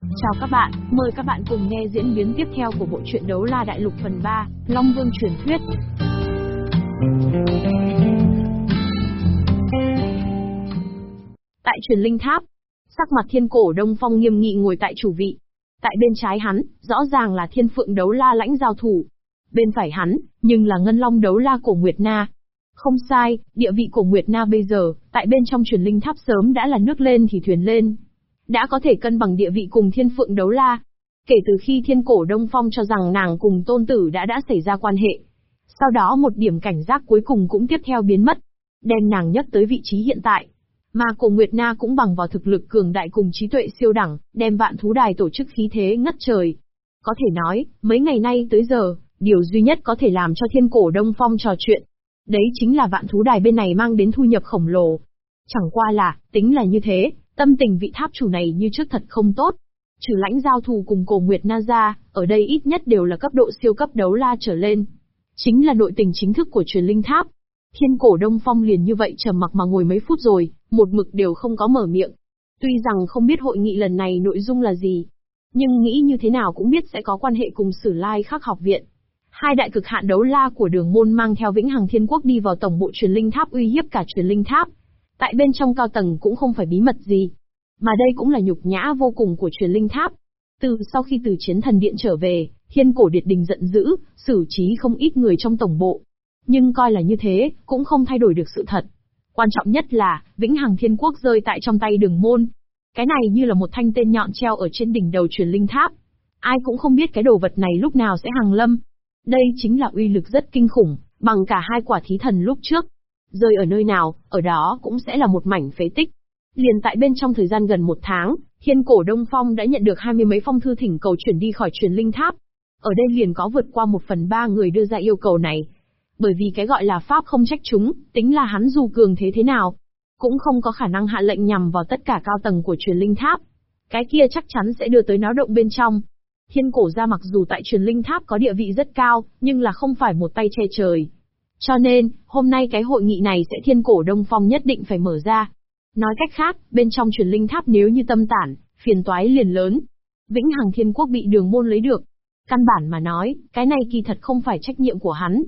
Chào các bạn, mời các bạn cùng nghe diễn biến tiếp theo của bộ truyện Đấu La Đại Lục phần 3, Long Vương truyền thuyết. Tại truyền linh tháp, sắc mặt thiên cổ Đông Phong nghiêm nghị ngồi tại chủ vị. Tại bên trái hắn, rõ ràng là thiên phượng đấu la lãnh giao thủ. Bên phải hắn, nhưng là ngân long đấu la cổ Nguyệt Na. Không sai, địa vị của Nguyệt Na bây giờ, tại bên trong truyền linh tháp sớm đã là nước lên thì thuyền lên. Đã có thể cân bằng địa vị cùng thiên phượng đấu la. Kể từ khi thiên cổ Đông Phong cho rằng nàng cùng tôn tử đã đã xảy ra quan hệ. Sau đó một điểm cảnh giác cuối cùng cũng tiếp theo biến mất. Đem nàng nhất tới vị trí hiện tại. Mà cổ Nguyệt Na cũng bằng vào thực lực cường đại cùng trí tuệ siêu đẳng, đem vạn thú đài tổ chức khí thế ngất trời. Có thể nói, mấy ngày nay tới giờ, điều duy nhất có thể làm cho thiên cổ Đông Phong trò chuyện. Đấy chính là vạn thú đài bên này mang đến thu nhập khổng lồ. Chẳng qua là, tính là như thế, tâm tình vị tháp chủ này như trước thật không tốt. Trừ lãnh giao thù cùng cổ Nguyệt Na ra, ở đây ít nhất đều là cấp độ siêu cấp đấu la trở lên. Chính là nội tình chính thức của truyền linh tháp. Thiên cổ Đông Phong liền như vậy trầm mặc mà ngồi mấy phút rồi, một mực đều không có mở miệng. Tuy rằng không biết hội nghị lần này nội dung là gì, nhưng nghĩ như thế nào cũng biết sẽ có quan hệ cùng Sử Lai Khắc học viện. Hai đại cực hạn đấu la của đường môn mang theo Vĩnh Hằng Thiên Quốc đi vào tổng bộ truyền linh tháp uy hiếp cả truyền linh tháp. Tại bên trong cao tầng cũng không phải bí mật gì. Mà đây cũng là nhục nhã vô cùng của truyền linh tháp. Từ sau khi từ chiến thần điện trở về, thiên cổ điệt đình giận dữ, xử trí không ít người trong tổng bộ. Nhưng coi là như thế, cũng không thay đổi được sự thật. Quan trọng nhất là, Vĩnh Hằng Thiên Quốc rơi tại trong tay đường môn. Cái này như là một thanh tên nhọn treo ở trên đỉnh đầu truyền linh tháp. Ai cũng không biết cái đồ vật này lúc nào sẽ hàng lâm. Đây chính là uy lực rất kinh khủng, bằng cả hai quả thí thần lúc trước. Rơi ở nơi nào, ở đó cũng sẽ là một mảnh phế tích. Liền tại bên trong thời gian gần một tháng, hiên Cổ Đông Phong đã nhận được hai mươi mấy phong thư thỉnh cầu chuyển đi khỏi truyền linh tháp. Ở đây liền có vượt qua một phần ba người đưa ra yêu cầu này, bởi vì cái gọi là pháp không trách chúng, tính là hắn dù cường thế thế nào, cũng không có khả năng hạ lệnh nhằm vào tất cả cao tầng của truyền linh tháp. Cái kia chắc chắn sẽ đưa tới náo động bên trong. Thiên cổ ra mặc dù tại truyền linh tháp có địa vị rất cao, nhưng là không phải một tay che trời. Cho nên, hôm nay cái hội nghị này sẽ thiên cổ đông phong nhất định phải mở ra. Nói cách khác, bên trong truyền linh tháp nếu như tâm tản, phiền toái liền lớn. Vĩnh Hằng Thiên Quốc bị đường môn lấy được. Căn bản mà nói, cái này kỳ thật không phải trách nhiệm của hắn,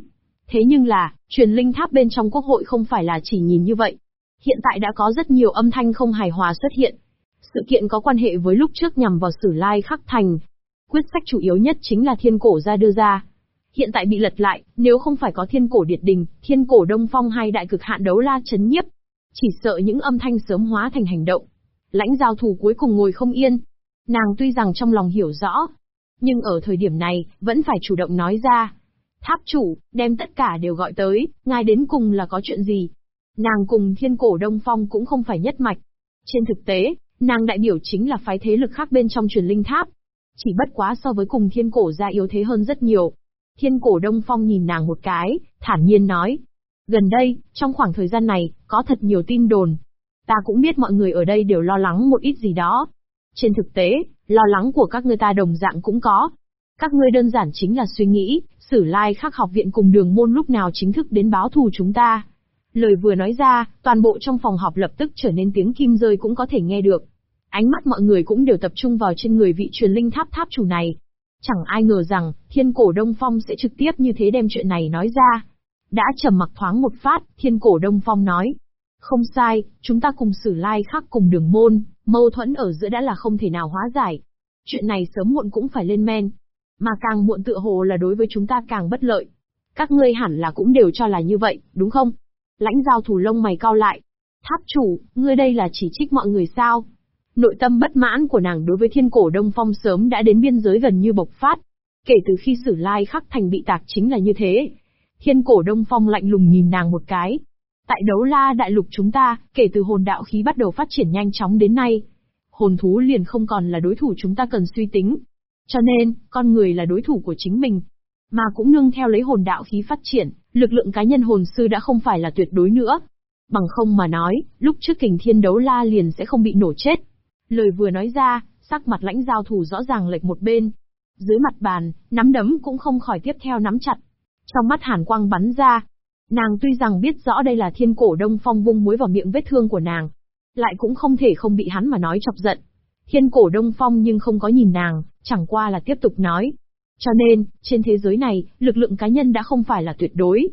Thế nhưng là, truyền linh tháp bên trong quốc hội không phải là chỉ nhìn như vậy. Hiện tại đã có rất nhiều âm thanh không hài hòa xuất hiện. Sự kiện có quan hệ với lúc trước nhằm vào Sử Lai Khắc Thành. Quyết sách chủ yếu nhất chính là thiên cổ ra đưa ra. Hiện tại bị lật lại, nếu không phải có thiên cổ điệt đình, thiên cổ đông phong hay đại cực hạn đấu la chấn nhiếp. Chỉ sợ những âm thanh sớm hóa thành hành động. Lãnh giao thủ cuối cùng ngồi không yên. Nàng tuy rằng trong lòng hiểu rõ, nhưng ở thời điểm này, vẫn phải chủ động nói ra. Tháp chủ, đem tất cả đều gọi tới, ngài đến cùng là có chuyện gì? Nàng cùng thiên cổ Đông Phong cũng không phải nhất mạch. Trên thực tế, nàng đại biểu chính là phái thế lực khác bên trong truyền linh tháp. Chỉ bất quá so với cùng thiên cổ ra yếu thế hơn rất nhiều. Thiên cổ Đông Phong nhìn nàng một cái, thản nhiên nói. Gần đây, trong khoảng thời gian này, có thật nhiều tin đồn. Ta cũng biết mọi người ở đây đều lo lắng một ít gì đó. Trên thực tế, lo lắng của các người ta đồng dạng cũng có. Các ngươi đơn giản chính là suy nghĩ, Sử Lai Khắc học viện cùng đường môn lúc nào chính thức đến báo thù chúng ta. Lời vừa nói ra, toàn bộ trong phòng họp lập tức trở nên tiếng kim rơi cũng có thể nghe được. Ánh mắt mọi người cũng đều tập trung vào trên người vị truyền linh tháp tháp chủ này. Chẳng ai ngờ rằng, thiên cổ Đông Phong sẽ trực tiếp như thế đem chuyện này nói ra. Đã trầm mặc thoáng một phát, thiên cổ Đông Phong nói. Không sai, chúng ta cùng sử lai khác cùng đường môn, mâu thuẫn ở giữa đã là không thể nào hóa giải. Chuyện này sớm muộn cũng phải lên men, mà càng muộn tựa hồ là đối với chúng ta càng bất lợi. Các ngươi hẳn là cũng đều cho là như vậy, đúng không? Lãnh giao thủ lông mày cao lại. Tháp chủ, ngươi đây là chỉ trích mọi người sao? Nội tâm bất mãn của nàng đối với thiên cổ Đông Phong sớm đã đến biên giới gần như bộc phát. Kể từ khi sử lai khắc thành bị tạc chính là như thế. Thiên cổ Đông Phong lạnh lùng nhìn nàng một cái. Tại đấu la đại lục chúng ta, kể từ hồn đạo khí bắt đầu phát triển nhanh chóng đến nay, hồn thú liền không còn là đối thủ chúng ta cần suy tính. Cho nên, con người là đối thủ của chính mình. Mà cũng nương theo lấy hồn đạo khí phát triển, lực lượng cá nhân hồn sư đã không phải là tuyệt đối nữa. Bằng không mà nói, lúc trước kình thiên đấu la liền sẽ không bị nổ chết. Lời vừa nói ra, sắc mặt lãnh giao thủ rõ ràng lệch một bên. Dưới mặt bàn, nắm đấm cũng không khỏi tiếp theo nắm chặt. Trong mắt hàn quang bắn ra. Nàng tuy rằng biết rõ đây là thiên cổ đông phong vung muối vào miệng vết thương của nàng. Lại cũng không thể không bị hắn mà nói chọc giận. Thiên cổ Đông Phong nhưng không có nhìn nàng, chẳng qua là tiếp tục nói. Cho nên, trên thế giới này, lực lượng cá nhân đã không phải là tuyệt đối.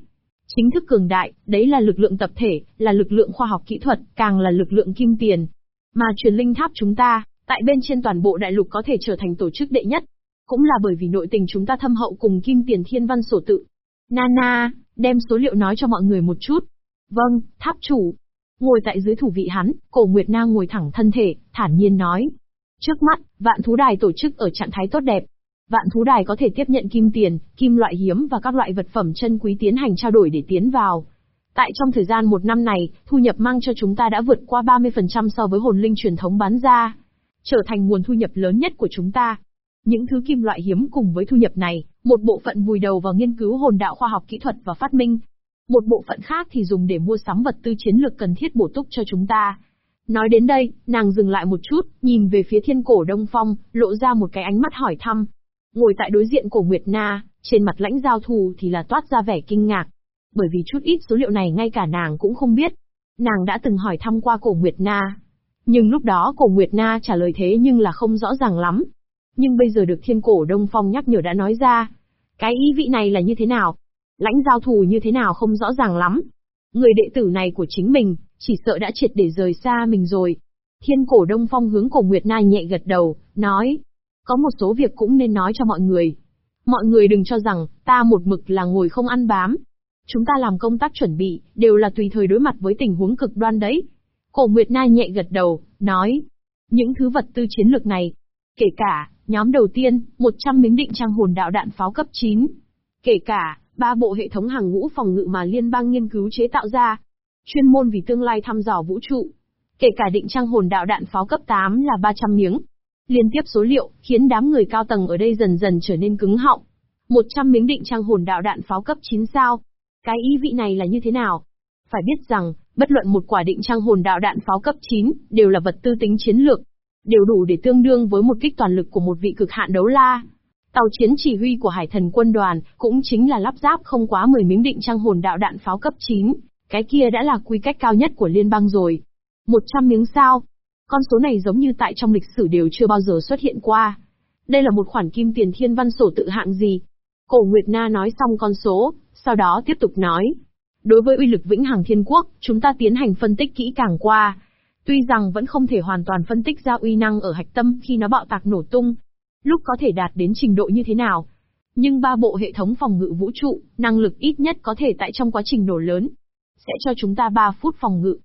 Chính thức cường đại, đấy là lực lượng tập thể, là lực lượng khoa học kỹ thuật, càng là lực lượng kim tiền. Mà truyền linh tháp chúng ta, tại bên trên toàn bộ đại lục có thể trở thành tổ chức đệ nhất. Cũng là bởi vì nội tình chúng ta thâm hậu cùng kim tiền thiên văn sổ tự. Nana, đem số liệu nói cho mọi người một chút. Vâng, tháp chủ. Ngồi tại dưới thủ vị hắn, cổ Nguyệt Na ngồi thẳng thân thể, thản nhiên nói. Trước mắt, vạn thú đài tổ chức ở trạng thái tốt đẹp. Vạn thú đài có thể tiếp nhận kim tiền, kim loại hiếm và các loại vật phẩm chân quý tiến hành trao đổi để tiến vào. Tại trong thời gian một năm này, thu nhập mang cho chúng ta đã vượt qua 30% so với hồn linh truyền thống bán ra. Trở thành nguồn thu nhập lớn nhất của chúng ta. Những thứ kim loại hiếm cùng với thu nhập này, một bộ phận vùi đầu vào nghiên cứu hồn đạo khoa học kỹ thuật và phát minh. Một bộ phận khác thì dùng để mua sắm vật tư chiến lược cần thiết bổ túc cho chúng ta. Nói đến đây, nàng dừng lại một chút, nhìn về phía thiên cổ Đông Phong, lộ ra một cái ánh mắt hỏi thăm. Ngồi tại đối diện cổ Nguyệt Na, trên mặt lãnh giao thù thì là toát ra vẻ kinh ngạc. Bởi vì chút ít số liệu này ngay cả nàng cũng không biết. Nàng đã từng hỏi thăm qua cổ Nguyệt Na. Nhưng lúc đó cổ Nguyệt Na trả lời thế nhưng là không rõ ràng lắm. Nhưng bây giờ được thiên cổ Đông Phong nhắc nhở đã nói ra. Cái ý vị này là như thế nào? Lãnh giao thù như thế nào không rõ ràng lắm. Người đệ tử này của chính mình, chỉ sợ đã triệt để rời xa mình rồi. Thiên cổ Đông Phong hướng cổ Nguyệt Na nhẹ gật đầu, nói. Có một số việc cũng nên nói cho mọi người. Mọi người đừng cho rằng, ta một mực là ngồi không ăn bám. Chúng ta làm công tác chuẩn bị, đều là tùy thời đối mặt với tình huống cực đoan đấy. Cổ Nguyệt Na nhẹ gật đầu, nói. Những thứ vật tư chiến lược này, kể cả, nhóm đầu tiên, 100 miếng định trang hồn đạo đạn pháo cấp 9. Kể cả, ba bộ hệ thống hàng ngũ phòng ngự mà liên bang nghiên cứu chế tạo ra, chuyên môn vì tương lai thăm dò vũ trụ. Kể cả định trang hồn đạo đạn pháo cấp 8 là 300 miếng. Liên tiếp số liệu, khiến đám người cao tầng ở đây dần dần trở nên cứng họng. 100 miếng định trang hồn đạo đạn pháo cấp 9 sao? Cái ý vị này là như thế nào? Phải biết rằng, bất luận một quả định trang hồn đạo đạn pháo cấp 9, đều là vật tư tính chiến lược. Đều đủ để tương đương với một kích toàn lực của một vị cực hạn đấu la. Tàu chiến chỉ huy của hải thần quân đoàn, cũng chính là lắp ráp không quá 10 miếng định trang hồn đạo đạn pháo cấp 9, cái kia đã là quy cách cao nhất của liên bang rồi. 100 miếng sao? Con số này giống như tại trong lịch sử đều chưa bao giờ xuất hiện qua. Đây là một khoản kim tiền thiên văn sổ tự hạng gì? Cổ Nguyệt Na nói xong con số, sau đó tiếp tục nói. Đối với uy lực vĩnh hằng thiên quốc, chúng ta tiến hành phân tích kỹ càng qua. Tuy rằng vẫn không thể hoàn toàn phân tích ra uy năng ở hạch tâm khi nó bạo tạc nổ tung. Lúc có thể đạt đến trình độ như thế nào. Nhưng ba bộ hệ thống phòng ngự vũ trụ, năng lực ít nhất có thể tại trong quá trình nổ lớn, sẽ cho chúng ta 3 phút phòng ngự.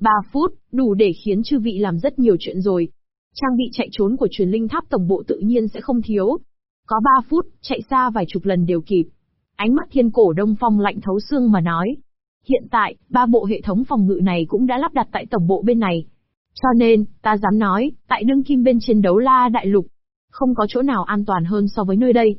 3 phút, đủ để khiến chư vị làm rất nhiều chuyện rồi. Trang bị chạy trốn của truyền linh tháp tổng bộ tự nhiên sẽ không thiếu. Có 3 phút, chạy xa vài chục lần đều kịp. Ánh mắt thiên cổ đông phong lạnh thấu xương mà nói. Hiện tại, ba bộ hệ thống phòng ngự này cũng đã lắp đặt tại tổng bộ bên này. Cho nên, ta dám nói, tại đương kim bên trên đấu la đại lục, không có chỗ nào an toàn hơn so với nơi đây.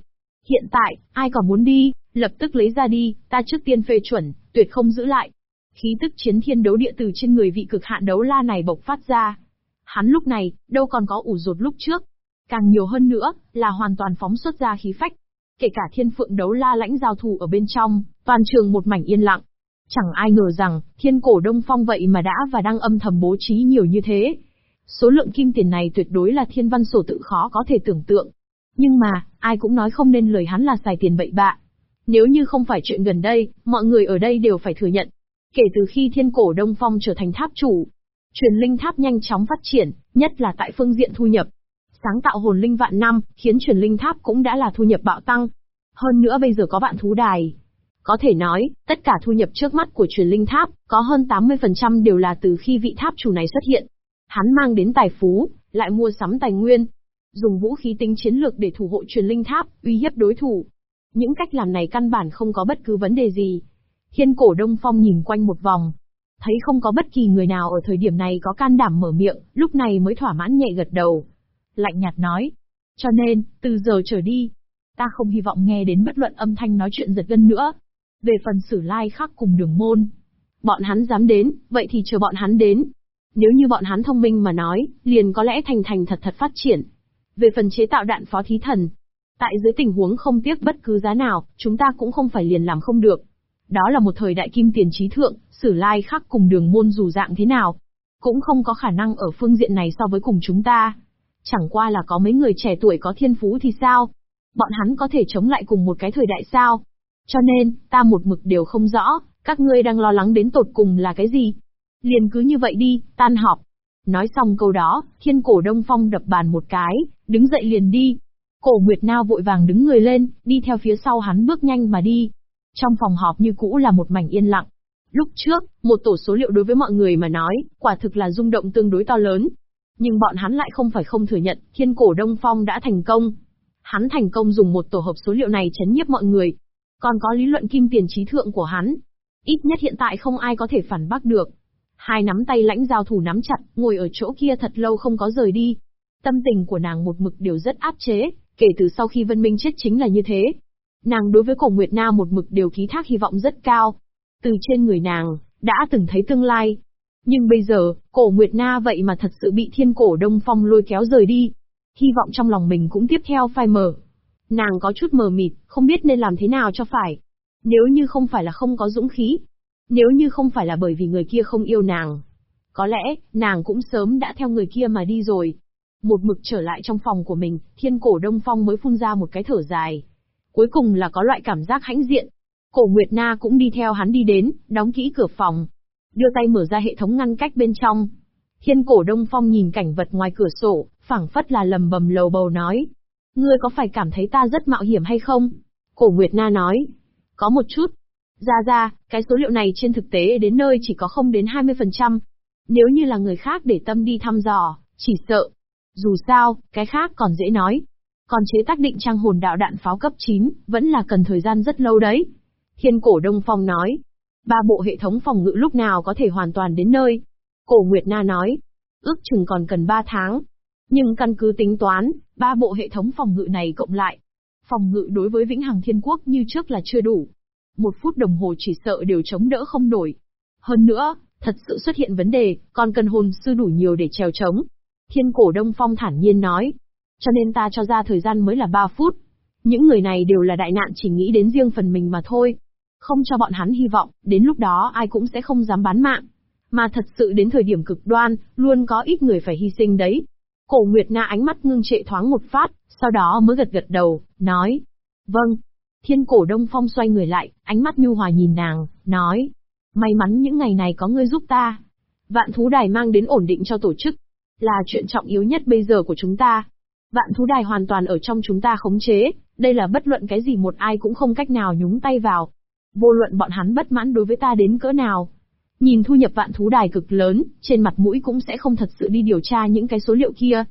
Hiện tại, ai còn muốn đi, lập tức lấy ra đi, ta trước tiên phê chuẩn, tuyệt không giữ lại. Khí tức chiến thiên đấu địa từ trên người vị cực hạn đấu la này bộc phát ra. Hắn lúc này, đâu còn có ủ rột lúc trước. Càng nhiều hơn nữa, là hoàn toàn phóng xuất ra khí phách. Kể cả thiên phượng đấu la lãnh giao thủ ở bên trong, toàn trường một mảnh yên lặng. Chẳng ai ngờ rằng, thiên cổ đông phong vậy mà đã và đang âm thầm bố trí nhiều như thế. Số lượng kim tiền này tuyệt đối là thiên văn sổ tự khó có thể tưởng tượng. Nhưng mà, ai cũng nói không nên lời hắn là xài tiền bậy bạ. Nếu như không phải chuyện gần đây, mọi người ở đây đều phải thừa nhận, Kể từ khi thiên cổ Đông Phong trở thành tháp chủ, truyền linh tháp nhanh chóng phát triển, nhất là tại phương diện thu nhập. Sáng tạo hồn linh vạn năm, khiến truyền linh tháp cũng đã là thu nhập bạo tăng. Hơn nữa bây giờ có vạn thú đài. Có thể nói, tất cả thu nhập trước mắt của truyền linh tháp, có hơn 80% đều là từ khi vị tháp chủ này xuất hiện. Hắn mang đến tài phú, lại mua sắm tài nguyên, dùng vũ khí tính chiến lược để thủ hộ truyền linh tháp, uy hiếp đối thủ. Những cách làm này căn bản không có bất cứ vấn đề gì, Thiên cổ Đông Phong nhìn quanh một vòng. Thấy không có bất kỳ người nào ở thời điểm này có can đảm mở miệng, lúc này mới thỏa mãn nhẹ gật đầu. Lạnh nhạt nói. Cho nên, từ giờ trở đi, ta không hy vọng nghe đến bất luận âm thanh nói chuyện giật gân nữa. Về phần sử lai khắc cùng đường môn. Bọn hắn dám đến, vậy thì chờ bọn hắn đến. Nếu như bọn hắn thông minh mà nói, liền có lẽ thành thành thật thật phát triển. Về phần chế tạo đạn phó thí thần, tại dưới tình huống không tiếc bất cứ giá nào, chúng ta cũng không phải liền làm không được. Đó là một thời đại kim tiền trí thượng, sử lai khắc cùng đường môn dù dạng thế nào. Cũng không có khả năng ở phương diện này so với cùng chúng ta. Chẳng qua là có mấy người trẻ tuổi có thiên phú thì sao? Bọn hắn có thể chống lại cùng một cái thời đại sao? Cho nên, ta một mực đều không rõ, các ngươi đang lo lắng đến tột cùng là cái gì? Liền cứ như vậy đi, tan họp. Nói xong câu đó, thiên cổ đông phong đập bàn một cái, đứng dậy liền đi. Cổ Nguyệt Nao vội vàng đứng người lên, đi theo phía sau hắn bước nhanh mà đi. Trong phòng họp như cũ là một mảnh yên lặng. Lúc trước, một tổ số liệu đối với mọi người mà nói, quả thực là rung động tương đối to lớn. Nhưng bọn hắn lại không phải không thừa nhận, thiên cổ Đông Phong đã thành công. Hắn thành công dùng một tổ hợp số liệu này chấn nhiếp mọi người. Còn có lý luận kim tiền trí thượng của hắn. Ít nhất hiện tại không ai có thể phản bác được. Hai nắm tay lãnh giao thủ nắm chặt, ngồi ở chỗ kia thật lâu không có rời đi. Tâm tình của nàng một mực đều rất áp chế, kể từ sau khi Vân Minh chết chính là như thế. Nàng đối với cổ Nguyệt Na một mực đều ký thác hy vọng rất cao. Từ trên người nàng, đã từng thấy tương lai. Nhưng bây giờ, cổ Nguyệt Na vậy mà thật sự bị thiên cổ Đông Phong lôi kéo rời đi. Hy vọng trong lòng mình cũng tiếp theo phai mờ. Nàng có chút mờ mịt, không biết nên làm thế nào cho phải. Nếu như không phải là không có dũng khí, nếu như không phải là bởi vì người kia không yêu nàng, có lẽ, nàng cũng sớm đã theo người kia mà đi rồi. Một mực trở lại trong phòng của mình, thiên cổ đông phong mới phun ra một cái thở dài. Cuối cùng là có loại cảm giác hãnh diện. Cổ Nguyệt Na cũng đi theo hắn đi đến, đóng kỹ cửa phòng. Đưa tay mở ra hệ thống ngăn cách bên trong. Thiên cổ đông phong nhìn cảnh vật ngoài cửa sổ, phảng phất là lầm bầm lầu bầu nói. Ngươi có phải cảm thấy ta rất mạo hiểm hay không? Cổ Nguyệt Na nói. Có một chút, ra ra, cái số liệu này trên thực tế đến nơi chỉ có không đến 20%. Nếu như là người khác để tâm đi thăm dò, chỉ sợ. Dù sao, cái khác còn dễ nói. Còn chế tác định trang hồn đạo đạn pháo cấp 9, vẫn là cần thời gian rất lâu đấy. Thiên cổ Đông Phong nói. Ba bộ hệ thống phòng ngự lúc nào có thể hoàn toàn đến nơi. Cổ Nguyệt Na nói. Ước chừng còn cần 3 tháng. Nhưng căn cứ tính toán, ba bộ hệ thống phòng ngự này cộng lại. Phòng ngự đối với Vĩnh Hằng Thiên Quốc như trước là chưa đủ một phút đồng hồ chỉ sợ đều chống đỡ không nổi. Hơn nữa, thật sự xuất hiện vấn đề, còn cần hồn sư đủ nhiều để trèo chống. Thiên cổ Đông Phong thản nhiên nói. Cho nên ta cho ra thời gian mới là 3 phút. Những người này đều là đại nạn chỉ nghĩ đến riêng phần mình mà thôi. Không cho bọn hắn hy vọng, đến lúc đó ai cũng sẽ không dám bán mạng. Mà thật sự đến thời điểm cực đoan, luôn có ít người phải hy sinh đấy. Cổ Nguyệt Na ánh mắt ngưng trệ thoáng một phát, sau đó mới gật gật đầu, nói. Vâng, Thiên cổ Đông Phong xoay người lại, ánh mắt nhu hòa nhìn nàng, nói. May mắn những ngày này có ngươi giúp ta. Vạn thú đài mang đến ổn định cho tổ chức. Là chuyện trọng yếu nhất bây giờ của chúng ta. Vạn thú đài hoàn toàn ở trong chúng ta khống chế, đây là bất luận cái gì một ai cũng không cách nào nhúng tay vào. Vô luận bọn hắn bất mãn đối với ta đến cỡ nào. Nhìn thu nhập vạn thú đài cực lớn, trên mặt mũi cũng sẽ không thật sự đi điều tra những cái số liệu kia.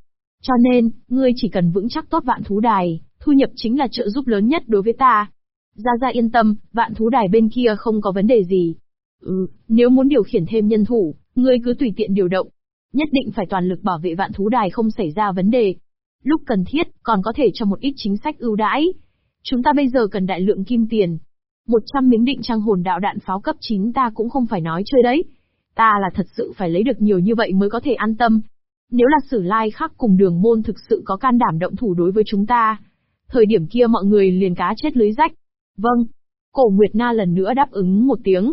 Cho nên, ngươi chỉ cần vững chắc tốt vạn thú đài, thu nhập chính là trợ giúp lớn nhất đối với ta. Gia Gia yên tâm, vạn thú đài bên kia không có vấn đề gì. Ừ, nếu muốn điều khiển thêm nhân thủ, ngươi cứ tùy tiện điều động. Nhất định phải toàn lực bảo vệ vạn thú đài không xảy ra vấn đề. Lúc cần thiết, còn có thể cho một ít chính sách ưu đãi. Chúng ta bây giờ cần đại lượng kim tiền. 100 miếng định trang hồn đạo đạn pháo cấp 9 ta cũng không phải nói chơi đấy. Ta là thật sự phải lấy được nhiều như vậy mới có thể an tâm. Nếu là sử lai khắc cùng đường môn thực sự có can đảm động thủ đối với chúng ta, Thời điểm kia mọi người liền cá chết lưới rách. Vâng. Cổ Nguyệt Na lần nữa đáp ứng một tiếng.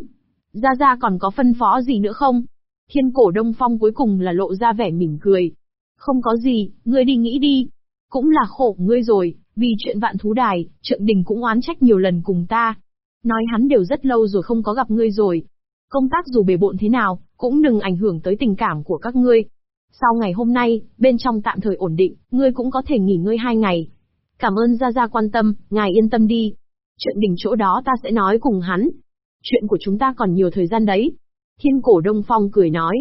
Gia Gia còn có phân phó gì nữa không? Thiên cổ Đông Phong cuối cùng là lộ ra vẻ mỉm cười. Không có gì, ngươi đi nghĩ đi. Cũng là khổ ngươi rồi, vì chuyện vạn thú đài, trượng đình cũng oán trách nhiều lần cùng ta. Nói hắn đều rất lâu rồi không có gặp ngươi rồi. Công tác dù bề bộn thế nào, cũng đừng ảnh hưởng tới tình cảm của các ngươi. Sau ngày hôm nay, bên trong tạm thời ổn định, ngươi cũng có thể nghỉ ngơi hai ngày, Cảm ơn Gia Gia quan tâm, ngài yên tâm đi. Chuyện đỉnh chỗ đó ta sẽ nói cùng hắn. Chuyện của chúng ta còn nhiều thời gian đấy. Thiên cổ Đông Phong cười nói.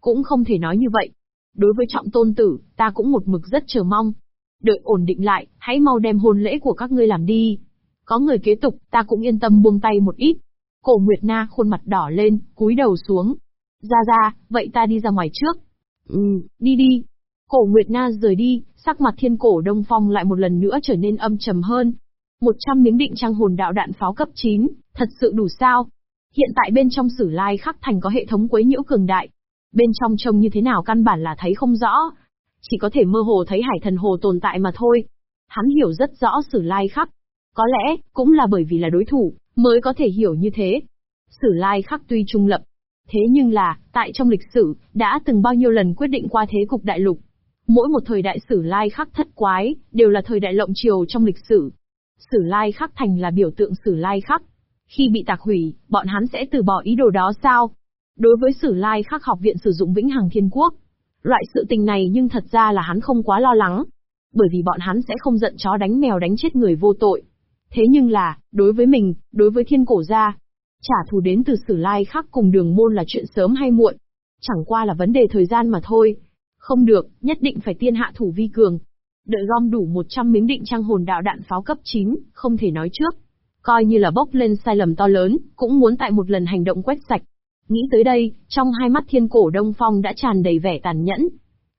Cũng không thể nói như vậy. Đối với trọng tôn tử, ta cũng một mực rất chờ mong. Đợi ổn định lại, hãy mau đem hôn lễ của các ngươi làm đi. Có người kế tục, ta cũng yên tâm buông tay một ít. Cổ Nguyệt Na khuôn mặt đỏ lên, cúi đầu xuống. Ra ra, vậy ta đi ra ngoài trước. Ừ, đi đi. Cổ Nguyệt Na rời đi, sắc mặt thiên cổ Đông Phong lại một lần nữa trở nên âm trầm hơn. 100 miếng định trang hồn đạo đạn pháo cấp 9, thật sự đủ sao? Hiện tại bên trong sử lai khắc thành có hệ thống quấy nhiễu cường đại. Bên trong trông như thế nào căn bản là thấy không rõ. Chỉ có thể mơ hồ thấy hải thần hồ tồn tại mà thôi. Hắn hiểu rất rõ sử lai khắc. Có lẽ, cũng là bởi vì là đối thủ, mới có thể hiểu như thế. Sử lai khắc tuy trung lập, thế nhưng là, tại trong lịch sử, đã từng bao nhiêu lần quyết định qua thế cục đại lục. Mỗi một thời đại sử lai khắc thất quái, đều là thời đại lộng triều trong lịch sử. Sử lai khắc thành là biểu tượng sử lai khắc. Khi bị tạc hủy, bọn hắn sẽ từ bỏ ý đồ đó sao? Đối với sử lai khắc học viện sử dụng vĩnh hằng thiên quốc, loại sự tình này nhưng thật ra là hắn không quá lo lắng. Bởi vì bọn hắn sẽ không giận chó đánh mèo đánh chết người vô tội. Thế nhưng là, đối với mình, đối với thiên cổ gia, trả thù đến từ sử lai khác cùng đường môn là chuyện sớm hay muộn. Chẳng qua là vấn đề thời gian mà thôi. Không được, nhất định phải tiên hạ thủ vi cường. Đợi gom đủ 100 miếng định trang hồn đạo đạn pháo cấp 9, không thể nói trước. Coi như là bốc lên sai lầm to lớn, cũng muốn tại một lần hành động quét sạch. Nghĩ tới đây, trong hai mắt thiên cổ đông phong đã tràn đầy vẻ tàn nhẫn.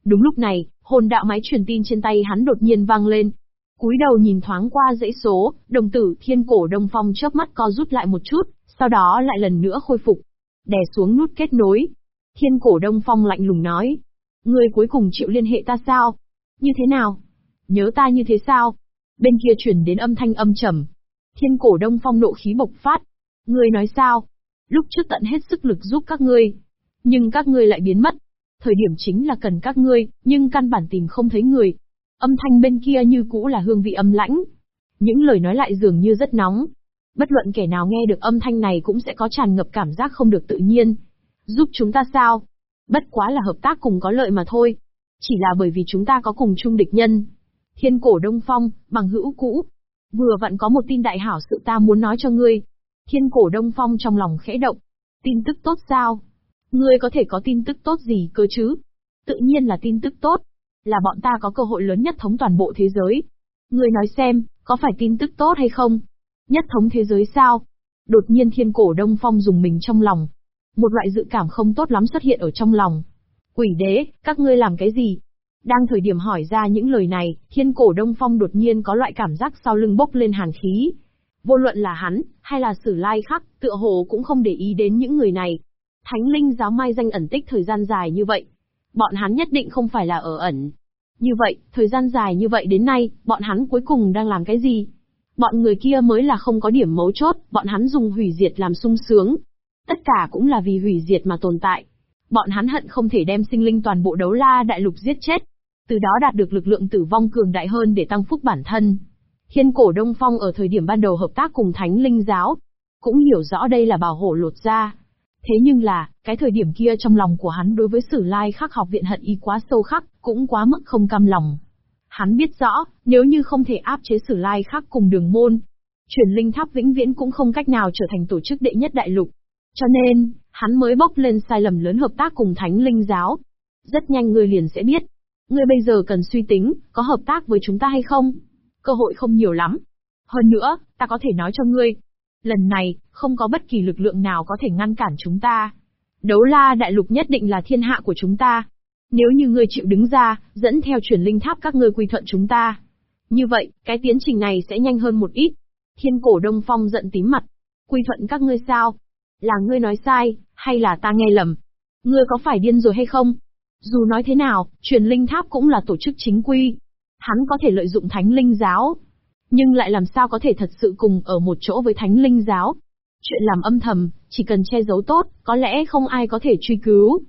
Đúng lúc này, hồn đạo máy truyền tin trên tay hắn đột nhiên vang lên. Cúi đầu nhìn thoáng qua dãy số, đồng tử thiên cổ đông phong chớp mắt co rút lại một chút, sau đó lại lần nữa khôi phục. Đè xuống nút kết nối. Thiên cổ đông phong lạnh lùng nói. Người cuối cùng chịu liên hệ ta sao? Như thế nào? Nhớ ta như thế sao? Bên kia chuyển đến âm thanh âm trầm. Thiên cổ đông phong nộ khí bộc phát. Ngươi nói sao? Lúc trước tận hết sức lực giúp các ngươi. Nhưng các ngươi lại biến mất. Thời điểm chính là cần các ngươi, nhưng căn bản tìm không thấy người. Âm thanh bên kia như cũ là hương vị âm lãnh. Những lời nói lại dường như rất nóng. Bất luận kẻ nào nghe được âm thanh này cũng sẽ có tràn ngập cảm giác không được tự nhiên. Giúp chúng ta sao? Bất quá là hợp tác cùng có lợi mà thôi. Chỉ là bởi vì chúng ta có cùng chung địch nhân. Thiên cổ Đông Phong, bằng hữu cũ. Vừa vặn có một tin đại hảo sự ta muốn nói cho ngươi. Thiên cổ Đông Phong trong lòng khẽ động. Tin tức tốt sao? Ngươi có thể có tin tức tốt gì cơ chứ? Tự nhiên là tin tức tốt. Là bọn ta có cơ hội lớn nhất thống toàn bộ thế giới. Ngươi nói xem, có phải tin tức tốt hay không? Nhất thống thế giới sao? Đột nhiên thiên cổ Đông Phong dùng mình trong lòng. Một loại dự cảm không tốt lắm xuất hiện ở trong lòng. Quỷ đế, các ngươi làm cái gì? Đang thời điểm hỏi ra những lời này, thiên cổ Đông Phong đột nhiên có loại cảm giác sau lưng bốc lên hàn khí. Vô luận là hắn, hay là sử lai khắc, tựa hồ cũng không để ý đến những người này. Thánh linh giáo mai danh ẩn tích thời gian dài như vậy. Bọn hắn nhất định không phải là ở ẩn. Như vậy, thời gian dài như vậy đến nay, bọn hắn cuối cùng đang làm cái gì? Bọn người kia mới là không có điểm mấu chốt, bọn hắn dùng hủy diệt làm sung sướng. Tất cả cũng là vì hủy diệt mà tồn tại. Bọn hắn hận không thể đem sinh linh toàn bộ đấu la đại lục giết chết. Từ đó đạt được lực lượng tử vong cường đại hơn để tăng phúc bản thân. Thiên cổ Đông Phong ở thời điểm ban đầu hợp tác cùng Thánh Linh Giáo, cũng hiểu rõ đây là bảo hộ lột ra. Thế nhưng là, cái thời điểm kia trong lòng của hắn đối với sử lai khắc học viện hận y quá sâu khắc, cũng quá mức không cam lòng. Hắn biết rõ, nếu như không thể áp chế sử lai khắc cùng đường môn, truyền linh tháp vĩnh viễn cũng không cách nào trở thành tổ chức đệ nhất đại lục. Cho nên, hắn mới bốc lên sai lầm lớn hợp tác cùng thánh linh giáo. Rất nhanh ngươi liền sẽ biết. Ngươi bây giờ cần suy tính, có hợp tác với chúng ta hay không? Cơ hội không nhiều lắm. Hơn nữa, ta có thể nói cho ngươi. Lần này, không có bất kỳ lực lượng nào có thể ngăn cản chúng ta. Đấu la đại lục nhất định là thiên hạ của chúng ta. Nếu như ngươi chịu đứng ra, dẫn theo truyền linh tháp các ngươi quy thuận chúng ta. Như vậy, cái tiến trình này sẽ nhanh hơn một ít. Thiên cổ Đông Phong giận tím mặt. Quy thuận các ngươi sao? Là ngươi nói sai, hay là ta nghe lầm? Ngươi có phải điên rồi hay không? Dù nói thế nào, truyền linh tháp cũng là tổ chức chính quy. Hắn có thể lợi dụng thánh linh giáo. Nhưng lại làm sao có thể thật sự cùng ở một chỗ với thánh linh giáo? Chuyện làm âm thầm, chỉ cần che giấu tốt, có lẽ không ai có thể truy cứu.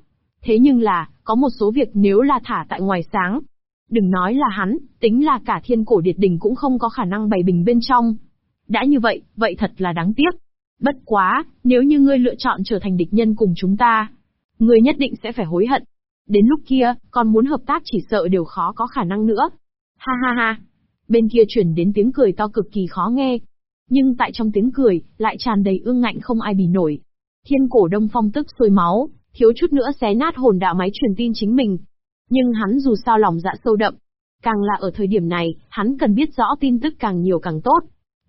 Thế nhưng là, có một số việc nếu là thả tại ngoài sáng. Đừng nói là hắn, tính là cả thiên cổ điệt đình cũng không có khả năng bày bình bên trong. Đã như vậy, vậy thật là đáng tiếc. Bất quá, nếu như ngươi lựa chọn trở thành địch nhân cùng chúng ta, ngươi nhất định sẽ phải hối hận. Đến lúc kia, còn muốn hợp tác chỉ sợ đều khó có khả năng nữa. Ha ha ha. Bên kia chuyển đến tiếng cười to cực kỳ khó nghe. Nhưng tại trong tiếng cười, lại tràn đầy ương ngạnh không ai bì nổi. Thiên cổ đông phong tức sôi máu, thiếu chút nữa xé nát hồn đạo máy truyền tin chính mình. Nhưng hắn dù sao lòng dạ sâu đậm. Càng là ở thời điểm này, hắn cần biết rõ tin tức càng nhiều càng tốt.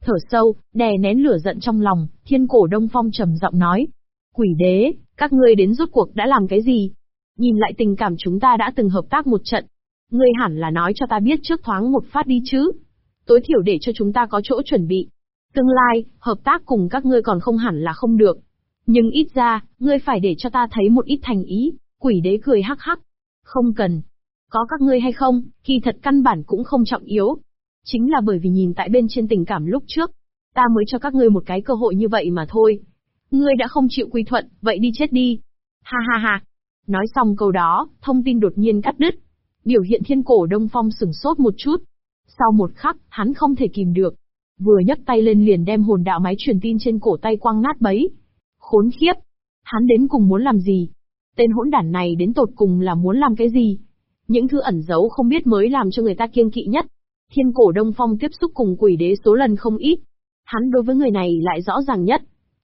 Thở sâu, đè nén lửa giận trong lòng, thiên cổ đông phong trầm giọng nói. Quỷ đế, các ngươi đến rốt cuộc đã làm cái gì? Nhìn lại tình cảm chúng ta đã từng hợp tác một trận. Ngươi hẳn là nói cho ta biết trước thoáng một phát đi chứ. Tối thiểu để cho chúng ta có chỗ chuẩn bị. Tương lai, hợp tác cùng các ngươi còn không hẳn là không được. Nhưng ít ra, ngươi phải để cho ta thấy một ít thành ý. Quỷ đế cười hắc hắc. Không cần. Có các ngươi hay không, kỳ thật căn bản cũng không trọng yếu. Chính là bởi vì nhìn tại bên trên tình cảm lúc trước, ta mới cho các ngươi một cái cơ hội như vậy mà thôi. Ngươi đã không chịu quy thuận, vậy đi chết đi. Ha ha ha. Nói xong câu đó, thông tin đột nhiên cắt đứt. Biểu hiện thiên cổ Đông Phong sừng sốt một chút. Sau một khắc, hắn không thể kìm được. Vừa nhấc tay lên liền đem hồn đạo máy truyền tin trên cổ tay quăng nát bấy. Khốn khiếp! Hắn đến cùng muốn làm gì? Tên hỗn đản này đến tột cùng là muốn làm cái gì? Những thứ ẩn giấu không biết mới làm cho người ta kiêng kỵ nhất. Thiên cổ Đông Phong tiếp xúc cùng quỷ đế số lần không ít. Hắn đối với người này lại rõ ràng nhất.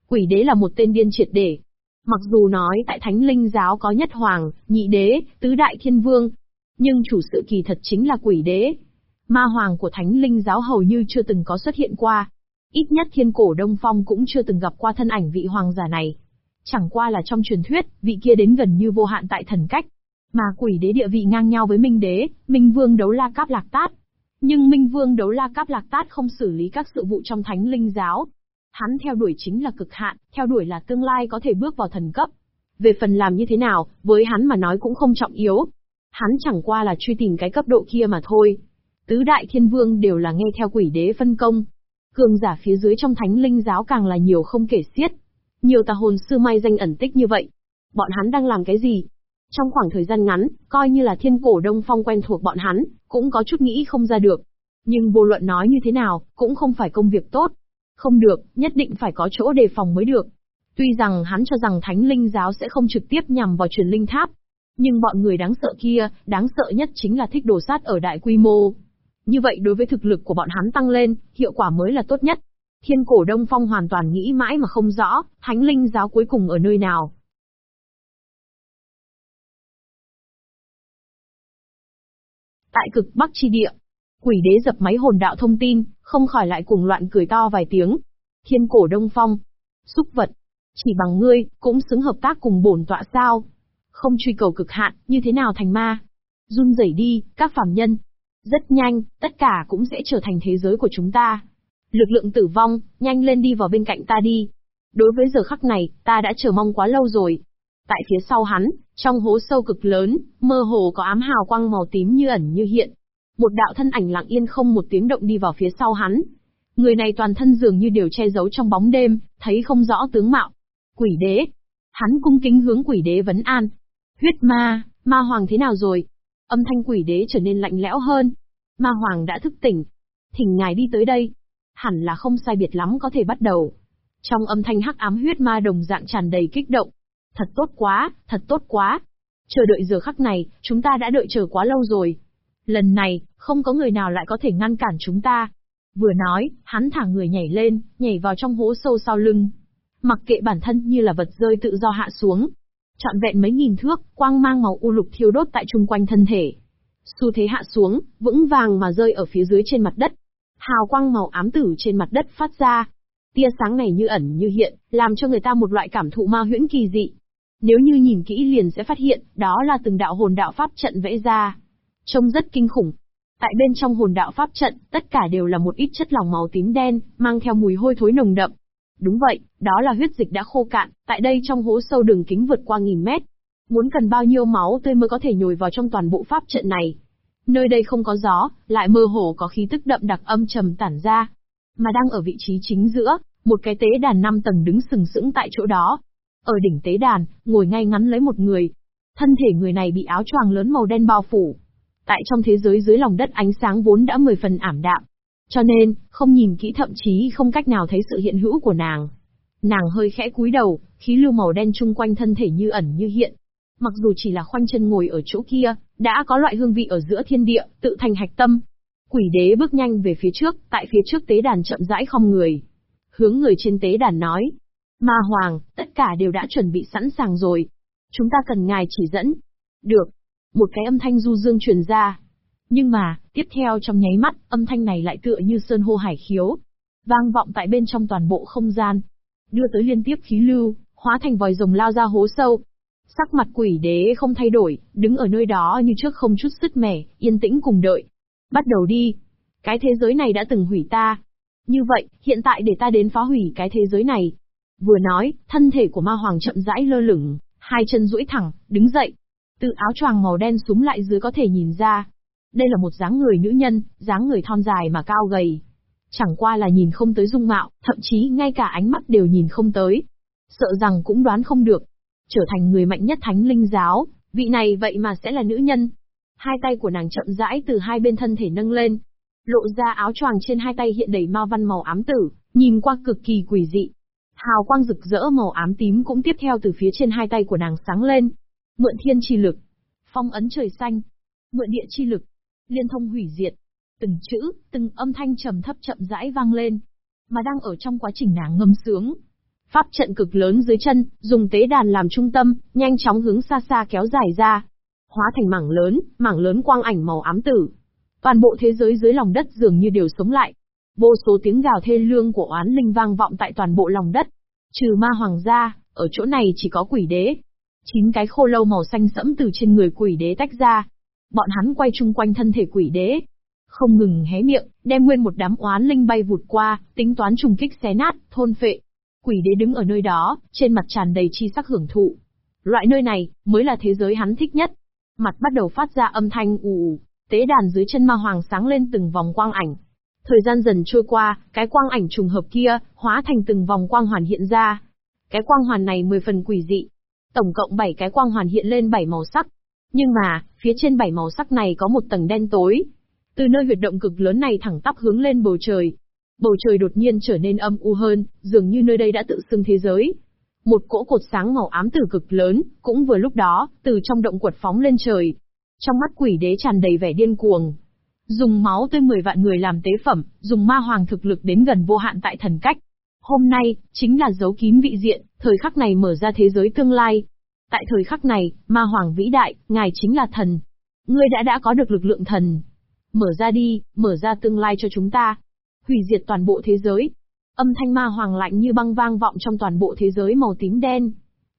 Quỷ đế là một tên điên triệt để. Mặc dù nói tại thánh linh giáo có nhất hoàng, nhị đế, tứ đại thiên vương, nhưng chủ sự kỳ thật chính là quỷ đế. Ma hoàng của thánh linh giáo hầu như chưa từng có xuất hiện qua. Ít nhất thiên cổ Đông Phong cũng chưa từng gặp qua thân ảnh vị hoàng giả này. Chẳng qua là trong truyền thuyết, vị kia đến gần như vô hạn tại thần cách. Mà quỷ đế địa vị ngang nhau với Minh đế, Minh vương đấu la cáp lạc tát. Nhưng Minh vương đấu la cáp lạc tát không xử lý các sự vụ trong thánh linh giáo. Hắn theo đuổi chính là cực hạn, theo đuổi là tương lai có thể bước vào thần cấp. Về phần làm như thế nào, với hắn mà nói cũng không trọng yếu. Hắn chẳng qua là truy tìm cái cấp độ kia mà thôi. Tứ đại thiên vương đều là nghe theo quỷ đế phân công. Cường giả phía dưới trong thánh linh giáo càng là nhiều không kể xiết. Nhiều tà hồn sư may danh ẩn tích như vậy. Bọn hắn đang làm cái gì? Trong khoảng thời gian ngắn, coi như là thiên cổ đông phong quen thuộc bọn hắn, cũng có chút nghĩ không ra được. Nhưng vô luận nói như thế nào, cũng không phải công việc tốt. Không được, nhất định phải có chỗ đề phòng mới được. Tuy rằng hắn cho rằng thánh linh giáo sẽ không trực tiếp nhằm vào truyền linh tháp. Nhưng bọn người đáng sợ kia, đáng sợ nhất chính là thích đồ sát ở đại quy mô. Như vậy đối với thực lực của bọn hắn tăng lên, hiệu quả mới là tốt nhất. Thiên cổ Đông Phong hoàn toàn nghĩ mãi mà không rõ, thánh linh giáo cuối cùng ở nơi nào. Tại cực Bắc chi địa, quỷ đế dập máy hồn đạo thông tin, không khỏi lại cùng loạn cười to vài tiếng. Thiên cổ Đông Phong, xúc vật, chỉ bằng ngươi, cũng xứng hợp tác cùng bổn tọa sao? Không truy cầu cực hạn, như thế nào thành ma? Run rẩy đi, các phàm nhân. Rất nhanh, tất cả cũng sẽ trở thành thế giới của chúng ta. Lực lượng tử vong, nhanh lên đi vào bên cạnh ta đi. Đối với giờ khắc này, ta đã chờ mong quá lâu rồi. Tại phía sau hắn, trong hố sâu cực lớn, mơ hồ có ám hào quang màu tím như ẩn như hiện. Một đạo thân ảnh lặng yên không một tiếng động đi vào phía sau hắn. Người này toàn thân dường như đều che giấu trong bóng đêm, thấy không rõ tướng mạo. Quỷ đế. Hắn cung kính hướng quỷ đế vấn an. Huyết ma, ma hoàng thế nào rồi? Âm thanh quỷ đế trở nên lạnh lẽo hơn. Ma hoàng đã thức tỉnh. Thỉnh ngài đi tới đây hẳn là không sai biệt lắm có thể bắt đầu. Trong âm thanh hắc ám huyết ma đồng dạng tràn đầy kích động. Thật tốt quá, thật tốt quá. Chờ đợi giờ khắc này, chúng ta đã đợi chờ quá lâu rồi. Lần này, không có người nào lại có thể ngăn cản chúng ta. Vừa nói, hắn thả người nhảy lên, nhảy vào trong hố sâu sau lưng. Mặc kệ bản thân như là vật rơi tự do hạ xuống. Trọn vẹn mấy nghìn thước, quang mang màu u lục thiêu đốt tại chung quanh thân thể. Xu thế hạ xuống, vững vàng mà rơi ở phía dưới trên mặt đất. Hào quang màu ám tử trên mặt đất phát ra. Tia sáng này như ẩn như hiện, làm cho người ta một loại cảm thụ ma huyễn kỳ dị. Nếu như nhìn kỹ liền sẽ phát hiện, đó là từng đạo hồn đạo pháp trận vẽ ra. Trông rất kinh khủng. Tại bên trong hồn đạo pháp trận, tất cả đều là một ít chất lỏng màu tím đen, mang theo mùi hôi thối nồng đậm. Đúng vậy, đó là huyết dịch đã khô cạn, tại đây trong hố sâu đường kính vượt qua nghìn mét. Muốn cần bao nhiêu máu tươi mới có thể nhồi vào trong toàn bộ pháp trận này. Nơi đây không có gió, lại mơ hồ có khí tức đậm đặc âm trầm tản ra. Mà đang ở vị trí chính giữa, một cái tế đàn năm tầng đứng sừng sững tại chỗ đó. Ở đỉnh tế đàn, ngồi ngay ngắn lấy một người. Thân thể người này bị áo choàng lớn màu đen bao phủ. Tại trong thế giới dưới lòng đất ánh sáng vốn đã mười phần ảm đạm. Cho nên, không nhìn kỹ thậm chí không cách nào thấy sự hiện hữu của nàng. Nàng hơi khẽ cúi đầu, khí lưu màu đen chung quanh thân thể như ẩn như hiện. Mặc dù chỉ là khoanh chân ngồi ở chỗ kia, đã có loại hương vị ở giữa thiên địa, tự thành hạch tâm. Quỷ đế bước nhanh về phía trước, tại phía trước tế đàn chậm rãi không người. Hướng người trên tế đàn nói. Ma Hoàng, tất cả đều đã chuẩn bị sẵn sàng rồi. Chúng ta cần ngài chỉ dẫn. Được. Một cái âm thanh du dương truyền ra. Nhưng mà, tiếp theo trong nháy mắt, âm thanh này lại tựa như sơn hô hải khiếu. Vang vọng tại bên trong toàn bộ không gian. Đưa tới liên tiếp khí lưu, hóa thành vòi rồng lao ra hố sâu, Sắc mặt quỷ đế không thay đổi, đứng ở nơi đó như trước không chút sứt mẻ, yên tĩnh cùng đợi. Bắt đầu đi. Cái thế giới này đã từng hủy ta. Như vậy, hiện tại để ta đến phá hủy cái thế giới này. Vừa nói, thân thể của ma hoàng chậm rãi lơ lửng, hai chân duỗi thẳng, đứng dậy. Từ áo choàng màu đen súng lại dưới có thể nhìn ra. Đây là một dáng người nữ nhân, dáng người thon dài mà cao gầy. Chẳng qua là nhìn không tới dung mạo, thậm chí ngay cả ánh mắt đều nhìn không tới. Sợ rằng cũng đoán không được, trở thành người mạnh nhất thánh linh giáo, vị này vậy mà sẽ là nữ nhân. Hai tay của nàng chậm rãi từ hai bên thân thể nâng lên. Lộ ra áo choàng trên hai tay hiện đầy ma văn màu ám tử, nhìn qua cực kỳ quỷ dị. Hào quang rực rỡ màu ám tím cũng tiếp theo từ phía trên hai tay của nàng sáng lên. Mượn thiên chi lực. Phong ấn trời xanh. Mượn địa chi lực. Liên thông hủy diệt. Từng chữ, từng âm thanh trầm thấp chậm rãi vang lên. Mà đang ở trong quá trình nàng ngâm sướng, Pháp trận cực lớn dưới chân, dùng tế đàn làm trung tâm, nhanh chóng hướng xa xa kéo dài ra. Hóa thành mảng lớn, mảng lớn quang ảnh màu ám tử. Toàn bộ thế giới dưới lòng đất dường như đều sống lại. Vô số tiếng gào thê lương của oán linh vang vọng tại toàn bộ lòng đất. Trừ ma hoàng gia, ở chỗ này chỉ có quỷ đế. Chín cái khô lâu màu xanh sẫm từ trên người quỷ đế tách ra. Bọn hắn quay chung quanh thân thể quỷ đế, không ngừng hé miệng, đem nguyên một đám oán linh bay vụt qua, tính toán trùng kích xé nát, thôn phệ. Quỷ đế đứng ở nơi đó, trên mặt tràn đầy chi sắc hưởng thụ. Loại nơi này, mới là thế giới hắn thích nhất. Mặt bắt đầu phát ra âm thanh ù ù, tế đàn dưới chân ma hoàng sáng lên từng vòng quang ảnh. Thời gian dần trôi qua, cái quang ảnh trùng hợp kia, hóa thành từng vòng quang hoàn hiện ra. Cái quang hoàn này 10 phần quỷ dị. Tổng cộng 7 cái quang hoàn hiện lên 7 màu sắc. Nhưng mà, phía trên bảy màu sắc này có một tầng đen tối. Từ nơi huyệt động cực lớn này thẳng tắp hướng lên bầu trời, Bầu trời đột nhiên trở nên âm u hơn, dường như nơi đây đã tự xưng thế giới. Một cỗ cột sáng màu ám tử cực lớn, cũng vừa lúc đó, từ trong động quật phóng lên trời. Trong mắt quỷ đế tràn đầy vẻ điên cuồng. Dùng máu tươi 10 vạn người làm tế phẩm, dùng ma hoàng thực lực đến gần vô hạn tại thần cách. Hôm nay, chính là dấu kín vị diện, thời khắc này mở ra thế giới tương lai. Tại thời khắc này, ma hoàng vĩ đại, ngài chính là thần. Ngươi đã đã có được lực lượng thần. Mở ra đi, mở ra tương lai cho chúng ta hủy diệt toàn bộ thế giới. Âm thanh ma hoàng lạnh như băng vang vọng trong toàn bộ thế giới màu tím đen.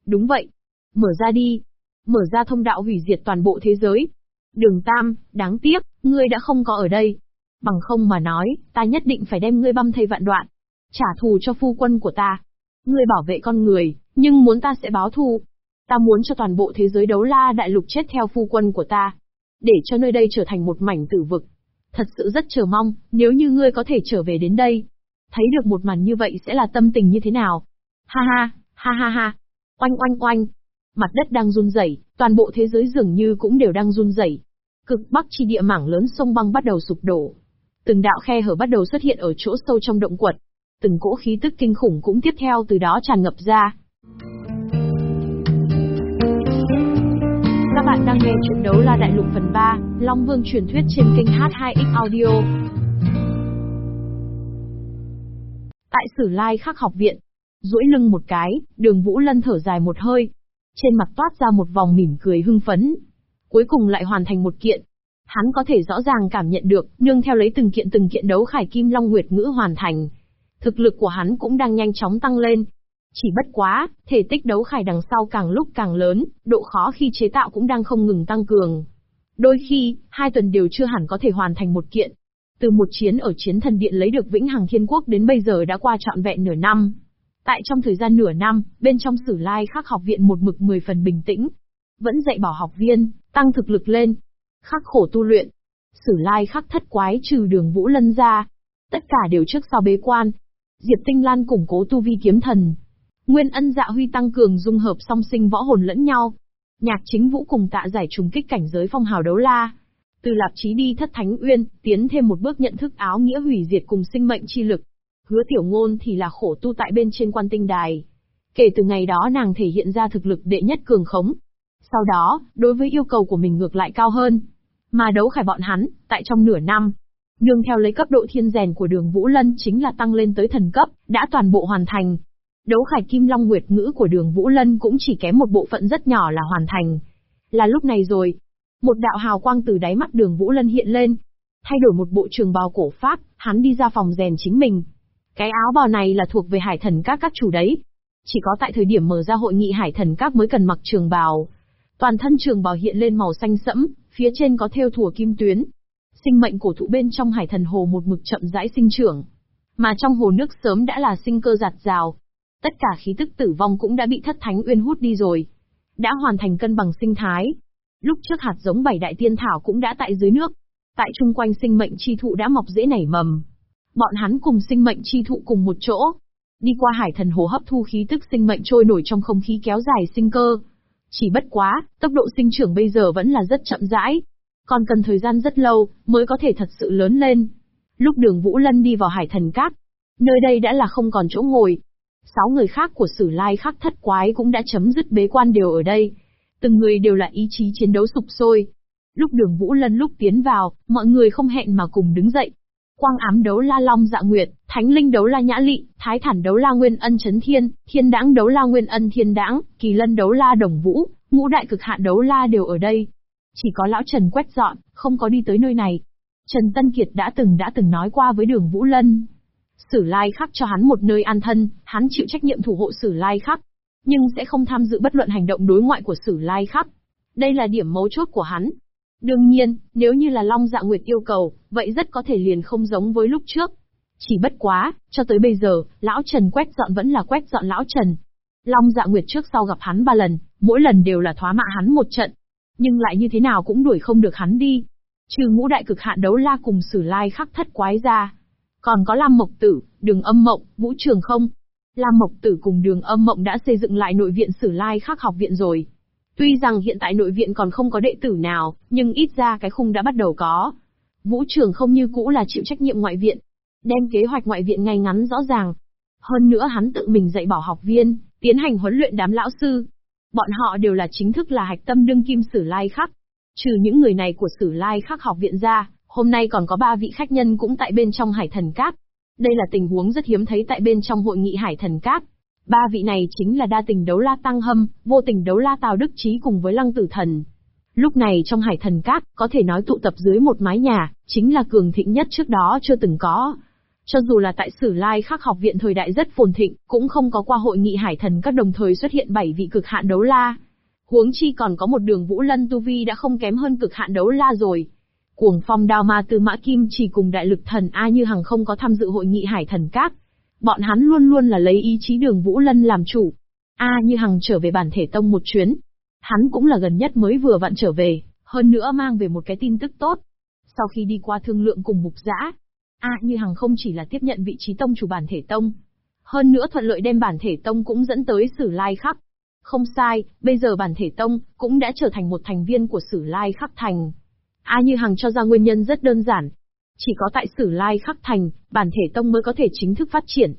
Đúng vậy. Mở ra đi. Mở ra thông đạo hủy diệt toàn bộ thế giới. Đường Tam, đáng tiếc, ngươi đã không có ở đây. Bằng không mà nói, ta nhất định phải đem ngươi băm thây vạn đoạn. Trả thù cho phu quân của ta. Ngươi bảo vệ con người, nhưng muốn ta sẽ báo thù. Ta muốn cho toàn bộ thế giới đấu la đại lục chết theo phu quân của ta. Để cho nơi đây trở thành một mảnh tử vực. Thật sự rất chờ mong, nếu như ngươi có thể trở về đến đây. Thấy được một màn như vậy sẽ là tâm tình như thế nào? Ha ha, ha ha ha. Oanh oanh oanh. Mặt đất đang run rẩy, toàn bộ thế giới dường như cũng đều đang run rẩy. Cực bắc chi địa mảng lớn sông băng bắt đầu sụp đổ. Từng đạo khe hở bắt đầu xuất hiện ở chỗ sâu trong động quật. Từng cỗ khí tức kinh khủng cũng tiếp theo từ đó tràn ngập ra. Các bạn đang nghe chuyện đấu la đại lục phần 3, Long Vương truyền thuyết trên kênh H2X Audio. Tại Sử Lai Khắc học viện, duỗi lưng một cái, đường Vũ Lân thở dài một hơi. Trên mặt toát ra một vòng mỉm cười hưng phấn. Cuối cùng lại hoàn thành một kiện. Hắn có thể rõ ràng cảm nhận được, nương theo lấy từng kiện từng kiện đấu khải kim long nguyệt ngữ hoàn thành. Thực lực của hắn cũng đang nhanh chóng tăng lên, chỉ bất quá, thể tích đấu khải đằng sau càng lúc càng lớn, độ khó khi chế tạo cũng đang không ngừng tăng cường. Đôi khi, hai tuần đều chưa hẳn có thể hoàn thành một kiện. Từ một chiến ở chiến thần điện lấy được vĩnh hằng thiên quốc đến bây giờ đã qua trọn vẹn nửa năm. Tại trong thời gian nửa năm, bên trong sử lai khắc học viện một mực 10 phần bình tĩnh. Vẫn dạy bảo học viên, tăng thực lực lên. Khắc khổ tu luyện. Sử lai khắc thất quái trừ đường vũ lân ra. Tất cả đều trước sau bế quan. Diệp Tinh Lan củng cố tu vi kiếm thần, Nguyên ân dạ huy tăng cường dung hợp song sinh võ hồn lẫn nhau. Nhạc chính vũ cùng tạ giải trùng kích cảnh giới phong hào đấu la. Từ lạp chí đi thất thánh uyên, tiến thêm một bước nhận thức áo nghĩa hủy diệt cùng sinh mệnh chi lực. Hứa tiểu ngôn thì là khổ tu tại bên trên quan tinh đài. Kể từ ngày đó nàng thể hiện ra thực lực đệ nhất cường khống. Sau đó, đối với yêu cầu của mình ngược lại cao hơn. Mà đấu khải bọn hắn, tại trong nửa năm, nương theo lấy cấp độ thiên rèn của đường Vũ Lân chính là tăng lên tới thần cấp, đã toàn bộ hoàn thành. Đấu khải kim long nguyệt ngữ của đường Vũ Lân cũng chỉ kém một bộ phận rất nhỏ là hoàn thành. Là lúc này rồi. Một đạo hào quang từ đáy mắt đường Vũ Lân hiện lên. Thay đổi một bộ trường bào cổ Pháp, hắn đi ra phòng rèn chính mình. Cái áo bào này là thuộc về hải thần các các chủ đấy. Chỉ có tại thời điểm mở ra hội nghị hải thần các mới cần mặc trường bào. Toàn thân trường bào hiện lên màu xanh sẫm, phía trên có thêu thùa kim tuyến. Sinh mệnh cổ thụ bên trong hải thần hồ một mực chậm rãi sinh trưởng. Mà trong hồ nước sớm đã là sinh cơ giạt rào, Tất cả khí tức tử vong cũng đã bị thất thánh uyên hút đi rồi. Đã hoàn thành cân bằng sinh thái. Lúc trước hạt giống bảy đại tiên thảo cũng đã tại dưới nước. Tại chung quanh sinh mệnh chi thụ đã mọc dễ nảy mầm. Bọn hắn cùng sinh mệnh chi thụ cùng một chỗ. Đi qua hải thần hồ hấp thu khí tức sinh mệnh trôi nổi trong không khí kéo dài sinh cơ. Chỉ bất quá, tốc độ sinh trưởng bây giờ vẫn là rất chậm rãi. Còn cần thời gian rất lâu, mới có thể thật sự lớn lên. Lúc đường Vũ Lân đi vào hải thần cát, nơi đây đã là không còn chỗ ngồi. Sáu người khác của sử lai khắc thất quái cũng đã chấm dứt bế quan đều ở đây. Từng người đều là ý chí chiến đấu sụp sôi. Lúc đường Vũ Lân lúc tiến vào, mọi người không hẹn mà cùng đứng dậy. Quang ám đấu la long dạ nguyệt, thánh linh đấu la nhã lị, thái thản đấu la nguyên ân chấn thiên, thiên đãng đấu la nguyên ân thiên đãng, kỳ lân đấu la đồng vũ, ngũ đại cực hạn đấu la đều ở đây. Chỉ có lão Trần quét dọn, không có đi tới nơi này. Trần Tân Kiệt đã từng đã từng nói qua với đường Vũ Lân. Sử lai khắc cho hắn một nơi an thân, hắn chịu trách nhiệm thủ hộ sử lai khắc. Nhưng sẽ không tham dự bất luận hành động đối ngoại của sử lai khắc. Đây là điểm mấu chốt của hắn. Đương nhiên, nếu như là Long Dạ Nguyệt yêu cầu, vậy rất có thể liền không giống với lúc trước. Chỉ bất quá, cho tới bây giờ, lão Trần quét dọn vẫn là quét dọn lão Trần. Long Dạ Nguyệt trước sau gặp hắn ba lần, mỗi lần đều là thoá mạ hắn một trận. Nhưng lại như thế nào cũng đuổi không được hắn đi. Trừ ngũ đại cực hạn đấu la cùng sử lai khắc thất quái ra. Còn có Lam Mộc Tử, Đường Âm Mộng, Vũ Trường không? Lam Mộc Tử cùng Đường Âm Mộng đã xây dựng lại nội viện sử lai khắc học viện rồi. Tuy rằng hiện tại nội viện còn không có đệ tử nào, nhưng ít ra cái khung đã bắt đầu có. Vũ Trường không như cũ là chịu trách nhiệm ngoại viện. Đem kế hoạch ngoại viện ngay ngắn rõ ràng. Hơn nữa hắn tự mình dạy bảo học viên, tiến hành huấn luyện đám lão sư. Bọn họ đều là chính thức là hạch tâm đương kim sử lai khắc. Trừ những người này của sử lai khắc học viện ra, hôm nay còn có ba vị khách nhân cũng tại bên trong hải thần cát. Đây là tình huống rất hiếm thấy tại bên trong hội nghị hải thần cát. Ba vị này chính là đa tình đấu la Tăng Hâm, vô tình đấu la Tào Đức Trí cùng với Lăng Tử Thần. Lúc này trong hải thần cát, có thể nói tụ tập dưới một mái nhà, chính là cường thịnh nhất trước đó chưa từng có. Cho dù là tại Sử Lai Khắc học viện thời đại rất phồn thịnh, cũng không có qua hội nghị hải thần các đồng thời xuất hiện bảy vị cực hạn đấu la. Huống chi còn có một đường Vũ Lân Tu Vi đã không kém hơn cực hạn đấu la rồi. Cuồng phong đao ma tư mã kim chỉ cùng đại lực thần A như hằng không có tham dự hội nghị hải thần các. Bọn hắn luôn luôn là lấy ý chí đường Vũ Lân làm chủ. A như hằng trở về bản thể tông một chuyến. Hắn cũng là gần nhất mới vừa vặn trở về, hơn nữa mang về một cái tin tức tốt. Sau khi đi qua thương lượng cùng mục giã, A như hằng không chỉ là tiếp nhận vị trí tông chủ bản thể tông. Hơn nữa thuận lợi đem bản thể tông cũng dẫn tới sử lai khắc. Không sai, bây giờ bản thể tông cũng đã trở thành một thành viên của sử lai khắc thành. A Như Hằng cho ra nguyên nhân rất đơn giản. Chỉ có tại Sử Lai Khắc Thành, bản thể tông mới có thể chính thức phát triển.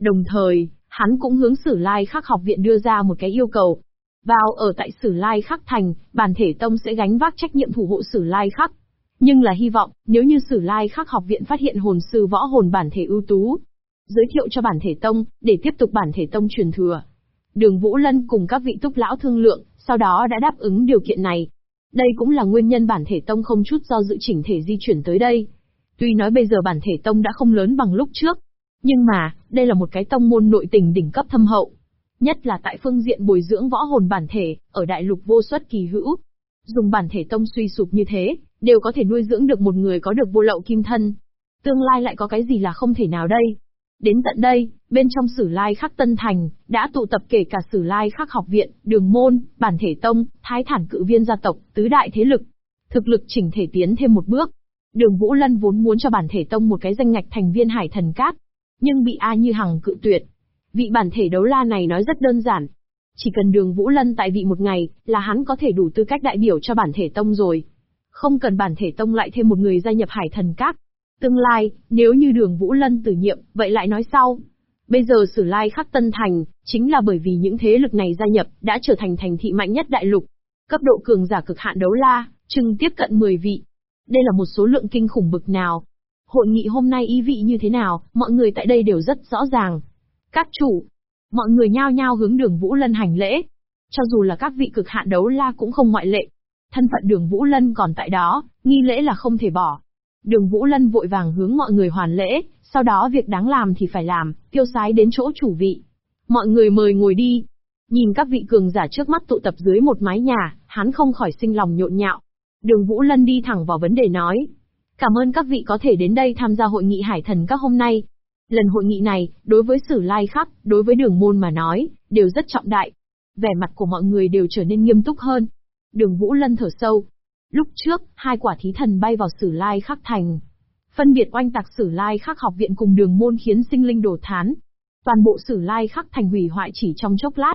Đồng thời, hắn cũng hướng Sử Lai Khắc học viện đưa ra một cái yêu cầu. Vào ở tại Sử Lai Khắc Thành, bản thể tông sẽ gánh vác trách nhiệm thủ hộ Sử Lai Khắc. Nhưng là hy vọng, nếu như Sử Lai Khắc học viện phát hiện hồn sư võ hồn bản thể ưu tú, giới thiệu cho bản thể tông, để tiếp tục bản thể tông truyền thừa. Đường Vũ Lân cùng các vị túc lão thương lượng, sau đó đã đáp ứng điều kiện này. Đây cũng là nguyên nhân bản thể tông không chút do dự chỉnh thể di chuyển tới đây. Tuy nói bây giờ bản thể tông đã không lớn bằng lúc trước, nhưng mà, đây là một cái tông môn nội tình đỉnh cấp thâm hậu. Nhất là tại phương diện bồi dưỡng võ hồn bản thể, ở đại lục vô suất kỳ hữu. Dùng bản thể tông suy sụp như thế, đều có thể nuôi dưỡng được một người có được vô lậu kim thân. Tương lai lại có cái gì là không thể nào đây? Đến tận đây, bên trong Sử Lai Khắc Tân Thành, đã tụ tập kể cả Sử Lai Khắc Học Viện, Đường Môn, Bản Thể Tông, Thái Thản Cự Viên gia tộc, tứ đại thế lực. Thực lực chỉnh thể tiến thêm một bước. Đường Vũ Lân vốn muốn cho Bản Thể Tông một cái danh ngạch thành viên Hải Thần Cát, nhưng bị A Như Hằng cự tuyệt. Vị bản thể đấu la này nói rất đơn giản. Chỉ cần đường Vũ Lân tại vị một ngày, là hắn có thể đủ tư cách đại biểu cho bản thể tông rồi. Không cần bản thể tông lại thêm một người gia nhập hải thần cát, Tương lai, nếu như đường Vũ Lân tử nhiệm, vậy lại nói sau. Bây giờ Sử Lai Khắc Tân Thành, chính là bởi vì những thế lực này gia nhập, đã trở thành thành thị mạnh nhất đại lục. Cấp độ cường giả cực hạn đấu la, chừng tiếp cận 10 vị. Đây là một số lượng kinh khủng bực nào. Hội nghị hôm nay ý vị như thế nào, mọi người tại đây đều rất rõ ràng. Các chủ, mọi người nhao nhao hướng đường Vũ Lân hành lễ. Cho dù là các vị cực hạn đấu la cũng không ngoại lệ. Thân phận đường Vũ Lân còn tại đó, nghi lễ là không thể bỏ. Đường Vũ Lân vội vàng hướng mọi người hoàn lễ, sau đó việc đáng làm thì phải làm, tiêu sái đến chỗ chủ vị. Mọi người mời ngồi đi. Nhìn các vị cường giả trước mắt tụ tập dưới một mái nhà, hắn không khỏi sinh lòng nhộn nhạo. Đường Vũ Lân đi thẳng vào vấn đề nói. Cảm ơn các vị có thể đến đây tham gia hội nghị hải thần các hôm nay. Lần hội nghị này, đối với sử lai khắc, đối với đường môn mà nói, đều rất trọng đại. Vẻ mặt của mọi người đều trở nên nghiêm túc hơn. Đường Vũ Lân thở sâu, Lúc trước, hai quả thí thần bay vào Sử Lai Khắc Thành. Phân biệt oanh tạc Sử Lai Khắc học viện cùng đường môn khiến sinh linh đổ thán. Toàn bộ Sử Lai Khắc Thành hủy hoại chỉ trong chốc lát.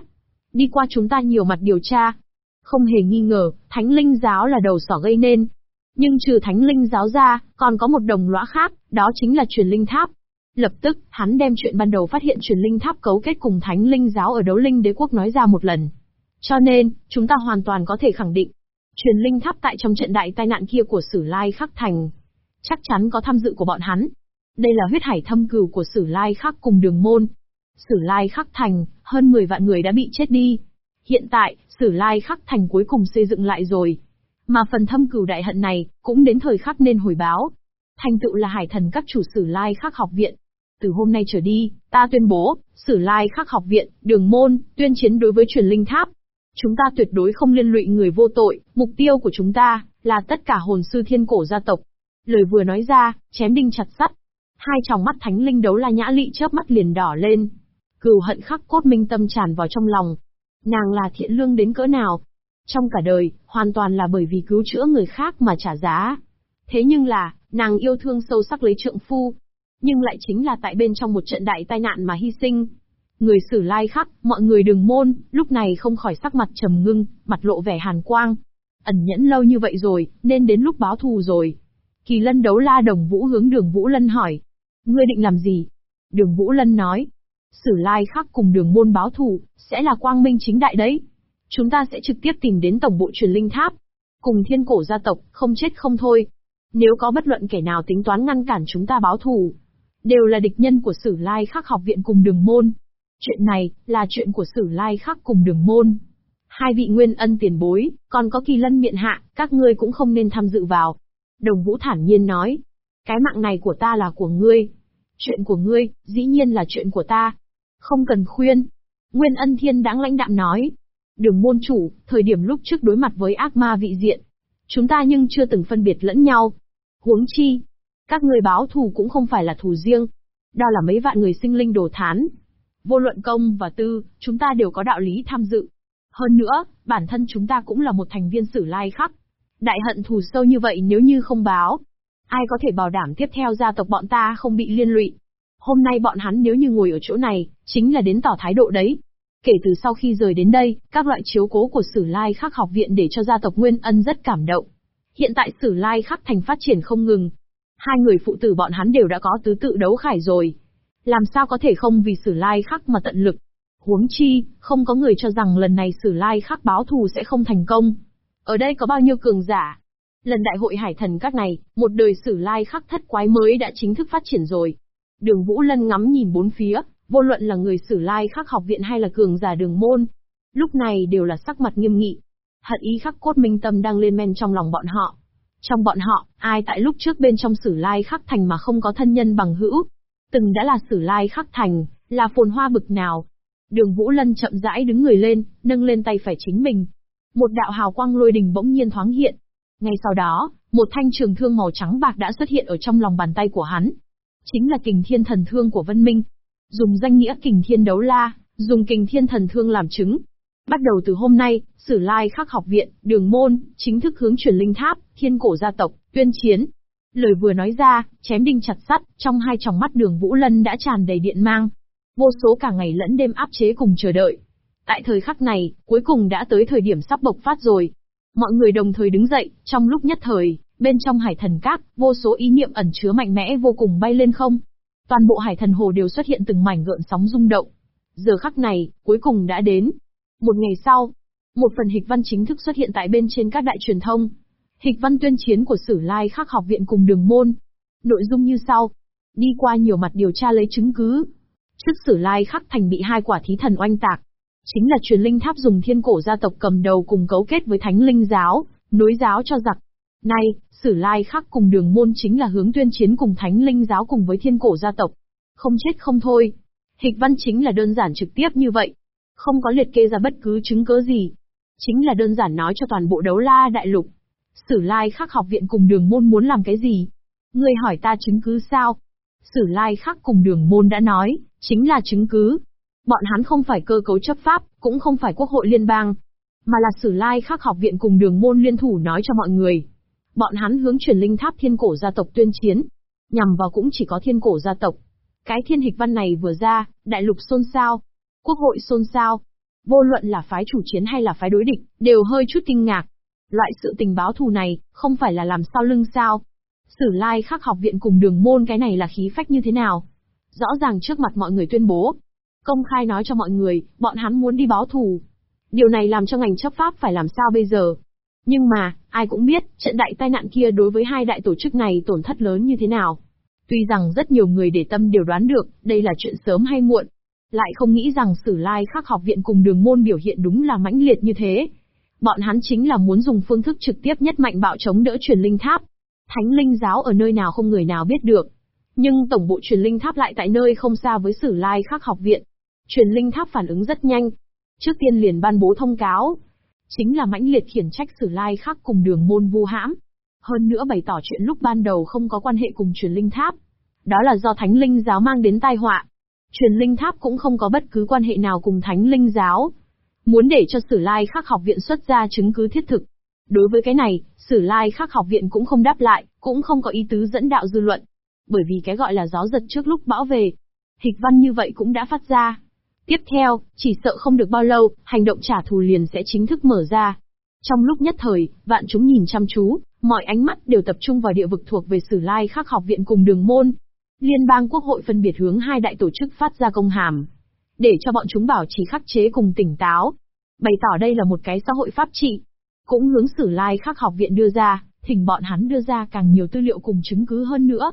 Đi qua chúng ta nhiều mặt điều tra. Không hề nghi ngờ, Thánh Linh Giáo là đầu sỏ gây nên. Nhưng trừ thánh linh giáo ra, còn có một đồng lõa khác, đó chính là truyền linh tháp. Lập tức, hắn đem chuyện ban đầu phát hiện truyền linh tháp cấu kết cùng thánh linh giáo ở đấu linh đế quốc nói ra một lần. Cho nên, chúng ta hoàn toàn có thể khẳng định, truyền linh tháp tại trong trận đại tai nạn kia của Sử Lai Khắc Thành. Chắc chắn có tham dự của bọn hắn. Đây là huyết hải thâm cừu của Sử Lai Khắc cùng đường môn. Sử Lai Khắc Thành, hơn 10 vạn người đã bị chết đi. Hiện tại, Sử Lai Khắc Thành cuối cùng xây dựng lại rồi. Mà phần thâm cừu đại hận này, cũng đến thời khắc nên hồi báo. Thành tựu là hải thần các chủ Sử Lai Khắc học viện. Từ hôm nay trở đi, ta tuyên bố, Sử Lai Khắc học viện, đường môn, tuyên chiến đối với truyền linh tháp. Chúng ta tuyệt đối không liên lụy người vô tội, mục tiêu của chúng ta, là tất cả hồn sư thiên cổ gia tộc. Lời vừa nói ra, chém đinh chặt sắt. Hai tròng mắt thánh linh đấu la nhã lị chớp mắt liền đỏ lên. Cừu hận khắc cốt minh tâm tràn vào trong lòng. Nàng là thiện lương đến cỡ nào? Trong cả đời, hoàn toàn là bởi vì cứu chữa người khác mà trả giá. Thế nhưng là, nàng yêu thương sâu sắc lấy trượng phu. Nhưng lại chính là tại bên trong một trận đại tai nạn mà hy sinh. Người sử lai khắc, mọi người đường môn, lúc này không khỏi sắc mặt trầm ngưng, mặt lộ vẻ hàn quang. Ẩn nhẫn lâu như vậy rồi, nên đến lúc báo thù rồi. Kỳ lân đấu la đồng Vũ hướng đường Vũ Lân hỏi. Ngươi định làm gì? Đường Vũ Lân nói. Sử lai khắc cùng đường môn báo thù, sẽ là quang minh chính đại đấy. Chúng ta sẽ trực tiếp tìm đến tổng bộ truyền linh tháp. Cùng thiên cổ gia tộc, không chết không thôi. Nếu có bất luận kẻ nào tính toán ngăn cản chúng ta báo thù, đều là địch nhân của Sử Lai Khắc học viện cùng Đường Môn. Chuyện này, là chuyện của Sử Lai Khắc cùng Đường Môn. Hai vị nguyên ân tiền bối, còn có kỳ lân miện hạ, các ngươi cũng không nên tham dự vào. Đồng Vũ thản nhiên nói, cái mạng này của ta là của ngươi. Chuyện của ngươi, dĩ nhiên là chuyện của ta. Không cần khuyên. Nguyên ân thiên đáng lãnh đạm nói. Đường môn chủ, thời điểm lúc trước đối mặt với ác ma vị diện. Chúng ta nhưng chưa từng phân biệt lẫn nhau. Huống chi. Các ngươi báo thù cũng không phải là thù riêng. Đó là mấy vạn người sinh linh đồ thán, Vô luận công và tư, chúng ta đều có đạo lý tham dự. Hơn nữa, bản thân chúng ta cũng là một thành viên sử lai khắc. Đại hận thù sâu như vậy nếu như không báo, ai có thể bảo đảm tiếp theo gia tộc bọn ta không bị liên lụy. Hôm nay bọn hắn nếu như ngồi ở chỗ này, chính là đến tỏ thái độ đấy. Kể từ sau khi rời đến đây, các loại chiếu cố của Sử Lai Khắc học viện để cho gia tộc Nguyên Ân rất cảm động. Hiện tại Sử Lai Khắc thành phát triển không ngừng. Hai người phụ tử bọn hắn đều đã có tứ tự đấu khải rồi. Làm sao có thể không vì Sử Lai Khắc mà tận lực. Huống chi, không có người cho rằng lần này Sử Lai Khắc báo thù sẽ không thành công. Ở đây có bao nhiêu cường giả? Lần đại hội hải thần các này, một đời Sử Lai Khắc thất quái mới đã chính thức phát triển rồi. Đường Vũ Lân ngắm nhìn bốn phía, vô luận là người Sử Lai Khắc học viện hay là cường giả đường môn. Lúc này đều là sắc mặt nghiêm nghị. Hận ý khắc cốt minh tâm đang lên men trong lòng bọn họ. Trong bọn họ, ai tại lúc trước bên trong Sử Lai Khắc thành mà không có thân nhân bằng hữu, Từng đã là sử lai khắc thành, là phồn hoa bực nào. Đường Vũ Lân chậm rãi đứng người lên, nâng lên tay phải chính mình. Một đạo hào quang lôi đình bỗng nhiên thoáng hiện. Ngay sau đó, một thanh trường thương màu trắng bạc đã xuất hiện ở trong lòng bàn tay của hắn. Chính là kình thiên thần thương của Vân Minh. Dùng danh nghĩa kình thiên đấu la, dùng kình thiên thần thương làm chứng. Bắt đầu từ hôm nay, Sử Lai Khắc học viện, Đường Môn, chính thức hướng chuyển linh tháp, thiên cổ gia tộc, tuyên chiến. Lời vừa nói ra, chém đinh chặt sắt, trong hai tròng mắt đường Vũ Lân đã tràn đầy điện mang. Vô số cả ngày lẫn đêm áp chế cùng chờ đợi. Tại thời khắc này, cuối cùng đã tới thời điểm sắp bộc phát rồi. Mọi người đồng thời đứng dậy, trong lúc nhất thời, bên trong hải thần các, vô số ý niệm ẩn chứa mạnh mẽ vô cùng bay lên không. Toàn bộ hải thần hồ đều xuất hiện từng mảnh gợn sóng rung động. Giờ khắc này, cuối cùng đã đến. Một ngày sau, một phần hịch văn chính thức xuất hiện tại bên trên các đại truyền thông. Hịch văn tuyên chiến của Sử Lai Khắc học viện cùng đường môn. Nội dung như sau. Đi qua nhiều mặt điều tra lấy chứng cứ. Trước Sử Lai Khắc thành bị hai quả thí thần oanh tạc. Chính là truyền linh tháp dùng thiên cổ gia tộc cầm đầu cùng cấu kết với thánh linh giáo, nối giáo cho giặc. Nay, Sử Lai Khắc cùng đường môn chính là hướng tuyên chiến cùng thánh linh giáo cùng với thiên cổ gia tộc. Không chết không thôi. Hịch văn chính là đơn giản trực tiếp như vậy. Không có liệt kê ra bất cứ chứng cứ gì. Chính là đơn giản nói cho toàn bộ đấu la đại lục Sử lai khắc học viện cùng đường môn muốn làm cái gì? Ngươi hỏi ta chứng cứ sao? Sử lai khắc cùng đường môn đã nói, chính là chứng cứ. Bọn hắn không phải cơ cấu chấp pháp, cũng không phải quốc hội liên bang, mà là sử lai khắc học viện cùng đường môn liên thủ nói cho mọi người. Bọn hắn hướng truyền linh tháp thiên cổ gia tộc tuyên chiến, nhằm vào cũng chỉ có thiên cổ gia tộc. Cái thiên hịch văn này vừa ra, đại lục xôn xao, quốc hội xôn xao. Vô luận là phái chủ chiến hay là phái đối địch, đều hơi chút kinh ngạc. Loại sự tình báo thù này, không phải là làm sao lưng sao. Sử lai khắc học viện cùng đường môn cái này là khí phách như thế nào? Rõ ràng trước mặt mọi người tuyên bố. Công khai nói cho mọi người, bọn hắn muốn đi báo thù. Điều này làm cho ngành chấp pháp phải làm sao bây giờ? Nhưng mà, ai cũng biết, trận đại tai nạn kia đối với hai đại tổ chức này tổn thất lớn như thế nào. Tuy rằng rất nhiều người để tâm đều đoán được, đây là chuyện sớm hay muộn. Lại không nghĩ rằng sử lai khắc học viện cùng đường môn biểu hiện đúng là mãnh liệt như thế. Bọn hắn chính là muốn dùng phương thức trực tiếp nhất mạnh bạo chống đỡ truyền linh tháp. Thánh linh giáo ở nơi nào không người nào biết được. Nhưng tổng bộ truyền linh tháp lại tại nơi không xa với sử lai khắc học viện. Truyền linh tháp phản ứng rất nhanh. Trước tiên liền ban bố thông cáo. Chính là mãnh liệt khiển trách sử lai khắc cùng đường môn vu hãm. Hơn nữa bày tỏ chuyện lúc ban đầu không có quan hệ cùng truyền linh tháp. Đó là do thánh linh giáo mang đến tai họa. Truyền linh tháp cũng không có bất cứ quan hệ nào cùng thánh linh giáo. Muốn để cho Sử Lai Khắc học viện xuất ra chứng cứ thiết thực. Đối với cái này, Sử Lai Khắc học viện cũng không đáp lại, cũng không có ý tứ dẫn đạo dư luận. Bởi vì cái gọi là gió giật trước lúc bão về. Hịch văn như vậy cũng đã phát ra. Tiếp theo, chỉ sợ không được bao lâu, hành động trả thù liền sẽ chính thức mở ra. Trong lúc nhất thời, vạn chúng nhìn chăm chú, mọi ánh mắt đều tập trung vào địa vực thuộc về Sử Lai Khắc học viện cùng đường môn. Liên bang quốc hội phân biệt hướng hai đại tổ chức phát ra công hàm, để cho bọn chúng bảo trì khắc chế cùng tỉnh táo. Bày tỏ đây là một cái xã hội pháp trị. Cũng hướng Sử Lai Khắc học viện đưa ra, thỉnh bọn hắn đưa ra càng nhiều tư liệu cùng chứng cứ hơn nữa.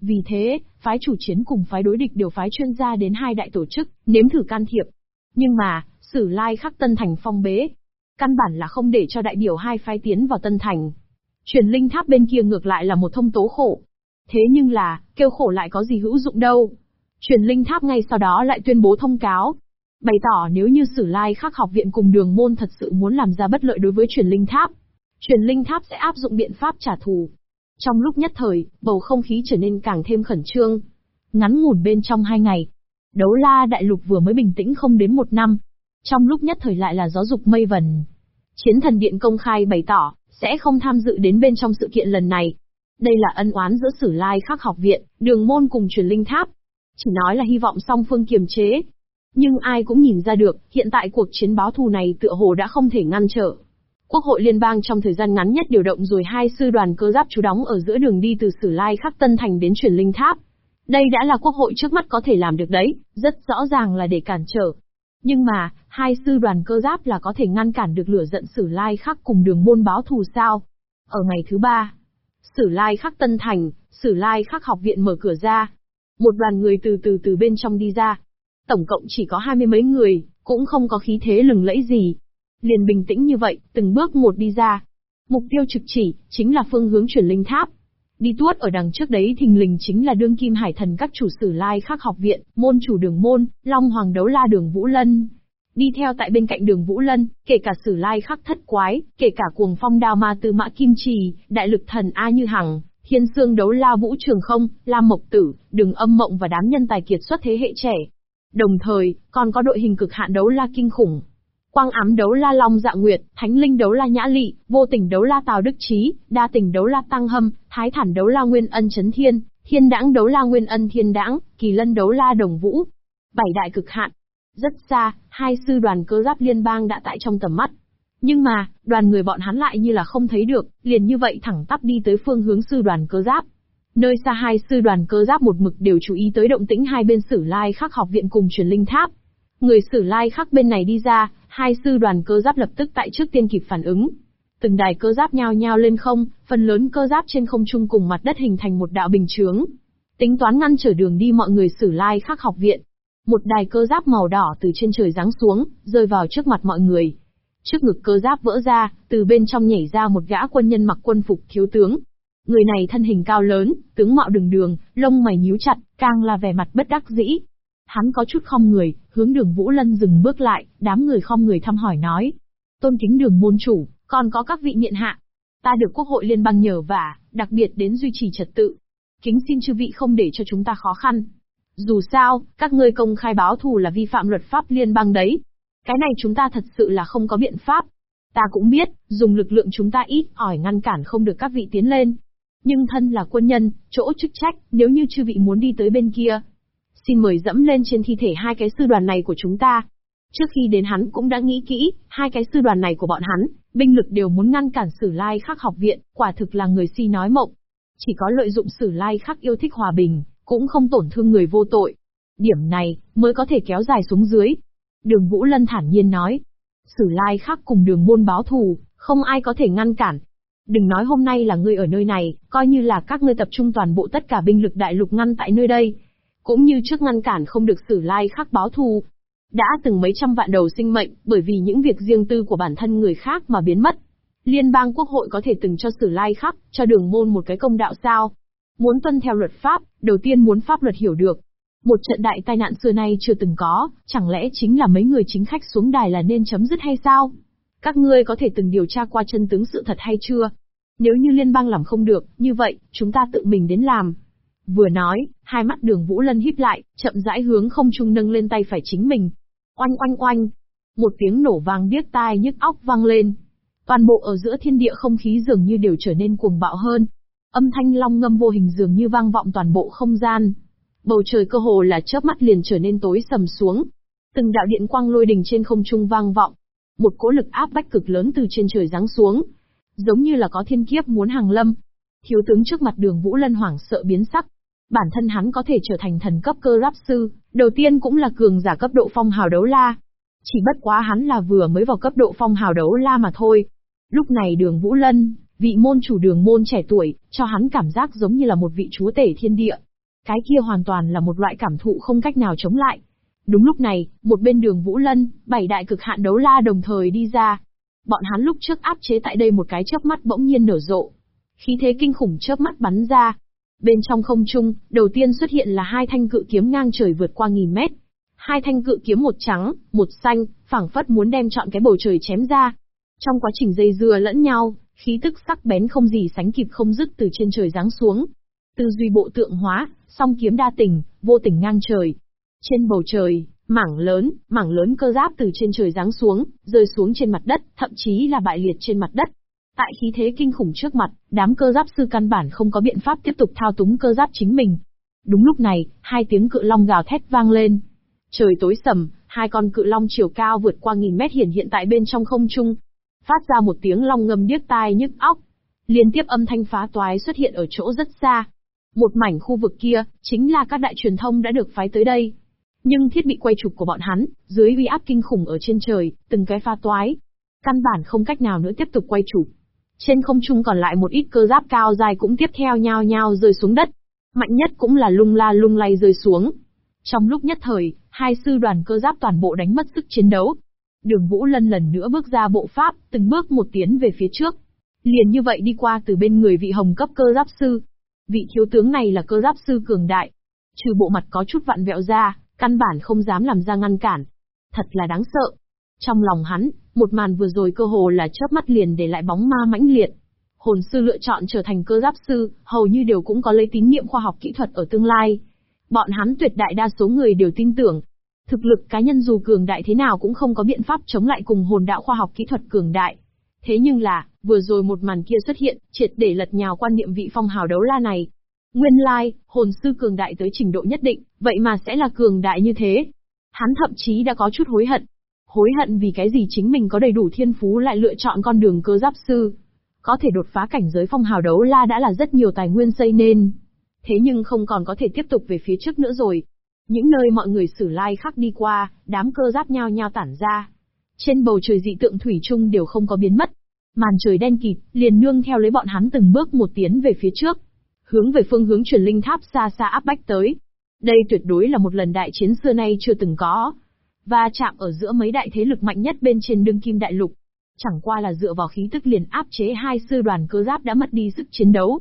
Vì thế, phái chủ chiến cùng phái đối địch đều phái chuyên gia đến hai đại tổ chức, nếm thử can thiệp. Nhưng mà, Sử Lai Khắc Tân Thành phong bế. Căn bản là không để cho đại biểu hai phái tiến vào Tân Thành. Truyền linh tháp bên kia ngược lại là một thông tố khổ. Thế nhưng là, kêu khổ lại có gì hữu dụng đâu. Truyền linh tháp ngay sau đó lại tuyên bố thông cáo. Bày tỏ nếu như Sử Lai Khắc học viện cùng đường môn thật sự muốn làm ra bất lợi đối với truyền linh tháp. Truyền linh tháp sẽ áp dụng biện pháp trả thù. Trong lúc nhất thời, bầu không khí trở nên càng thêm khẩn trương. Ngắn ngủn bên trong hai ngày. Đấu la đại lục vừa mới bình tĩnh không đến một năm. Trong lúc nhất thời lại là gió dục mây vần. Chiến thần điện công khai bày tỏ, sẽ không tham dự đến bên trong sự kiện lần này. Đây là ân oán giữa Sử Lai Khắc học viện, đường môn cùng truyền linh tháp. Chỉ nói là hy vọng song phương kiềm chế. Nhưng ai cũng nhìn ra được, hiện tại cuộc chiến báo thù này tựa hồ đã không thể ngăn trở. Quốc hội liên bang trong thời gian ngắn nhất điều động rồi hai sư đoàn cơ giáp trú đóng ở giữa đường đi từ Sử Lai Khắc Tân Thành đến truyền linh tháp. Đây đã là quốc hội trước mắt có thể làm được đấy, rất rõ ràng là để cản trở. Nhưng mà, hai sư đoàn cơ giáp là có thể ngăn cản được lửa giận Sử Lai Khắc cùng đường môn báo thù sao? Ở ngày thứ ba, Sử Lai Khắc Tân Thành, Sử Lai Khắc học viện mở cửa ra. Một đoàn người từ từ từ bên trong đi ra. Tổng cộng chỉ có hai mươi mấy người, cũng không có khí thế lừng lẫy gì. Liền bình tĩnh như vậy, từng bước một đi ra. Mục tiêu trực chỉ, chính là phương hướng chuyển linh tháp. Đi tuốt ở đằng trước đấy thình lình chính là đương kim hải thần các chủ sử lai khắc học viện, môn chủ đường môn, long hoàng đấu la đường Vũ Lân. Đi theo tại bên cạnh đường Vũ Lân, kể cả sử lai khắc thất quái, kể cả cuồng phong đao ma tư mã kim trì, đại lực thần A Như Hằng, Hiên xương đấu la vũ trường không, lam mộc tử, đừng âm mộng và đám nhân tài kiệt xuất thế hệ trẻ. Đồng thời, còn có đội hình cực hạn đấu la kinh khủng. Quang ám đấu la long dạ nguyệt, thánh linh đấu la nhã lị, vô tình đấu la tào đức trí, đa tình đấu la tăng hâm, thái thản đấu la nguyên ân chấn thiên, thiên đãng đấu la nguyên ân thiên đãng, kỳ lân đấu la đồng vũ. Bảy đại cực hạn, rất xa, hai sư đoàn cơ giáp liên bang đã tại trong tầm mắt. Nhưng mà, đoàn người bọn hắn lại như là không thấy được, liền như vậy thẳng tắp đi tới phương hướng sư đoàn cơ giáp. Nơi xa hai sư đoàn cơ giáp một mực đều chú ý tới động tĩnh hai bên sử lai khắc học viện cùng truyền linh tháp. Người sử lai khắc bên này đi ra, hai sư đoàn cơ giáp lập tức tại trước tiên kịp phản ứng. Từng đài cơ giáp nhao nhao lên không, phần lớn cơ giáp trên không trung cùng mặt đất hình thành một đạo bình chướng. Tính toán ngăn trở đường đi mọi người sử lai khắc học viện. Một đài cơ giáp màu đỏ từ trên trời giáng xuống, rơi vào trước mặt mọi người. Trước ngực cơ giáp vỡ ra, từ bên trong nhảy ra một gã quân nhân mặc quân phục thiếu tướng. Người này thân hình cao lớn, tướng mạo đường đường, lông mày nhíu chặt, càng là vẻ mặt bất đắc dĩ. Hắn có chút không người, hướng đường Vũ Lân dừng bước lại, đám người không người thăm hỏi nói. Tôn kính đường môn chủ, còn có các vị miện hạ. Ta được quốc hội liên bang nhờ vả, đặc biệt đến duy trì trật tự. Kính xin chư vị không để cho chúng ta khó khăn. Dù sao, các ngươi công khai báo thù là vi phạm luật pháp liên bang đấy. Cái này chúng ta thật sự là không có biện pháp. Ta cũng biết, dùng lực lượng chúng ta ít ỏi ngăn cản không được các vị tiến lên. Nhưng thân là quân nhân, chỗ chức trách, nếu như chư vị muốn đi tới bên kia. Xin mời dẫm lên trên thi thể hai cái sư đoàn này của chúng ta. Trước khi đến hắn cũng đã nghĩ kỹ, hai cái sư đoàn này của bọn hắn, binh lực đều muốn ngăn cản Sử Lai Khắc học viện, quả thực là người si nói mộng. Chỉ có lợi dụng Sử Lai Khắc yêu thích hòa bình, cũng không tổn thương người vô tội. Điểm này, mới có thể kéo dài xuống dưới. Đường Vũ Lân thản nhiên nói. Sử Lai Khắc cùng đường môn báo thù, không ai có thể ngăn cản. Đừng nói hôm nay là ngươi ở nơi này, coi như là các ngươi tập trung toàn bộ tất cả binh lực đại lục ngăn tại nơi đây. Cũng như trước ngăn cản không được Sử Lai Khắc báo thù, đã từng mấy trăm vạn đầu sinh mệnh, bởi vì những việc riêng tư của bản thân người khác mà biến mất. Liên bang quốc hội có thể từng cho sử lai khắc, cho đường môn một cái công đạo sao? Muốn tuân theo luật pháp, đầu tiên muốn pháp luật hiểu được. Một trận đại tai nạn xưa nay chưa từng có, chẳng lẽ chính là mấy người chính khách xuống đài là nên chấm dứt hay sao? Các ngươi có thể từng điều tra qua chân tướng sự thật hay chưa? Nếu như liên bang làm không được, như vậy, chúng ta tự mình đến làm. Vừa nói, hai mắt đường Vũ Lân híp lại, chậm rãi hướng không trung nâng lên tay phải chính mình, Oanh oanh oanh. Một tiếng nổ vang điếc tai nhức óc vang lên. Toàn bộ ở giữa thiên địa không khí dường như đều trở nên cuồng bạo hơn. Âm thanh long ngâm vô hình dường như vang vọng toàn bộ không gian. Bầu trời cơ hồ là chớp mắt liền trở nên tối sầm xuống. Từng đạo điện quang lôi đình trên không trung vang vọng. Một cỗ lực áp bách cực lớn từ trên trời giáng xuống. Giống như là có thiên kiếp muốn hàng lâm. Thiếu tướng trước mặt đường Vũ Lân hoảng sợ biến sắc. Bản thân hắn có thể trở thành thần cấp cơ giáp sư, đầu tiên cũng là cường giả cấp độ phong hào đấu la. Chỉ bất quá hắn là vừa mới vào cấp độ phong hào đấu la mà thôi. Lúc này đường Vũ Lân, vị môn chủ đường môn trẻ tuổi, cho hắn cảm giác giống như là một vị chúa tể thiên địa. Cái kia hoàn toàn là một loại cảm thụ không cách nào chống lại. Đúng lúc này, một bên đường Vũ Lân, bảy đại cực hạn đấu la đồng thời đi ra. Bọn hắn lúc trước áp chế tại đây một cái chớp mắt bỗng nhiên nở rộ. Khí thế kinh khủng chớp mắt bắn ra, Bên trong không trung, đầu tiên xuất hiện là hai thanh cự kiếm ngang trời vượt qua nghìn mét. Hai thanh cự kiếm một trắng, một xanh, phảng phất muốn đem chọn cái bầu trời chém ra. Trong quá trình dây dưa lẫn nhau, khí tức sắc bén không gì sánh kịp không dứt từ trên trời giáng xuống. Tư duy bộ tượng hóa, song kiếm đa tình, vô tình ngang trời. Trên bầu trời, mảng lớn, mảng lớn cơ giáp từ trên trời giáng xuống, rơi xuống trên mặt đất, thậm chí là bại liệt trên mặt đất. Tại khí thế kinh khủng trước mặt, đám cơ giáp sư căn bản không có biện pháp tiếp tục thao túng cơ giáp chính mình. Đúng lúc này, hai tiếng cự long gào thét vang lên. Trời tối sầm, hai con cự long chiều cao vượt qua nghìn mét hiển hiện tại bên trong không trung. Phát ra một tiếng long ngâm điếc tai nhức óc. Liên tiếp âm thanh phá toái xuất hiện ở chỗ rất xa. Một mảnh khu vực kia, chính là các đại truyền thông đã được phái tới đây. Nhưng thiết bị quay chụp của bọn hắn, dưới uy áp kinh khủng ở trên trời, từng cái pha toái. Căn bản không cách nào nữa tiếp tục quay chụp. Trên không trung còn lại một ít cơ giáp cao dài cũng tiếp theo nhao nhao rơi xuống đất. Mạnh nhất cũng là lung la lung lay rơi xuống. Trong lúc nhất thời, hai sư đoàn cơ giáp toàn bộ đánh mất sức chiến đấu. Đường Vũ Lân lần nữa bước ra bộ pháp, từng bước một tiến về phía trước. Liền như vậy đi qua từ bên người vị hồng cấp cơ giáp sư. Vị thiếu tướng này là cơ giáp sư cường đại. Trừ bộ mặt có chút vặn vẹo ra, căn bản không dám làm ra ngăn cản. Thật là đáng sợ. Trong lòng hắn, một màn vừa rồi cơ hồ là chớp mắt liền để lại bóng ma mãnh liệt. Hồn sư lựa chọn trở thành cơ giáp sư, hầu như đều cũng có lấy tín nhiệm khoa học kỹ thuật ở tương lai. Bọn hắn tuyệt đại đa số người đều tin tưởng. Thực lực cá nhân dù cường đại thế nào cũng không có biện pháp chống lại cùng hồn đạo khoa học kỹ thuật cường đại. Thế nhưng là, vừa rồi một màn kia xuất hiện, triệt để lật nhào quan niệm vị phong hào đấu la này. Nguyên lai, hồn sư cường đại tới trình độ nhất định, vậy mà sẽ là cường đại như thế. Hắn thậm chí đã có chút hối hận, hối hận vì cái gì chính mình có đầy đủ thiên phú lại lựa chọn con đường cơ giáp sư. Có thể đột phá cảnh giới phong hào đấu la đã là rất nhiều tài nguyên xây nên. Thế nhưng không còn có thể tiếp tục về phía trước nữa rồi. Những nơi mọi người xử lai khắc đi qua, đám cơ giáp nhao nhao tản ra. Trên bầu trời dị tượng thủy chung đều không có biến mất. Màn trời đen kịt, liền nương theo lấy bọn hắn từng bước một tiến về phía trước. Hướng về phương hướng truyền linh tháp xa xa áp bách tới. Đây tuyệt đối là một lần đại chiến xưa nay chưa từng có và chạm ở giữa mấy đại thế lực mạnh nhất bên trên đương kim đại lục. Chẳng qua là dựa vào khí tức liền áp chế hai sư đoàn cơ giáp đã mất đi sức chiến đấu.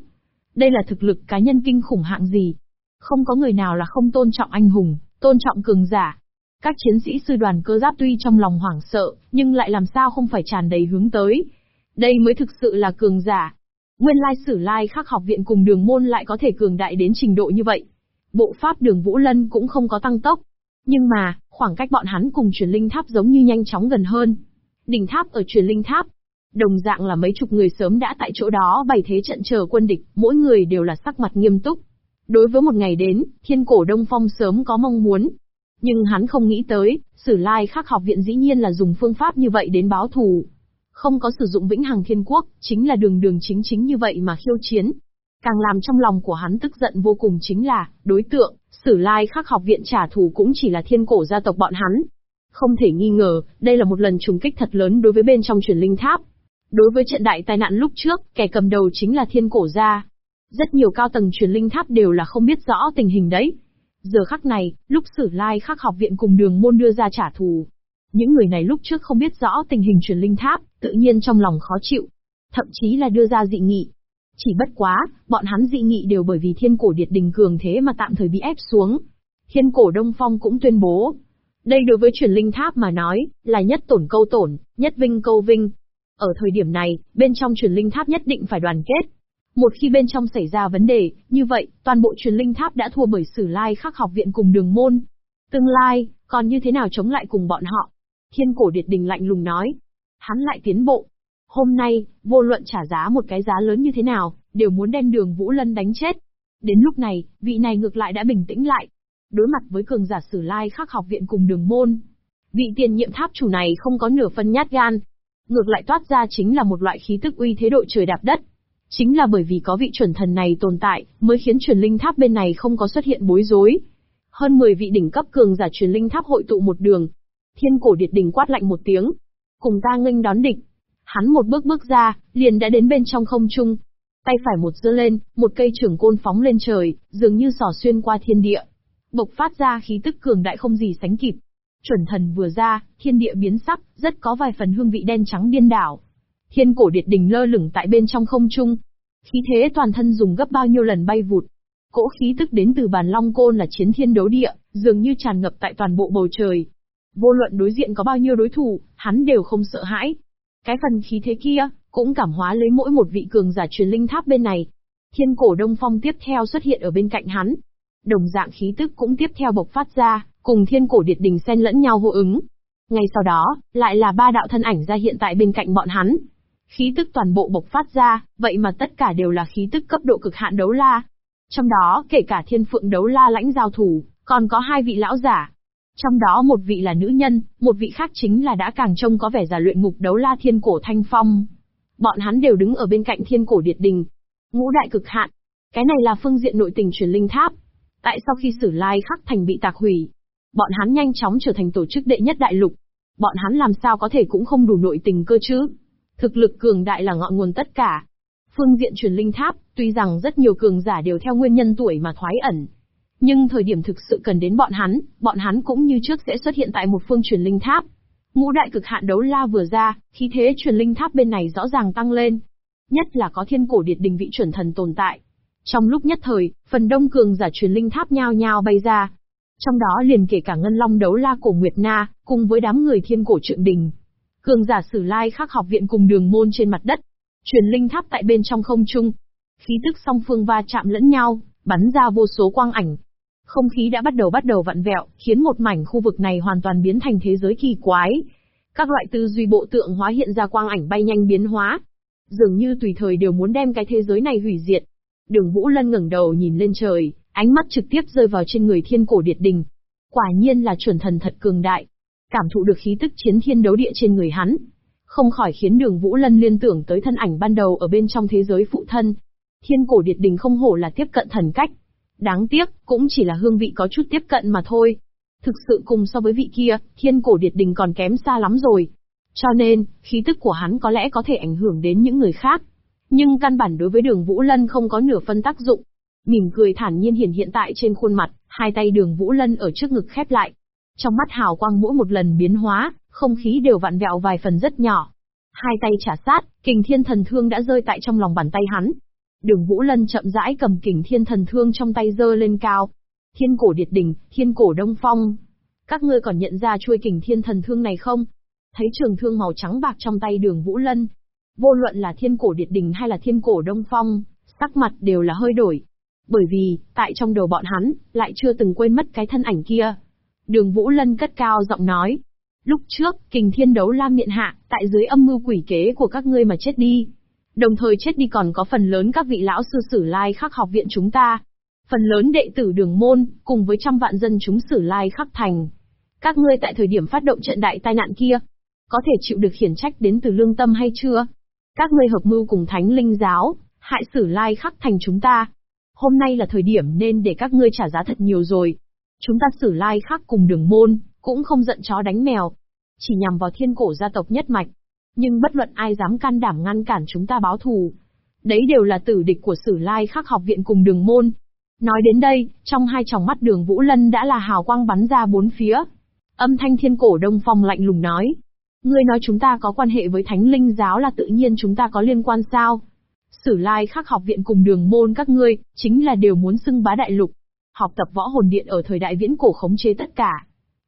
Đây là thực lực cá nhân kinh khủng hạng gì? Không có người nào là không tôn trọng anh hùng, tôn trọng cường giả. Các chiến sĩ sư đoàn cơ giáp tuy trong lòng hoảng sợ, nhưng lại làm sao không phải tràn đầy hướng tới. Đây mới thực sự là cường giả. Nguyên lai sử lai khắc học viện cùng đường môn lại có thể cường đại đến trình độ như vậy. Bộ pháp đường Vũ Lân cũng không có tăng tốc, nhưng mà, khoảng cách bọn hắn cùng truyền linh tháp giống như nhanh chóng gần hơn. Đỉnh tháp ở truyền linh tháp, đồng dạng là mấy chục người sớm đã tại chỗ đó bày thế trận chờ quân địch, mỗi người đều là sắc mặt nghiêm túc. Đối với một ngày đến, thiên cổ Đông Phong sớm có mong muốn. Nhưng hắn không nghĩ tới, Sử Lai Khắc học viện dĩ nhiên là dùng phương pháp như vậy đến báo thù. Không có sử dụng vĩnh hằng thiên quốc, chính là đường đường chính chính như vậy mà khiêu chiến. Càng làm trong lòng của hắn tức giận vô cùng chính là, đối tượng, Sử Lai Khắc học viện trả thù cũng chỉ là thiên cổ gia tộc bọn hắn. Không thể nghi ngờ, đây là một lần trùng kích thật lớn đối với bên trong truyền linh tháp. Đối với trận đại tai nạn lúc trước, kẻ cầm đầu chính là thiên cổ gia. Rất nhiều cao tầng truyền linh tháp đều là không biết rõ tình hình đấy. Giờ khắc này, lúc Sử Lai Khắc học viện cùng đường môn đưa ra trả thù. Những người này lúc trước không biết rõ tình hình truyền linh tháp, tự nhiên trong lòng khó chịu. Thậm chí là đưa ra dị nghị. Chỉ bất quá, bọn hắn dị nghị đều bởi vì thiên cổ điệt đình cường thế mà tạm thời bị ép xuống. Thiên cổ Đông Phong cũng tuyên bố. Đây đối với truyền linh tháp mà nói, là nhất tổn câu tổn, nhất vinh câu vinh. Ở thời điểm này, bên trong truyền linh tháp nhất định phải đoàn kết, một khi bên trong xảy ra vấn đề, như vậy, toàn bộ truyền linh tháp đã thua bởi sử lai khắc học viện cùng đường môn. Tương lai, còn như thế nào chống lại cùng bọn họ? Thiên cổ điệt đình lạnh lùng nói. Hắn lại tiến bộ. Hôm nay, vô luận trả giá một cái giá lớn như thế nào, đều muốn đem đường Vũ Lân đánh chết. Đến lúc này, vị này ngược lại đã bình tĩnh lại. Đối mặt với cường giả sử lai khắc học viện cùng đường môn. Vị tiền nhiệm tháp chủ này không có nửa phân nhát gan. Ngược lại toát ra chính là một loại khí tức uy thế độ trời đạp đất Chính là bởi vì có vị chuẩn thần này tồn tại, mới khiến truyền linh tháp bên này không có xuất hiện bối rối. Hơn 10 vị đỉnh cấp cường giả truyền linh tháp hội tụ một đường. Thiên cổ điệt đỉnh quát lạnh một tiếng. Cùng ta nghênh đón địch. Hắn một bước bước ra, liền đã đến bên trong không trung. Tay phải một giơ lên, một cây trưởng côn phóng lên trời, dường như sỏ xuyên qua thiên địa. Bộc phát ra khí tức cường đại không gì sánh kịp. Chuẩn thần vừa ra, thiên địa biến sắc, rất có vài phần hương vị đen trắng điên đảo. Thiên cổ điệt đình lơ lửng tại bên trong không trung. Khí thế toàn thân dùng gấp bao nhiêu lần bay vụt. Cỗ khí tức đến từ bàn long côn là chiến thiên đấu địa, dường như tràn ngập tại toàn bộ bầu trời. Vô luận đối diện có bao nhiêu đối thủ, hắn đều không sợ hãi. Cái phần khí thế kia, cũng cảm hóa lấy mỗi một vị cường giả truyền linh tháp bên này. Thiên cổ đông phong tiếp theo xuất hiện ở bên cạnh hắn. Đồng dạng khí tức cũng tiếp theo bộc phát ra, cùng thiên cổ điệt đình xen lẫn nhau hô ứng. Ngay sau đó, lại là ba đạo thân ảnh ra hiện tại bên cạnh bọn hắn, Khí tức toàn bộ bộc phát ra, vậy mà tất cả đều là khí tức cấp độ cực hạn đấu la. Trong đó, kể cả thiên phượng đấu la lãnh giao thủ, còn có hai vị lão giả. Trong đó một vị là nữ nhân, một vị khác chính là đã càng trông có vẻ giả luyện ngục đấu la thiên cổ thanh phong. Bọn hắn đều đứng ở bên cạnh thiên cổ điệt đình. Ngũ đại cực hạn. Cái này là phương diện nội tình truyền linh tháp. Tại sau khi sử lai khắc thành bị tạc hủy, bọn hắn nhanh chóng trở thành tổ chức đệ nhất đại lục. Bọn hắn làm sao có thể cũng không đủ nội tình cơ chứ. Thực lực cường đại là ngọn nguồn tất cả. Phương diện truyền linh tháp, tuy rằng rất nhiều cường giả đều theo nguyên nhân tuổi mà thoái ẩn. Nhưng thời điểm thực sự cần đến bọn hắn, bọn hắn cũng như trước sẽ xuất hiện tại một phương truyền linh tháp. Ngũ đại cực hạn đấu la vừa ra, khí thế truyền linh tháp bên này rõ ràng tăng lên. Nhất là có thiên cổ điệt đình vị chuẩn thần tồn tại. Trong lúc nhất thời, phần đông cường giả truyền linh tháp nhao nhao bay ra. Trong đó liền kể cả ngân long đấu la cổ Nguyệt Na, cùng với đám người thiên cổ trượng đình, Cường giả sử lai khắc học viện cùng đường môn trên mặt đất. Truyền linh tháp tại bên trong không trung. Khí tức song phương va chạm lẫn nhau, bắn ra vô số quang ảnh. Không khí đã bắt đầu bắt đầu vặn vẹo, khiến một mảnh khu vực này hoàn toàn biến thành thế giới kỳ quái. Các loại tư duy bộ tượng hóa hiện ra quang ảnh bay nhanh biến hóa. Dường như tùy thời đều muốn đem cái thế giới này hủy diệt. Đường Vũ Lân ngẩng đầu nhìn lên trời, ánh mắt trực tiếp rơi vào trên người thiên cổ điệt đình. Quả nhiên là chuẩn thần thật cường đại cảm thụ được khí tức chiến thiên đấu địa trên người hắn. Không khỏi khiến đường Vũ Lân liên tưởng tới thân ảnh ban đầu ở bên trong thế giới phụ thân. Thiên cổ điệt đình không hổ là tiếp cận thần cách. Đáng tiếc, cũng chỉ là hương vị có chút tiếp cận mà thôi. Thực sự cùng so với vị kia, thiên cổ điệt đình còn kém xa lắm rồi. Cho nên, khí tức của hắn có lẽ có thể ảnh hưởng đến những người khác. Nhưng căn bản đối với đường Vũ Lân không có nửa phân tác dụng. Mỉm cười thản nhiên hiển hiện tại trên khuôn mặt, hai tay đường Vũ Lân ở trước ngực khép lại, trong mắt hào quang mỗi một lần biến hóa, không khí đều vặn vẹo vài phần rất nhỏ. Hai tay trả sát, kình thiên thần thương đã rơi tại trong lòng bàn tay hắn. Đường Vũ Lân chậm rãi cầm kình thiên thần thương trong tay dơ lên cao. Thiên cổ điệt đỉnh, thiên cổ đông phong. Các ngươi còn nhận ra chuôi kình thiên thần thương này không? Thấy trường thương màu trắng bạc trong tay đường Vũ Lân. Vô luận là thiên cổ điệt đỉnh hay là thiên cổ đông phong, sắc mặt đều là hơi đổi. Bởi vì, tại trong đầu bọn hắn, lại chưa từng quên mất cái thân ảnh kia. Đường Vũ Lân cất cao giọng nói. Lúc trước, kình thiên đấu la Miện hạ, tại dưới âm mưu quỷ kế của các ngươi mà chết đi. Đồng thời chết đi còn có phần lớn các vị lão sư sử lai khắc học viện chúng ta. Phần lớn đệ tử đường môn, cùng với trăm vạn dân chúng sử lai khắc thành. Các ngươi tại thời điểm phát động trận đại tai nạn kia, có thể chịu được khiển trách đến từ lương tâm hay chưa? Các ngươi hợp mưu cùng thánh linh giáo, hại sử lai khắc thành chúng ta. Hôm nay là thời điểm nên để các ngươi trả giá thật nhiều rồi. Chúng ta sử lai khắc cùng đường môn, cũng không giận chó đánh mèo. Chỉ nhằm vào thiên cổ gia tộc nhất mạch. Nhưng bất luận ai dám can đảm ngăn cản chúng ta báo thù. Đấy đều là tử địch của sử lai khắc học viện cùng đường môn. Nói đến đây, trong hai tròng mắt đường Vũ Lân đã là hào quang bắn ra bốn phía. Âm thanh thiên cổ đông phong lạnh lùng nói. Ngươi nói chúng ta có quan hệ với thánh linh giáo là tự nhiên chúng ta có liên quan sao? Sử lai khắc học viện cùng đường môn các ngươi, chính là đều muốn xưng bá đại lục. Học tập võ hồn điện ở thời đại viễn cổ khống chế tất cả.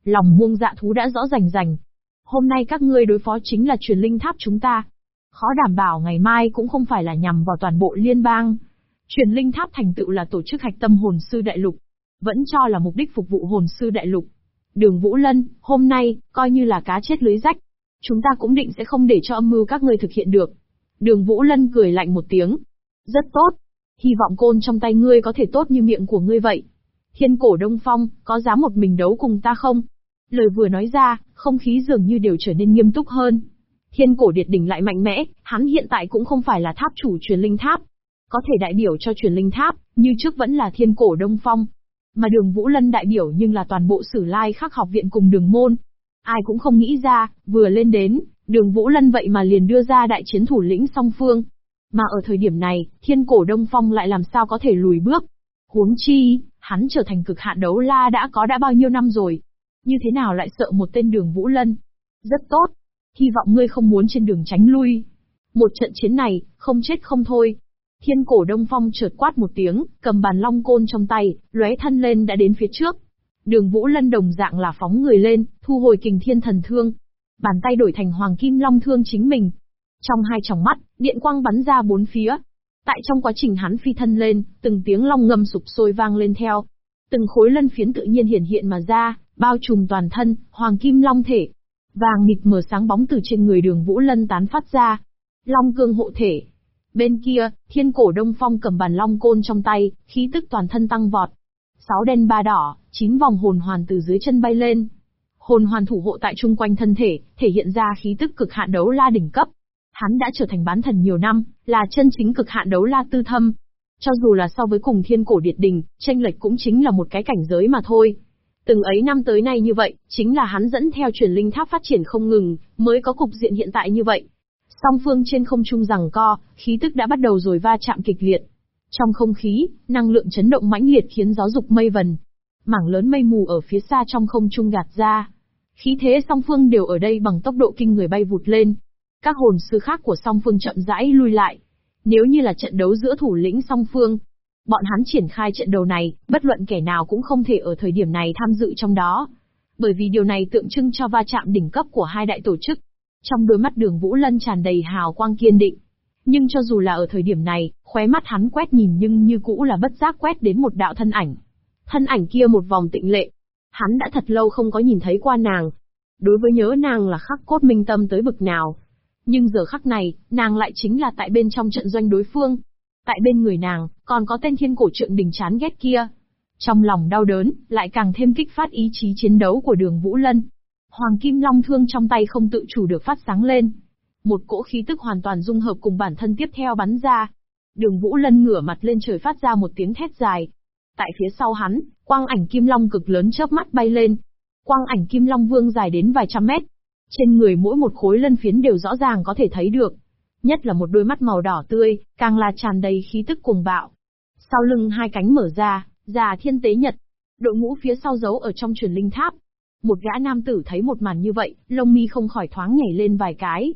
Lòng muông dạ thú đã rõ rành rành. Hôm nay các ngươi đối phó chính là truyền linh tháp chúng ta. Khó đảm bảo ngày mai cũng không phải là nhằm vào toàn bộ liên bang. Truyền linh tháp thành tựu là tổ chức hạch tâm hồn sư đại lục. Vẫn cho là mục đích phục vụ hồn sư đại lục. Đường Vũ Lân, hôm nay, coi như là cá chết lưới rách. Chúng ta cũng định sẽ không để cho âm mưu các ngươi thực hiện được. Đường Vũ Lân cười lạnh một tiếng. Rất tốt. Hy vọng côn trong tay ngươi có thể tốt như miệng của ngươi vậy. Thiên cổ Đông Phong, có dám một mình đấu cùng ta không? Lời vừa nói ra, không khí dường như đều trở nên nghiêm túc hơn. Thiên cổ điệt đỉnh lại mạnh mẽ, hắn hiện tại cũng không phải là tháp chủ truyền linh tháp. Có thể đại biểu cho truyền linh tháp, như trước vẫn là thiên cổ Đông Phong. Mà đường Vũ Lân đại biểu nhưng là toàn bộ sử lai khắc học viện cùng đường môn. Ai cũng không nghĩ ra, vừa lên đến, đường Vũ Lân vậy mà liền đưa ra đại chiến thủ lĩnh song phương. Mà ở thời điểm này, thiên cổ Đông Phong lại làm sao có thể lùi bước. Huống chi, hắn trở thành cực hạn đấu la đã có đã bao nhiêu năm rồi. Như thế nào lại sợ một tên đường Vũ Lân? Rất tốt. Hy vọng ngươi không muốn trên đường tránh lui. Một trận chiến này, không chết không thôi. Thiên cổ Đông Phong trượt quát một tiếng, cầm bàn long côn trong tay, lóe thân lên đã đến phía trước. Đường Vũ Lân đồng dạng là phóng người lên, thu hồi kình thiên thần thương. Bàn tay đổi thành hoàng kim long thương chính mình. Trong hai tròng mắt, điện quang bắn ra bốn phía. Tại trong quá trình hắn phi thân lên, từng tiếng long ngâm sụp sôi vang lên theo. Từng khối lân phiến tự nhiên hiển hiện mà ra, bao trùm toàn thân, hoàng kim long thể. Vàng mịt mờ sáng bóng từ trên người đường Vũ Lân tán phát ra. Long cương hộ thể, Bên kia, thiên cổ đông phong cầm bàn long côn trong tay, khí tức toàn thân tăng vọt. Sáu đen ba đỏ, chín vòng hồn hoàn từ dưới chân bay lên. Hồn hoàn thủ hộ tại chung quanh thân thể, thể hiện ra khí tức cực hạn đấu la đỉnh cấp. Hắn đã trở thành bán thần nhiều năm, là chân chính cực hạn đấu la tư thâm. Cho dù là so với cùng thiên cổ điệt đình, tranh lệch cũng chính là một cái cảnh giới mà thôi. Từng ấy năm tới nay như vậy, chính là hắn dẫn theo truyền linh tháp phát triển không ngừng, mới có cục diện hiện tại như vậy. Song phương trên không trung rằng co, khí tức đã bắt đầu rồi va chạm kịch liệt. Trong không khí, năng lượng chấn động mãnh liệt khiến gió dục mây vần. Mảng lớn mây mù ở phía xa trong không trung gạt ra. Khí thế song phương đều ở đây bằng tốc độ kinh người bay vụt lên. Các hồn sư khác của song phương chậm rãi lui lại. Nếu như là trận đấu giữa thủ lĩnh song phương, bọn hắn triển khai trận đấu này, bất luận kẻ nào cũng không thể ở thời điểm này tham dự trong đó. Bởi vì điều này tượng trưng cho va chạm đỉnh cấp của hai đại tổ chức. Trong đôi mắt đường Vũ Lân tràn đầy hào quang kiên định. Nhưng cho dù là ở thời điểm này, khóe mắt hắn quét nhìn nhưng như cũ là bất giác quét đến một đạo thân ảnh. Thân ảnh kia một vòng tịnh lệ. Hắn đã thật lâu không có nhìn thấy qua nàng. Đối với nhớ nàng là khắc cốt minh tâm tới bực nào. Nhưng giờ khắc này, nàng lại chính là tại bên trong trận doanh đối phương. Tại bên người nàng, còn có tên thiên cổ trượng đình chán ghét kia. Trong lòng đau đớn, lại càng thêm kích phát ý chí chiến đấu của đường Vũ Lân. Hoàng Kim Long thương trong tay không tự chủ được phát sáng lên. Một cỗ khí tức hoàn toàn dung hợp cùng bản thân tiếp theo bắn ra. Đường Vũ Lân ngửa mặt lên trời phát ra một tiếng thét dài. Tại phía sau hắn, quang ảnh Kim Long cực lớn chớp mắt bay lên. Quang ảnh Kim Long vương dài đến vài trăm mét. Trên người mỗi một khối lân phiến đều rõ ràng có thể thấy được. Nhất là một đôi mắt màu đỏ tươi, càng là tràn đầy khí tức cuồng bạo. Sau lưng hai cánh mở ra, già thiên tế nhật. Đội ngũ phía sau giấu ở trong truyền linh tháp, một gã nam tử thấy một màn như vậy, lông mi không khỏi thoáng nhảy lên vài cái.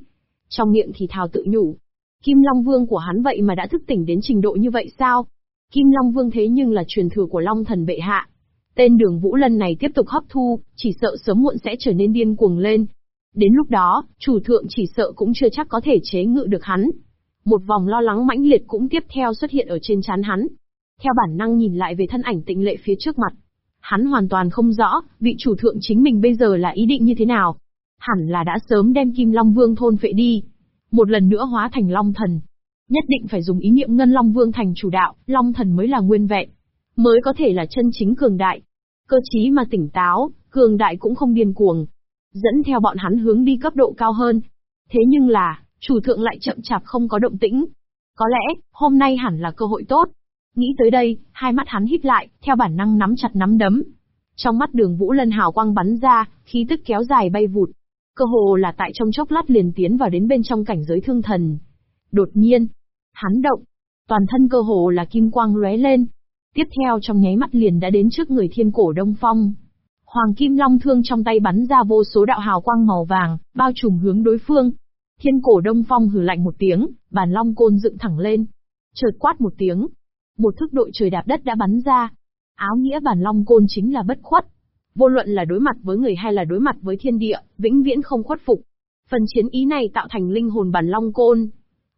Trong miệng thì thào tự nhủ. Kim Long Vương của hắn vậy mà đã thức tỉnh đến trình độ như vậy sao? Kim Long Vương thế nhưng là truyền thừa của Long Thần Bệ Hạ. Tên đường Vũ Lân này tiếp tục hấp thu, chỉ sợ sớm muộn sẽ trở nên điên cuồng lên. Đến lúc đó, chủ thượng chỉ sợ cũng chưa chắc có thể chế ngự được hắn. Một vòng lo lắng mãnh liệt cũng tiếp theo xuất hiện ở trên trán hắn. Theo bản năng nhìn lại về thân ảnh tịnh lệ phía trước mặt, Hắn hoàn toàn không rõ, vị chủ thượng chính mình bây giờ là ý định như thế nào. Hẳn là đã sớm đem Kim Long Vương thôn phệ đi. Một lần nữa hóa thành Long Thần. Nhất định phải dùng ý niệm Ngân Long Vương thành chủ đạo, Long Thần mới là nguyên vẹn. mới có thể là chân chính cường đại. Cơ trí mà tỉnh táo, cường đại cũng không điên cuồng. Dẫn theo bọn hắn hướng đi cấp độ cao hơn. Thế nhưng là, chủ thượng lại chậm chạp không có động tĩnh. Có lẽ, hôm nay hẳn là cơ hội tốt. Nghĩ tới đây, hai mắt hắn híp lại, theo bản năng nắm chặt nắm đấm. Trong mắt đường Vũ Lân hào quang bắn ra, khí tức kéo dài bay vụt. Cơ hồ là tại trong chốc lát liền tiến vào đến bên trong cảnh giới thương thần. Đột nhiên, hắn động, toàn thân cơ hồ là kim quang lóe lên. Tiếp theo trong nháy mắt liền đã đến trước người thiên cổ Đông Phong. Hoàng Kim Long thương trong tay bắn ra vô số đạo hào quang màu vàng, bao trùm hướng đối phương. Thiên cổ Đông Phong hừ lạnh một tiếng, bàn long côn dựng thẳng lên. Chợt quát một tiếng. Một thức đội trời đạp đất đã bắn ra. Áo nghĩa bàn long côn chính là bất khuất. Vô luận là đối mặt với người hay là đối mặt với thiên địa, vĩnh viễn không khuất phục. Phần chiến ý này tạo thành linh hồn bản long côn.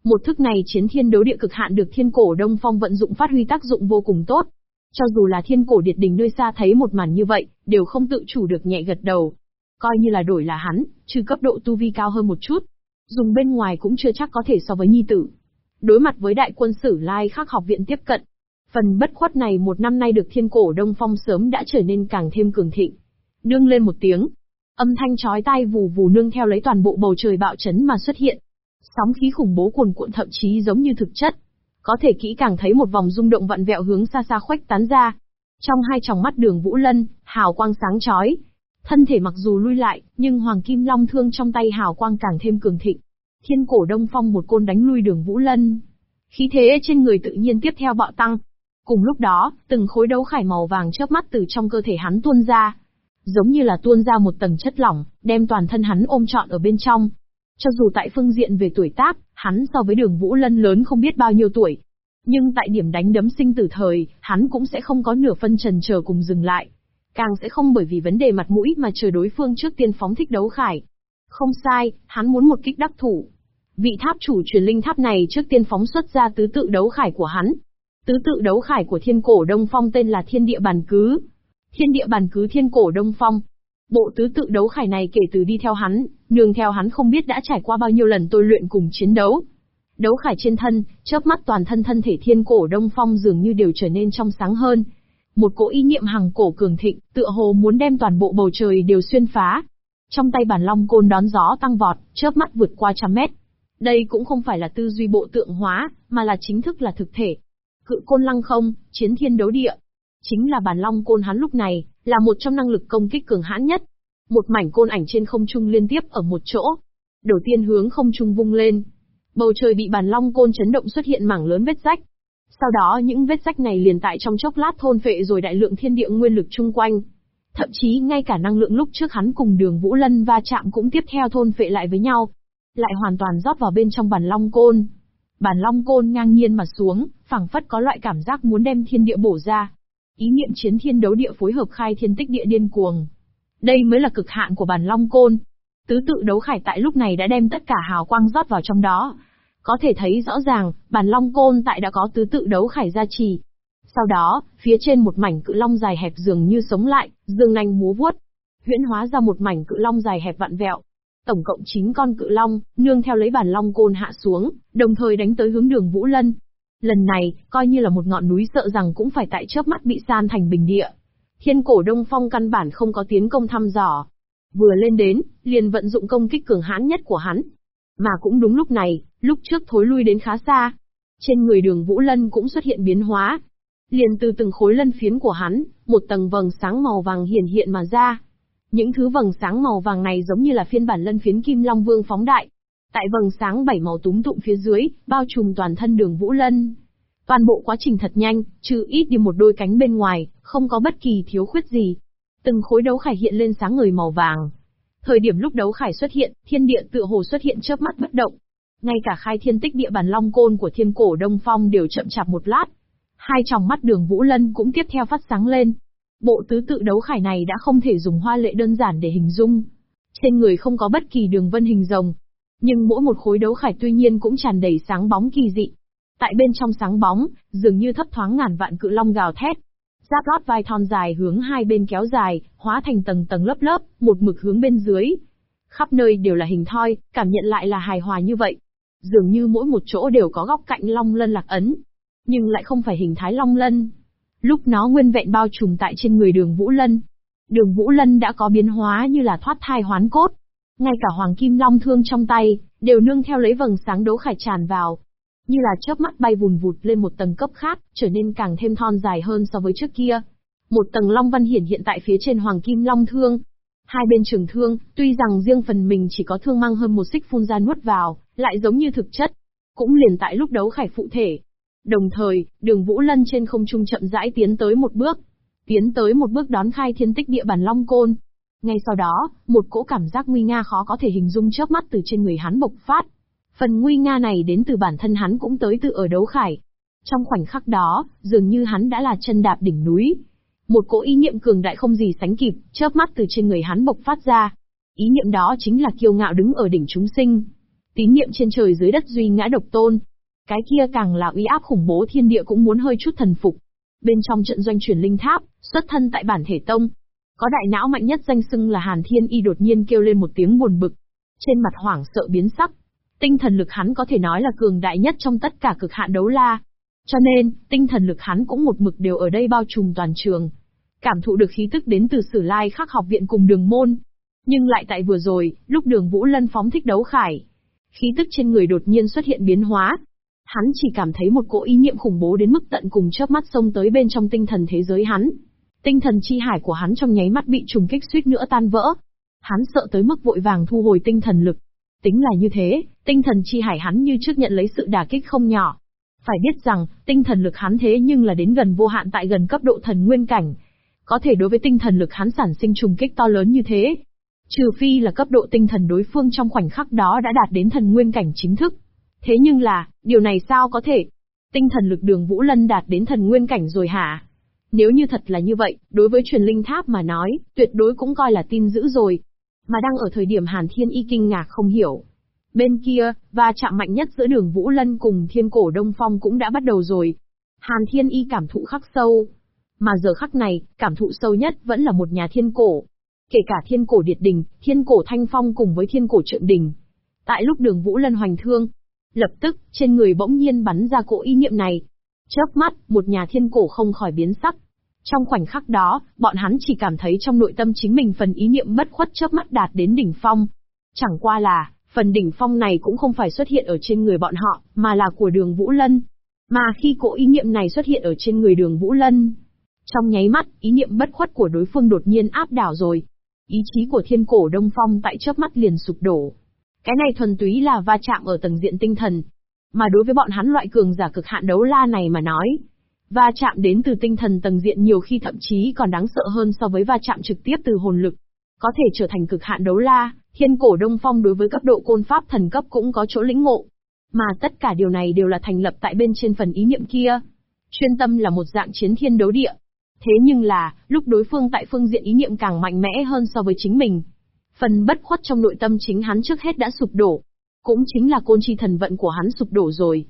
Một thức này chiến thiên đấu địa cực hạn được thiên cổ Đông Phong vận dụng phát huy tác dụng vô cùng tốt. Cho dù là thiên cổ điệt đình nơi xa thấy một màn như vậy, đều không tự chủ được nhẹ gật đầu. Coi như là đổi là hắn, trừ cấp độ tu vi cao hơn một chút. Dùng bên ngoài cũng chưa chắc có thể so với nhi tử. Đối mặt với đại quân sử lai khắc học viện tiếp cận. Phần bất khuất này một năm nay được thiên cổ Đông Phong sớm đã trở nên càng thêm cường thịnh. Nương lên một tiếng. Âm thanh chói tai vù vù nương theo lấy toàn bộ bầu trời bạo chấn mà xuất hiện. Sóng khí khủng bố cuồn cuộn thậm chí giống như thực chất. Có thể kỹ càng thấy một vòng rung động vặn vẹo hướng xa xa khuếch tán ra. Trong hai tròng mắt đường Vũ Lân, hào quang sáng chói. Thân thể mặc dù lui lại, nhưng Hoàng Kim Long thương trong tay hào quang càng thêm cường thịnh. Thiên cổ Đông Phong một côn đánh lui đường Vũ Lân. Khí thế trên người tự nhiên tiếp theo bạo tăng. Cùng lúc đó, từng khối đấu khải màu vàng chớp mắt từ trong cơ thể hắn tuôn ra. Giống như là tuôn ra một tầng chất lỏng, đem toàn thân hắn ôm trọn ở bên trong. Cho dù tại phương diện về tuổi tác, hắn so với đường Vũ Lân lớn không biết bao nhiêu tuổi. Nhưng tại điểm đánh đấm sinh tử thời, hắn cũng sẽ không có nửa phân trần chờ cùng dừng lại. Càng sẽ không bởi vì vấn đề mặt mũi mà chờ đối phương trước tiên phóng thích đấu khải. Không sai, hắn muốn một kích đắc thủ. Vị tháp chủ truyền linh tháp này trước tiên phóng xuất ra tứ tự đấu khải của hắn. Tứ tự đấu khải của thiên cổ Đông Phong tên là Thiên Địa Bàn Cứ. Thiên Địa Bàn Cứ Thiên Cổ Đông Phong, Bộ tứ tự đấu khải này kể từ đi theo hắn, nương theo hắn không biết đã trải qua bao nhiêu lần tôi luyện cùng chiến đấu. Đấu khải trên thân, chớp mắt toàn thân thân thể thiên cổ đông phong dường như đều trở nên trong sáng hơn. Một cỗ ý niệm hằng cổ cường thịnh, tựa hồ muốn đem toàn bộ bầu trời đều xuyên phá. Trong tay bản long côn đón gió tăng vọt, chớp mắt vượt qua trăm mét. Đây cũng không phải là tư duy bộ tượng hóa, mà là chính thức là thực thể. Cự côn lăng không, chiến thiên đấu địa. Chính là bản long côn hắn lúc này, là một trong năng lực công kích cường hãn nhất. Một mảnh côn ảnh trên không trung liên tiếp ở một chỗ. Đầu tiên hướng không trung vung lên. Bầu trời bị bàn long côn chấn động xuất hiện mảng lớn vết rách. Sau đó những vết rách này liền tại trong chốc lát thôn phệ rồi đại lượng thiên địa nguyên lực chung quanh. Thậm chí ngay cả năng lượng lúc trước hắn cùng đường Vũ Lân va chạm cũng tiếp theo thôn phệ lại với nhau. Lại hoàn toàn rót vào bên trong bàn long côn. Bàn long côn ngang nhiên mà xuống, phảng phất có loại cảm giác muốn đem thiên địa bổ ra. Ý niệm chiến thiên đấu địa phối hợp khai thiên tích địa điên cuồng. Đây mới là cực hạn của bản long côn. Tứ tự đấu khải tại lúc này đã đem tất cả hào quang rót vào trong đó. Có thể thấy rõ ràng, bản long côn tại đã có tứ tự đấu khải gia trì. Sau đó, phía trên một mảnh cự long dài hẹp dường như sống lại, dương nanh múa vuốt. Huyễn hóa ra một mảnh cự long dài hẹp vặn vẹo. Tổng cộng 9 con cự long, nương theo lấy bản long côn hạ xuống, đồng thời đánh tới hướng đường Vũ Lân. Lần này, coi như là một ngọn núi sợ rằng cũng phải tại chớp mắt bị san thành bình địa. Thiên cổ Đông Phong căn bản không có tiến công thăm dò. Vừa lên đến, liền vận dụng công kích cường hãn nhất của hắn. Mà cũng đúng lúc này, lúc trước thối lui đến khá xa. Trên người đường Vũ Lân cũng xuất hiện biến hóa. Liền từ từng khối lân phiến của hắn, một tầng vầng sáng màu vàng hiển hiện mà ra. Những thứ vầng sáng màu vàng này giống như là phiên bản lân phiến Kim Long Vương phóng đại. Tại vầng sáng bảy màu túm tụng phía dưới, bao trùm toàn thân đường Vũ Lân. Toàn bộ quá trình thật nhanh, trừ ít đi một đôi cánh bên ngoài, không có bất kỳ thiếu khuyết gì. Từng khối đấu khải hiện lên sáng người màu vàng. Thời điểm lúc đấu khải xuất hiện, thiên địa tựa hồ xuất hiện chớp mắt bất động. Ngay cả khai thiên tích địa bản long côn của thiên cổ Đông Phong đều chậm chạp một lát. Hai tròng mắt đường Vũ Lân cũng tiếp theo phát sáng lên. Bộ tứ tự đấu khải này đã không thể dùng hoa lệ đơn giản để hình dung. Trên người không có bất kỳ đường vân hình rồng. Nhưng mỗi một khối đấu khải tuy nhiên cũng tràn đầy sáng bóng kỳ dị. Tại bên trong sáng bóng, dường như thấp thoáng ngàn vạn cự long gào thét. Giáp lót vai thon dài hướng hai bên kéo dài, hóa thành tầng tầng lớp lớp, một mực hướng bên dưới. Khắp nơi đều là hình thoi, cảm nhận lại là hài hòa như vậy. Dường như mỗi một chỗ đều có góc cạnh long lân lạc ấn. Nhưng lại không phải hình thái long lân. Lúc nó nguyên vẹn bao trùm tại trên người đường Vũ Lân. Đường Vũ Lân đã có biến hóa như là thoát thai hoán cốt. Ngay cả Hoàng Kim Long thương trong tay, đều nương theo lấy vầng sáng đấu khải tràn vào. Như là chớp mắt bay vùn vụt lên một tầng cấp khác, trở nên càng thêm thon dài hơn so với trước kia. Một tầng long văn hiển hiện tại phía trên Hoàng Kim Long thương, Hai bên trường thương, tuy rằng riêng phần mình chỉ có thương mang hơn một xích phun ra nuốt vào, lại giống như thực chất. Cũng liền tại lúc đấu khải phụ thể. Đồng thời, đường Vũ Lân trên không trung chậm rãi tiến tới một bước. Tiến tới một bước đón khai thiên tích địa bản Long Côn. Ngay sau đó, một cỗ cảm giác nguy nga khó có thể hình dung chớp mắt từ trên người hắn bộc phát. Phần nguy nga này đến từ bản thân hắn cũng tới từ ở đấu khải. Trong khoảnh khắc đó, dường như hắn đã là chân đạp đỉnh núi, một cỗ ý niệm cường đại không gì sánh kịp, chớp mắt từ trên người hắn bộc phát ra. Ý niệm đó chính là kiêu ngạo đứng ở đỉnh chúng sinh. Tín niệm trên trời dưới đất duy ngã độc tôn. Cái kia càng là uy áp khủng bố thiên địa cũng muốn hơi chút thần phục. Bên trong trận doanh truyền linh tháp, xuất thân tại bản thể tông. Có đại não mạnh nhất danh xưng là Hàn Thiên Y đột nhiên kêu lên một tiếng buồn bực. Trên mặt hoảng sợ biến sắc. Tinh thần lực hắn có thể nói là cường đại nhất trong tất cả cực hạn đấu la. Cho nên, tinh thần lực hắn cũng một mực đều ở đây bao trùm toàn trường, cảm thụ được khí tức đến từ Sử Lai Khắc học viện cùng Đường môn. Nhưng lại tại vừa rồi, lúc Đường Vũ Lân phóng thích đấu khải, khí tức trên người đột nhiên xuất hiện biến hóa. Hắn chỉ cảm thấy một cỗ ý niệm khủng bố đến mức tận cùng chớp mắt xông tới bên trong tinh thần thế giới hắn. Tinh thần chi hải của hắn trong nháy mắt bị trùng kích suýt nữa tan vỡ. Hắn sợ tới mức vội vàng thu hồi tinh thần lực. Tính là như thế, tinh thần chi hải hắn như trước nhận lấy sự đả kích không nhỏ. Phải biết rằng, tinh thần lực hắn thế nhưng là đến gần vô hạn tại gần cấp độ thần nguyên cảnh, có thể đối với tinh thần lực hắn sản sinh trùng kích to lớn như thế. Trừ phi là cấp độ tinh thần đối phương trong khoảnh khắc đó đã đạt đến thần nguyên cảnh chính thức. Thế nhưng là, điều này sao có thể? Tinh thần lực đường Vũ Lân đạt đến thần nguyên cảnh rồi hả? Nếu như thật là như vậy, đối với truyền linh tháp mà nói, tuyệt đối cũng coi là tin dữ rồi. Mà đang ở thời điểm Hàn Thiên Y kinh ngạc không hiểu. Bên kia, va chạm mạnh nhất giữa đường Vũ Lân cùng thiên cổ Đông Phong cũng đã bắt đầu rồi. Hàn Thiên Y cảm thụ khắc sâu, mà giờ khắc này, cảm thụ sâu nhất vẫn là một nhà thiên cổ. Kể cả thiên cổ Điệt Đình, thiên cổ Thanh Phong cùng với thiên cổ Trượng Đình. Tại lúc đường Vũ Lân hoành thương, lập tức, trên người bỗng nhiên bắn ra cỗ ý niệm này. Chớp mắt, một nhà thiên cổ không khỏi biến sắc. Trong khoảnh khắc đó, bọn hắn chỉ cảm thấy trong nội tâm chính mình phần ý niệm bất khuất chớp mắt đạt đến đỉnh phong. Chẳng qua là, phần đỉnh phong này cũng không phải xuất hiện ở trên người bọn họ, mà là của đường Vũ Lân. Mà khi cỗ ý niệm này xuất hiện ở trên người đường Vũ Lân, trong nháy mắt, ý niệm bất khuất của đối phương đột nhiên áp đảo rồi. Ý chí của thiên cổ Đông Phong tại chớp mắt liền sụp đổ. Cái này thuần túy là va chạm ở tầng diện tinh thần. Mà đối với bọn hắn loại cường giả cực hạn đấu la này mà nói, va chạm đến từ tinh thần tầng diện nhiều khi thậm chí còn đáng sợ hơn so với va chạm trực tiếp từ hồn lực. Có thể trở thành cực hạn đấu la, thiên cổ Đông Phong đối với cấp độ côn pháp thần cấp cũng có chỗ lĩnh ngộ. Mà tất cả điều này đều là thành lập tại bên trên phần ý niệm kia. Chuyên tâm là một dạng chiến thiên đấu địa, Thế nhưng là, lúc đối phương tại phương diện ý niệm càng mạnh mẽ hơn so với chính mình. Phần bất khuất trong nội tâm chính hắn trước hết đã sụp đổ. Cũng chính là côn chi thần vận của hắn sụp đổ rồi.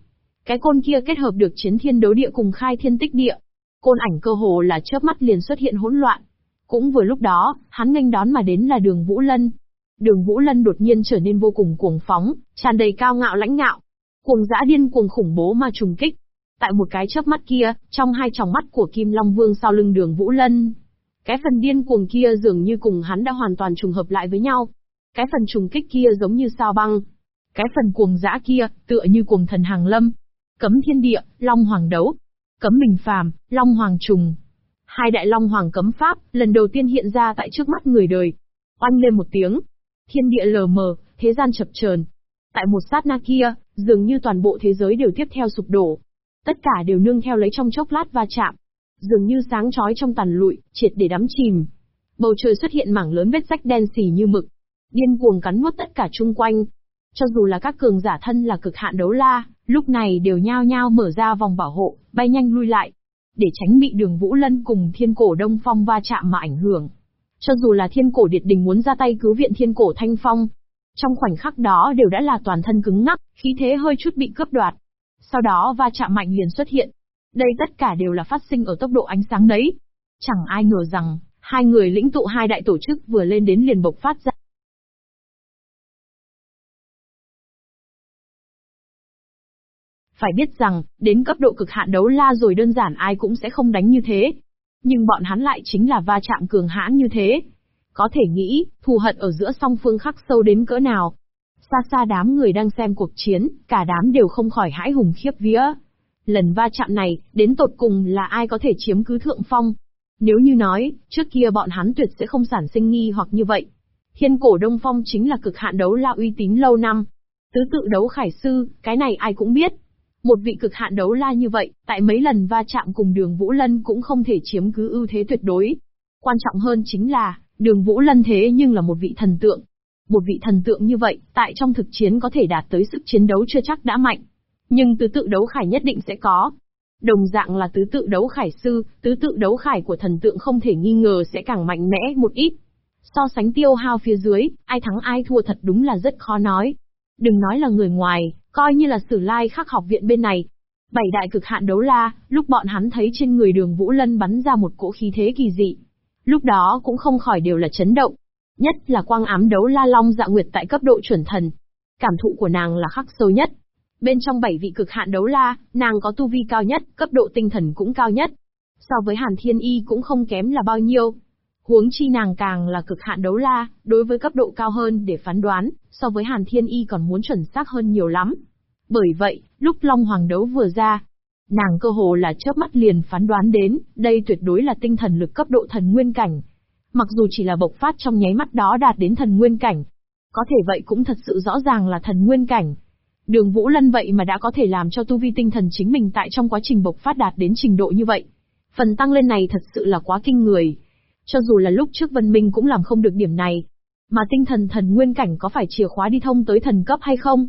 Cái côn kia kết hợp được chiến thiên đấu địa cùng khai thiên tích địa. Côn ảnh cơ hồ là chớp mắt liền xuất hiện hỗn loạn. Cũng vừa lúc đó, hắn nghênh đón mà đến là đường Vũ Lân. Đường Vũ Lân đột nhiên trở nên vô cùng cuồng phóng, tràn đầy cao ngạo lãnh ngạo. Cuồng dã điên cuồng khủng bố mà trùng kích, Tại một cái chớp mắt kia, trong hai tròng mắt của Kim Long Vương sau lưng đường Vũ Lân, cái phần điên cuồng kia dường như cùng hắn đã hoàn toàn trùng hợp lại với nhau. Cái phần trùng kích kia giống như sao băng. Cái phần cuồng dã kia, tựa như cuồng thần hàng lâm. Cấm thiên địa, Long Hoàng đấu. Cấm bình phàm, Long Hoàng trùng. Hai đại Long Hoàng cấm pháp, lần đầu tiên hiện ra tại trước mắt người đời. Oanh lên một tiếng. Thiên địa lờ mờ, thế gian chập chờn. Tại một sát na kia, dường như toàn bộ thế giới đều tiếp theo sụp đổ. Tất cả đều nương theo lấy trong chốc lát va chạm. Dường như sáng chói trong tàn lụi, triệt để đắm chìm. Bầu trời xuất hiện mảng lớn vết rách đen xì như mực. Điên cuồng cắn nuốt tất cả chung quanh. Cho dù là các cường giả thân là cực hạn đấu la, lúc này đều nhao nhao mở ra vòng bảo hộ, bay nhanh lui lại. Để tránh bị đường Vũ Lân cùng thiên cổ Đông Phong va chạm mà ảnh hưởng. Cho dù là thiên cổ Điệt Đình muốn ra tay cứu viện thiên cổ Thanh Phong, trong khoảnh khắc đó đều đã là toàn thân cứng ngắc, khí thế hơi chút bị cướp đoạt. Sau đó va chạm mạnh liền xuất hiện. Đây tất cả đều là phát sinh ở tốc độ ánh sáng đấy. Chẳng ai ngờ rằng, hai người lĩnh tụ hai đại tổ chức vừa lên đến liền bộc phát ra. Phải biết rằng, đến cấp độ cực hạn đấu la rồi đơn giản ai cũng sẽ không đánh như thế. Nhưng bọn hắn lại chính là va chạm cường hãn như thế. Có thể nghĩ, thù hận ở giữa song phương khắc sâu đến cỡ nào. Xa xa đám người đang xem cuộc chiến, cả đám đều không khỏi hãi hùng khiếp vía. Lần va chạm này, đến tột cùng là ai có thể chiếm cứ thượng phong. Nếu như nói, trước kia bọn hắn tuyệt sẽ không sản sinh nghi hoặc như vậy. Thiên cổ Đông Phong chính là cực hạn đấu la uy tín lâu năm. Tứ tự đấu khải sư, cái này ai cũng biết. Một vị cực hạn đấu la như vậy, tại mấy lần va chạm cùng đường Vũ Lân cũng không thể chiếm cứ ưu thế tuyệt đối. Quan trọng hơn chính là, đường Vũ Lân thế nhưng là một vị thần tượng. Một vị thần tượng như vậy, tại trong thực chiến có thể đạt tới sức chiến đấu chưa chắc đã mạnh. Nhưng tứ tự đấu khải nhất định sẽ có. Đồng dạng là tứ tự đấu khải sư, tứ tự đấu khải của thần tượng không thể nghi ngờ sẽ càng mạnh mẽ một ít. So sánh tiêu hao phía dưới, ai thắng ai thua thật đúng là rất khó nói. Đừng nói là người ngoài, coi như là sử lai khắc học viện bên này. Bảy đại cực hạn đấu la, lúc bọn hắn thấy trên người đường Vũ Lân bắn ra một cỗ khí thế kỳ dị. Lúc đó cũng không khỏi đều là chấn động. Nhất là quang ám đấu la long dạ nguyệt tại cấp độ chuẩn thần. Cảm thụ của nàng là khắc sâu nhất. Bên trong bảy vị cực hạn đấu la, nàng có tu vi cao nhất, cấp độ tinh thần cũng cao nhất. So với Hàn Thiên Y cũng không kém là bao nhiêu. Huống chi nàng càng là cực hạn đấu la, đối với cấp độ cao hơn để phán đoán, so với Hàn Thiên Y còn muốn chuẩn xác hơn nhiều lắm. Bởi vậy, lúc Long Hoàng đấu vừa ra, nàng cơ hồ là chớp mắt liền phán đoán đến, đây tuyệt đối là tinh thần lực cấp độ thần nguyên cảnh. Mặc dù chỉ là bộc phát trong nháy mắt đó đạt đến thần nguyên cảnh, có thể vậy cũng thật sự rõ ràng là thần nguyên cảnh. Đường Vũ Lân vậy mà đã có thể làm cho tu vi tinh thần chính mình tại trong quá trình bộc phát đạt đến trình độ như vậy. Phần tăng lên này thật sự là quá kinh người. Cho dù là lúc trước Vân Minh cũng làm không được điểm này. Mà tinh thần thần nguyên cảnh có phải chìa khóa đi thông tới thần cấp hay không?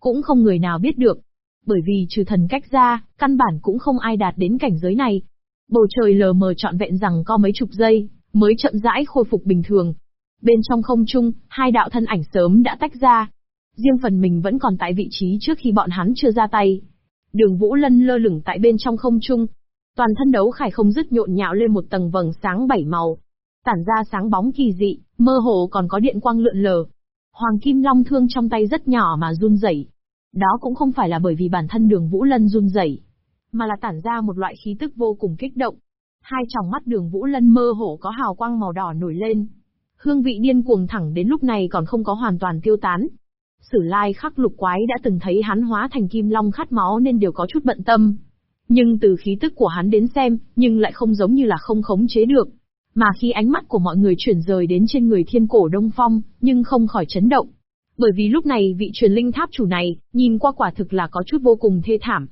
Cũng không người nào biết được. Bởi vì trừ thần cách ra, căn bản cũng không ai đạt đến cảnh giới này. Bầu trời lờ mờ trọn vẹn rằng có mấy chục giây, mới chậm rãi khôi phục bình thường. Bên trong không trung, hai đạo thân ảnh sớm đã tách ra. Riêng phần mình vẫn còn tại vị trí trước khi bọn hắn chưa ra tay. Đường Vũ Lân lơ lửng tại bên trong không trung, Toàn thân đấu khải không dứt nhộn nhạo lên một tầng vầng sáng bảy màu. Tản ra sáng bóng kỳ dị, mơ hồ còn có điện quang lượn lờ. Hoàng kim long thương trong tay rất nhỏ mà run rẩy. Đó cũng không phải là bởi vì bản thân đường Vũ Lân run rẩy, mà là tản ra một loại khí tức vô cùng kích động. Hai tròng mắt đường Vũ Lân mơ hồ có hào quang màu đỏ nổi lên. Hương vị điên cuồng thẳng đến lúc này còn không có hoàn toàn tiêu tán. Sử lai khắc lục quái đã từng thấy hắn hóa thành kim long khát máu nên đều có chút bận tâm. Nhưng từ khí tức của hắn đến xem, nhưng lại không giống như là không khống chế được. Mà khi ánh mắt của mọi người chuyển rời đến trên người thiên cổ Đông Phong, nhưng không khỏi chấn động. Bởi vì lúc này vị truyền linh tháp chủ này, nhìn qua quả thực là có chút vô cùng thê thảm.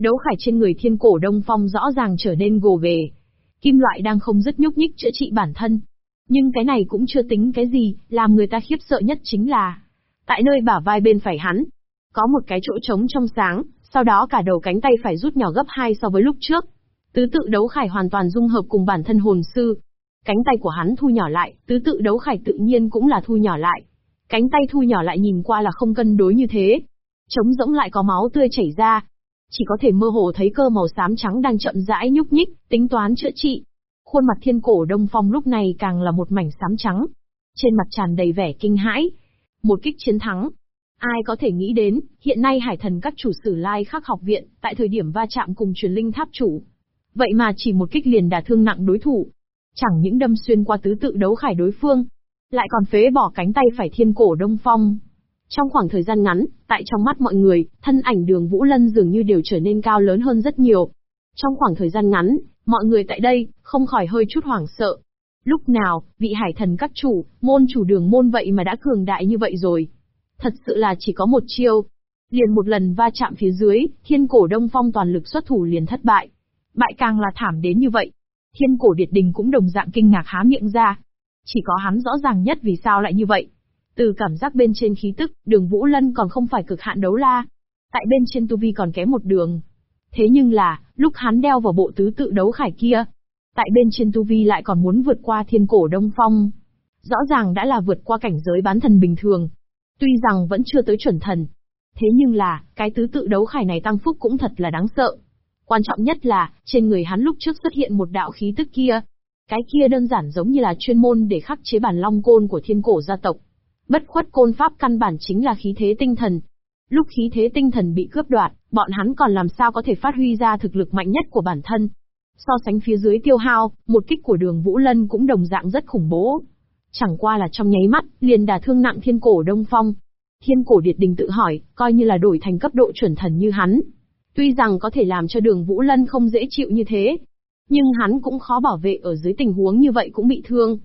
Đấu khải trên người thiên cổ Đông Phong rõ ràng trở nên gồ về. Kim loại đang không dứt nhúc nhích chữa trị bản thân. Nhưng cái này cũng chưa tính cái gì, làm người ta khiếp sợ nhất chính là, tại nơi bả vai bên phải hắn, có một cái chỗ trống trong sáng, sau đó cả đầu cánh tay phải rút nhỏ gấp hai so với lúc trước. Tứ tự đấu khải hoàn toàn dung hợp cùng bản thân hồn sư. Cánh tay của hắn thu nhỏ lại, tứ tự đấu khải tự nhiên cũng là thu nhỏ lại. Cánh tay thu nhỏ lại nhìn qua là không cân đối như thế. Trống rỗng lại có máu tươi chảy ra. Chỉ có thể mơ hồ thấy cơ màu xám trắng đang chậm rãi nhúc nhích, tính toán chữa trị. Khuôn mặt thiên cổ đông phong lúc này càng là một mảnh xám trắng. Trên mặt tràn đầy vẻ kinh hãi. Một kích chiến thắng, Ai có thể nghĩ đến, hiện nay hải thần các chủ sử lai khắc học viện, tại thời điểm va chạm cùng truyền linh tháp chủ. Vậy mà chỉ một kích liền đả thương nặng đối thủ. Chẳng những đâm xuyên qua tứ tự đấu khải đối phương, lại còn phế bỏ cánh tay phải thiên cổ đông phong. Trong khoảng thời gian ngắn, tại trong mắt mọi người, thân ảnh đường Vũ Lân dường như đều trở nên cao lớn hơn rất nhiều. Trong khoảng thời gian ngắn, mọi người tại đây, không khỏi hơi chút hoảng sợ. Lúc nào, vị hải thần các chủ, môn chủ đường môn vậy mà đã cường đại như vậy rồi. Thật sự là chỉ có một chiêu. Liền một lần va chạm phía dưới, thiên cổ đông phong toàn lực xuất thủ liền thất bại. Bại càng là thảm đến như vậy. Thiên cổ điệt đình cũng đồng dạng kinh ngạc há miệng ra. Chỉ có hắn rõ ràng nhất vì sao lại như vậy. Từ cảm giác bên trên khí tức, đường Vũ Lân còn không phải cực hạn đấu la. Tại bên trên tu vi còn kém một đường. Thế nhưng là, lúc hắn đeo vào bộ tứ tự đấu khải kia, tại bên trên tu vi lại còn muốn vượt qua thiên cổ đông phong. Rõ ràng đã là vượt qua cảnh giới bán thần bình thường. Tuy rằng vẫn chưa tới chuẩn thần. Thế nhưng là, cái tứ tự đấu khải này tăng phúc cũng thật là đáng sợ. Quan trọng nhất là, trên người hắn lúc trước xuất hiện một đạo khí tức kia. Cái kia đơn giản giống như là chuyên môn để khắc chế bản long côn của thiên cổ gia tộc. Bất khuất côn pháp căn bản chính là khí thế tinh thần. Lúc khí thế tinh thần bị cướp đoạt, bọn hắn còn làm sao có thể phát huy ra thực lực mạnh nhất của bản thân. So sánh phía dưới tiêu hao, một kích của đường Vũ Lân cũng đồng dạng rất khủng bố. Chẳng qua là trong nháy mắt, liền đả thương nặng thiên cổ Đông Phong. Thiên cổ Điệt Đình tự hỏi, coi như là đổi thành cấp độ chuẩn thần như hắn. Tuy rằng có thể làm cho đường Vũ Lân không dễ chịu như thế, nhưng hắn cũng khó bảo vệ ở dưới tình huống như vậy cũng bị thương.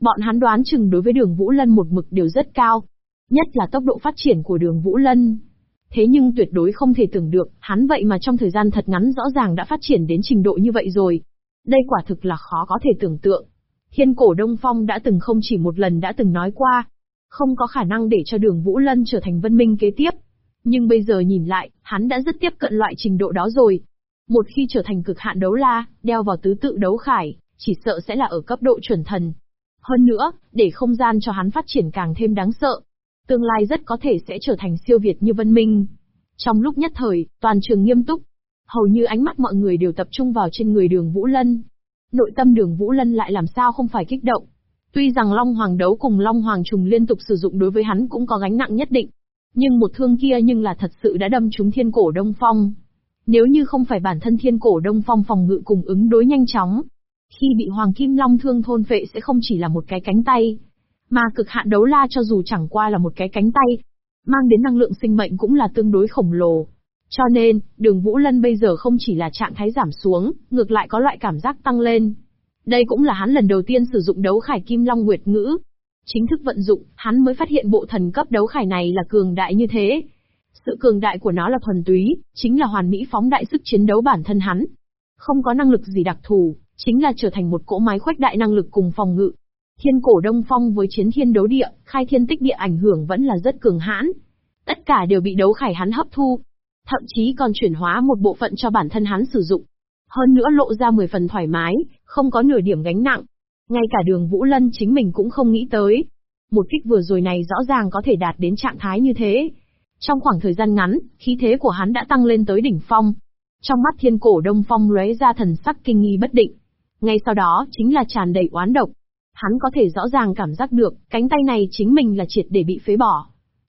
Bọn hắn đoán chừng đối với đường Vũ Lân một mực đều rất cao. Nhất là tốc độ phát triển của đường Vũ Lân. Thế nhưng tuyệt đối không thể tưởng được, hắn vậy mà trong thời gian thật ngắn rõ ràng đã phát triển đến trình độ như vậy rồi. Đây quả thực là khó có thể tưởng tượng. Thiên cổ Đông Phong đã từng không chỉ một lần đã từng nói qua, không có khả năng để cho đường Vũ Lân trở thành vân minh kế tiếp. Nhưng bây giờ nhìn lại, hắn đã rất tiếp cận loại trình độ đó rồi. Một khi trở thành cực hạn đấu la, đeo vào tứ tự đấu khải, chỉ sợ sẽ là ở cấp độ chuẩn thần. Hơn nữa, để không gian cho hắn phát triển càng thêm đáng sợ. Tương lai rất có thể sẽ trở thành siêu việt như Vân Minh. Trong lúc nhất thời, toàn trường nghiêm túc. Hầu như ánh mắt mọi người đều tập trung vào trên người đường Vũ Lân. Nội tâm đường Vũ Lân lại làm sao không phải kích động. Tuy rằng Long Hoàng đấu cùng Long Hoàng trùng liên tục sử dụng đối với hắn cũng có gánh nặng nhất định. Nhưng một thương kia nhưng là thật sự đã đâm trúng thiên cổ Đông Phong. Nếu như không phải bản thân thiên cổ Đông Phong phòng ngự cùng ứng đối nhanh chóng, khi bị Hoàng Kim Long thương thôn vệ sẽ không chỉ là một cái cánh tay, mà cực hạn đấu la cho dù chẳng qua là một cái cánh tay, mang đến năng lượng sinh mệnh cũng là tương đối khổng lồ. Cho nên, đường Vũ Lân bây giờ không chỉ là trạng thái giảm xuống, ngược lại có loại cảm giác tăng lên. Đây cũng là hắn lần đầu tiên sử dụng đấu khải Kim Long Nguyệt Ngữ. Chính thức vận dụng, hắn mới phát hiện bộ thần cấp đấu khải này là cường đại như thế. Sự cường đại của nó là thuần túy, chính là hoàn mỹ phóng đại sức chiến đấu bản thân hắn. Không có năng lực gì đặc thù, chính là trở thành một cỗ máy khoách đại năng lực cùng phòng ngự. Thiên cổ Đông Phong với chiến thiên đấu địa, khai thiên tích địa ảnh hưởng vẫn là rất cường hãn. Tất cả đều bị đấu khải hắn hấp thu. Thậm chí còn chuyển hóa một bộ phận cho bản thân hắn sử dụng. Hơn nữa lộ ra 10 phần thoải mái, không có nửa điểm gánh nặng. Ngay cả đường Vũ Lân chính mình cũng không nghĩ tới. Một kích vừa rồi này rõ ràng có thể đạt đến trạng thái như thế. Trong khoảng thời gian ngắn, khí thế của hắn đã tăng lên tới đỉnh phong. Trong mắt thiên cổ đông phong lóe ra thần sắc kinh nghi bất định. Ngay sau đó, chính là tràn đầy oán độc. Hắn có thể rõ ràng cảm giác được, cánh tay này chính mình là triệt để bị phế bỏ.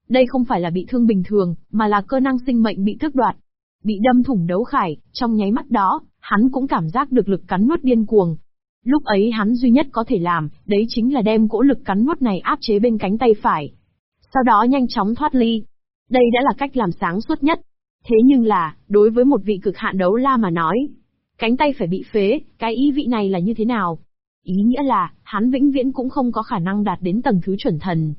Đây không phải là bị thương bình thường, mà là cơ năng sinh mệnh bị tước đoạt. Bị đâm thủng đấu khải, trong nháy mắt đó, hắn cũng cảm giác được lực cắn nuốt điên cuồng. Lúc ấy hắn duy nhất có thể làm, đấy chính là đem cỗ lực cắn nuốt này áp chế bên cánh tay phải. Sau đó nhanh chóng thoát ly. Đây đã là cách làm sáng suốt nhất. Thế nhưng là, đối với một vị cực hạn đấu la mà nói, cánh tay phải bị phế, cái ý vị này là như thế nào? Ý nghĩa là, hắn vĩnh viễn cũng không có khả năng đạt đến tầng thứ chuẩn thần.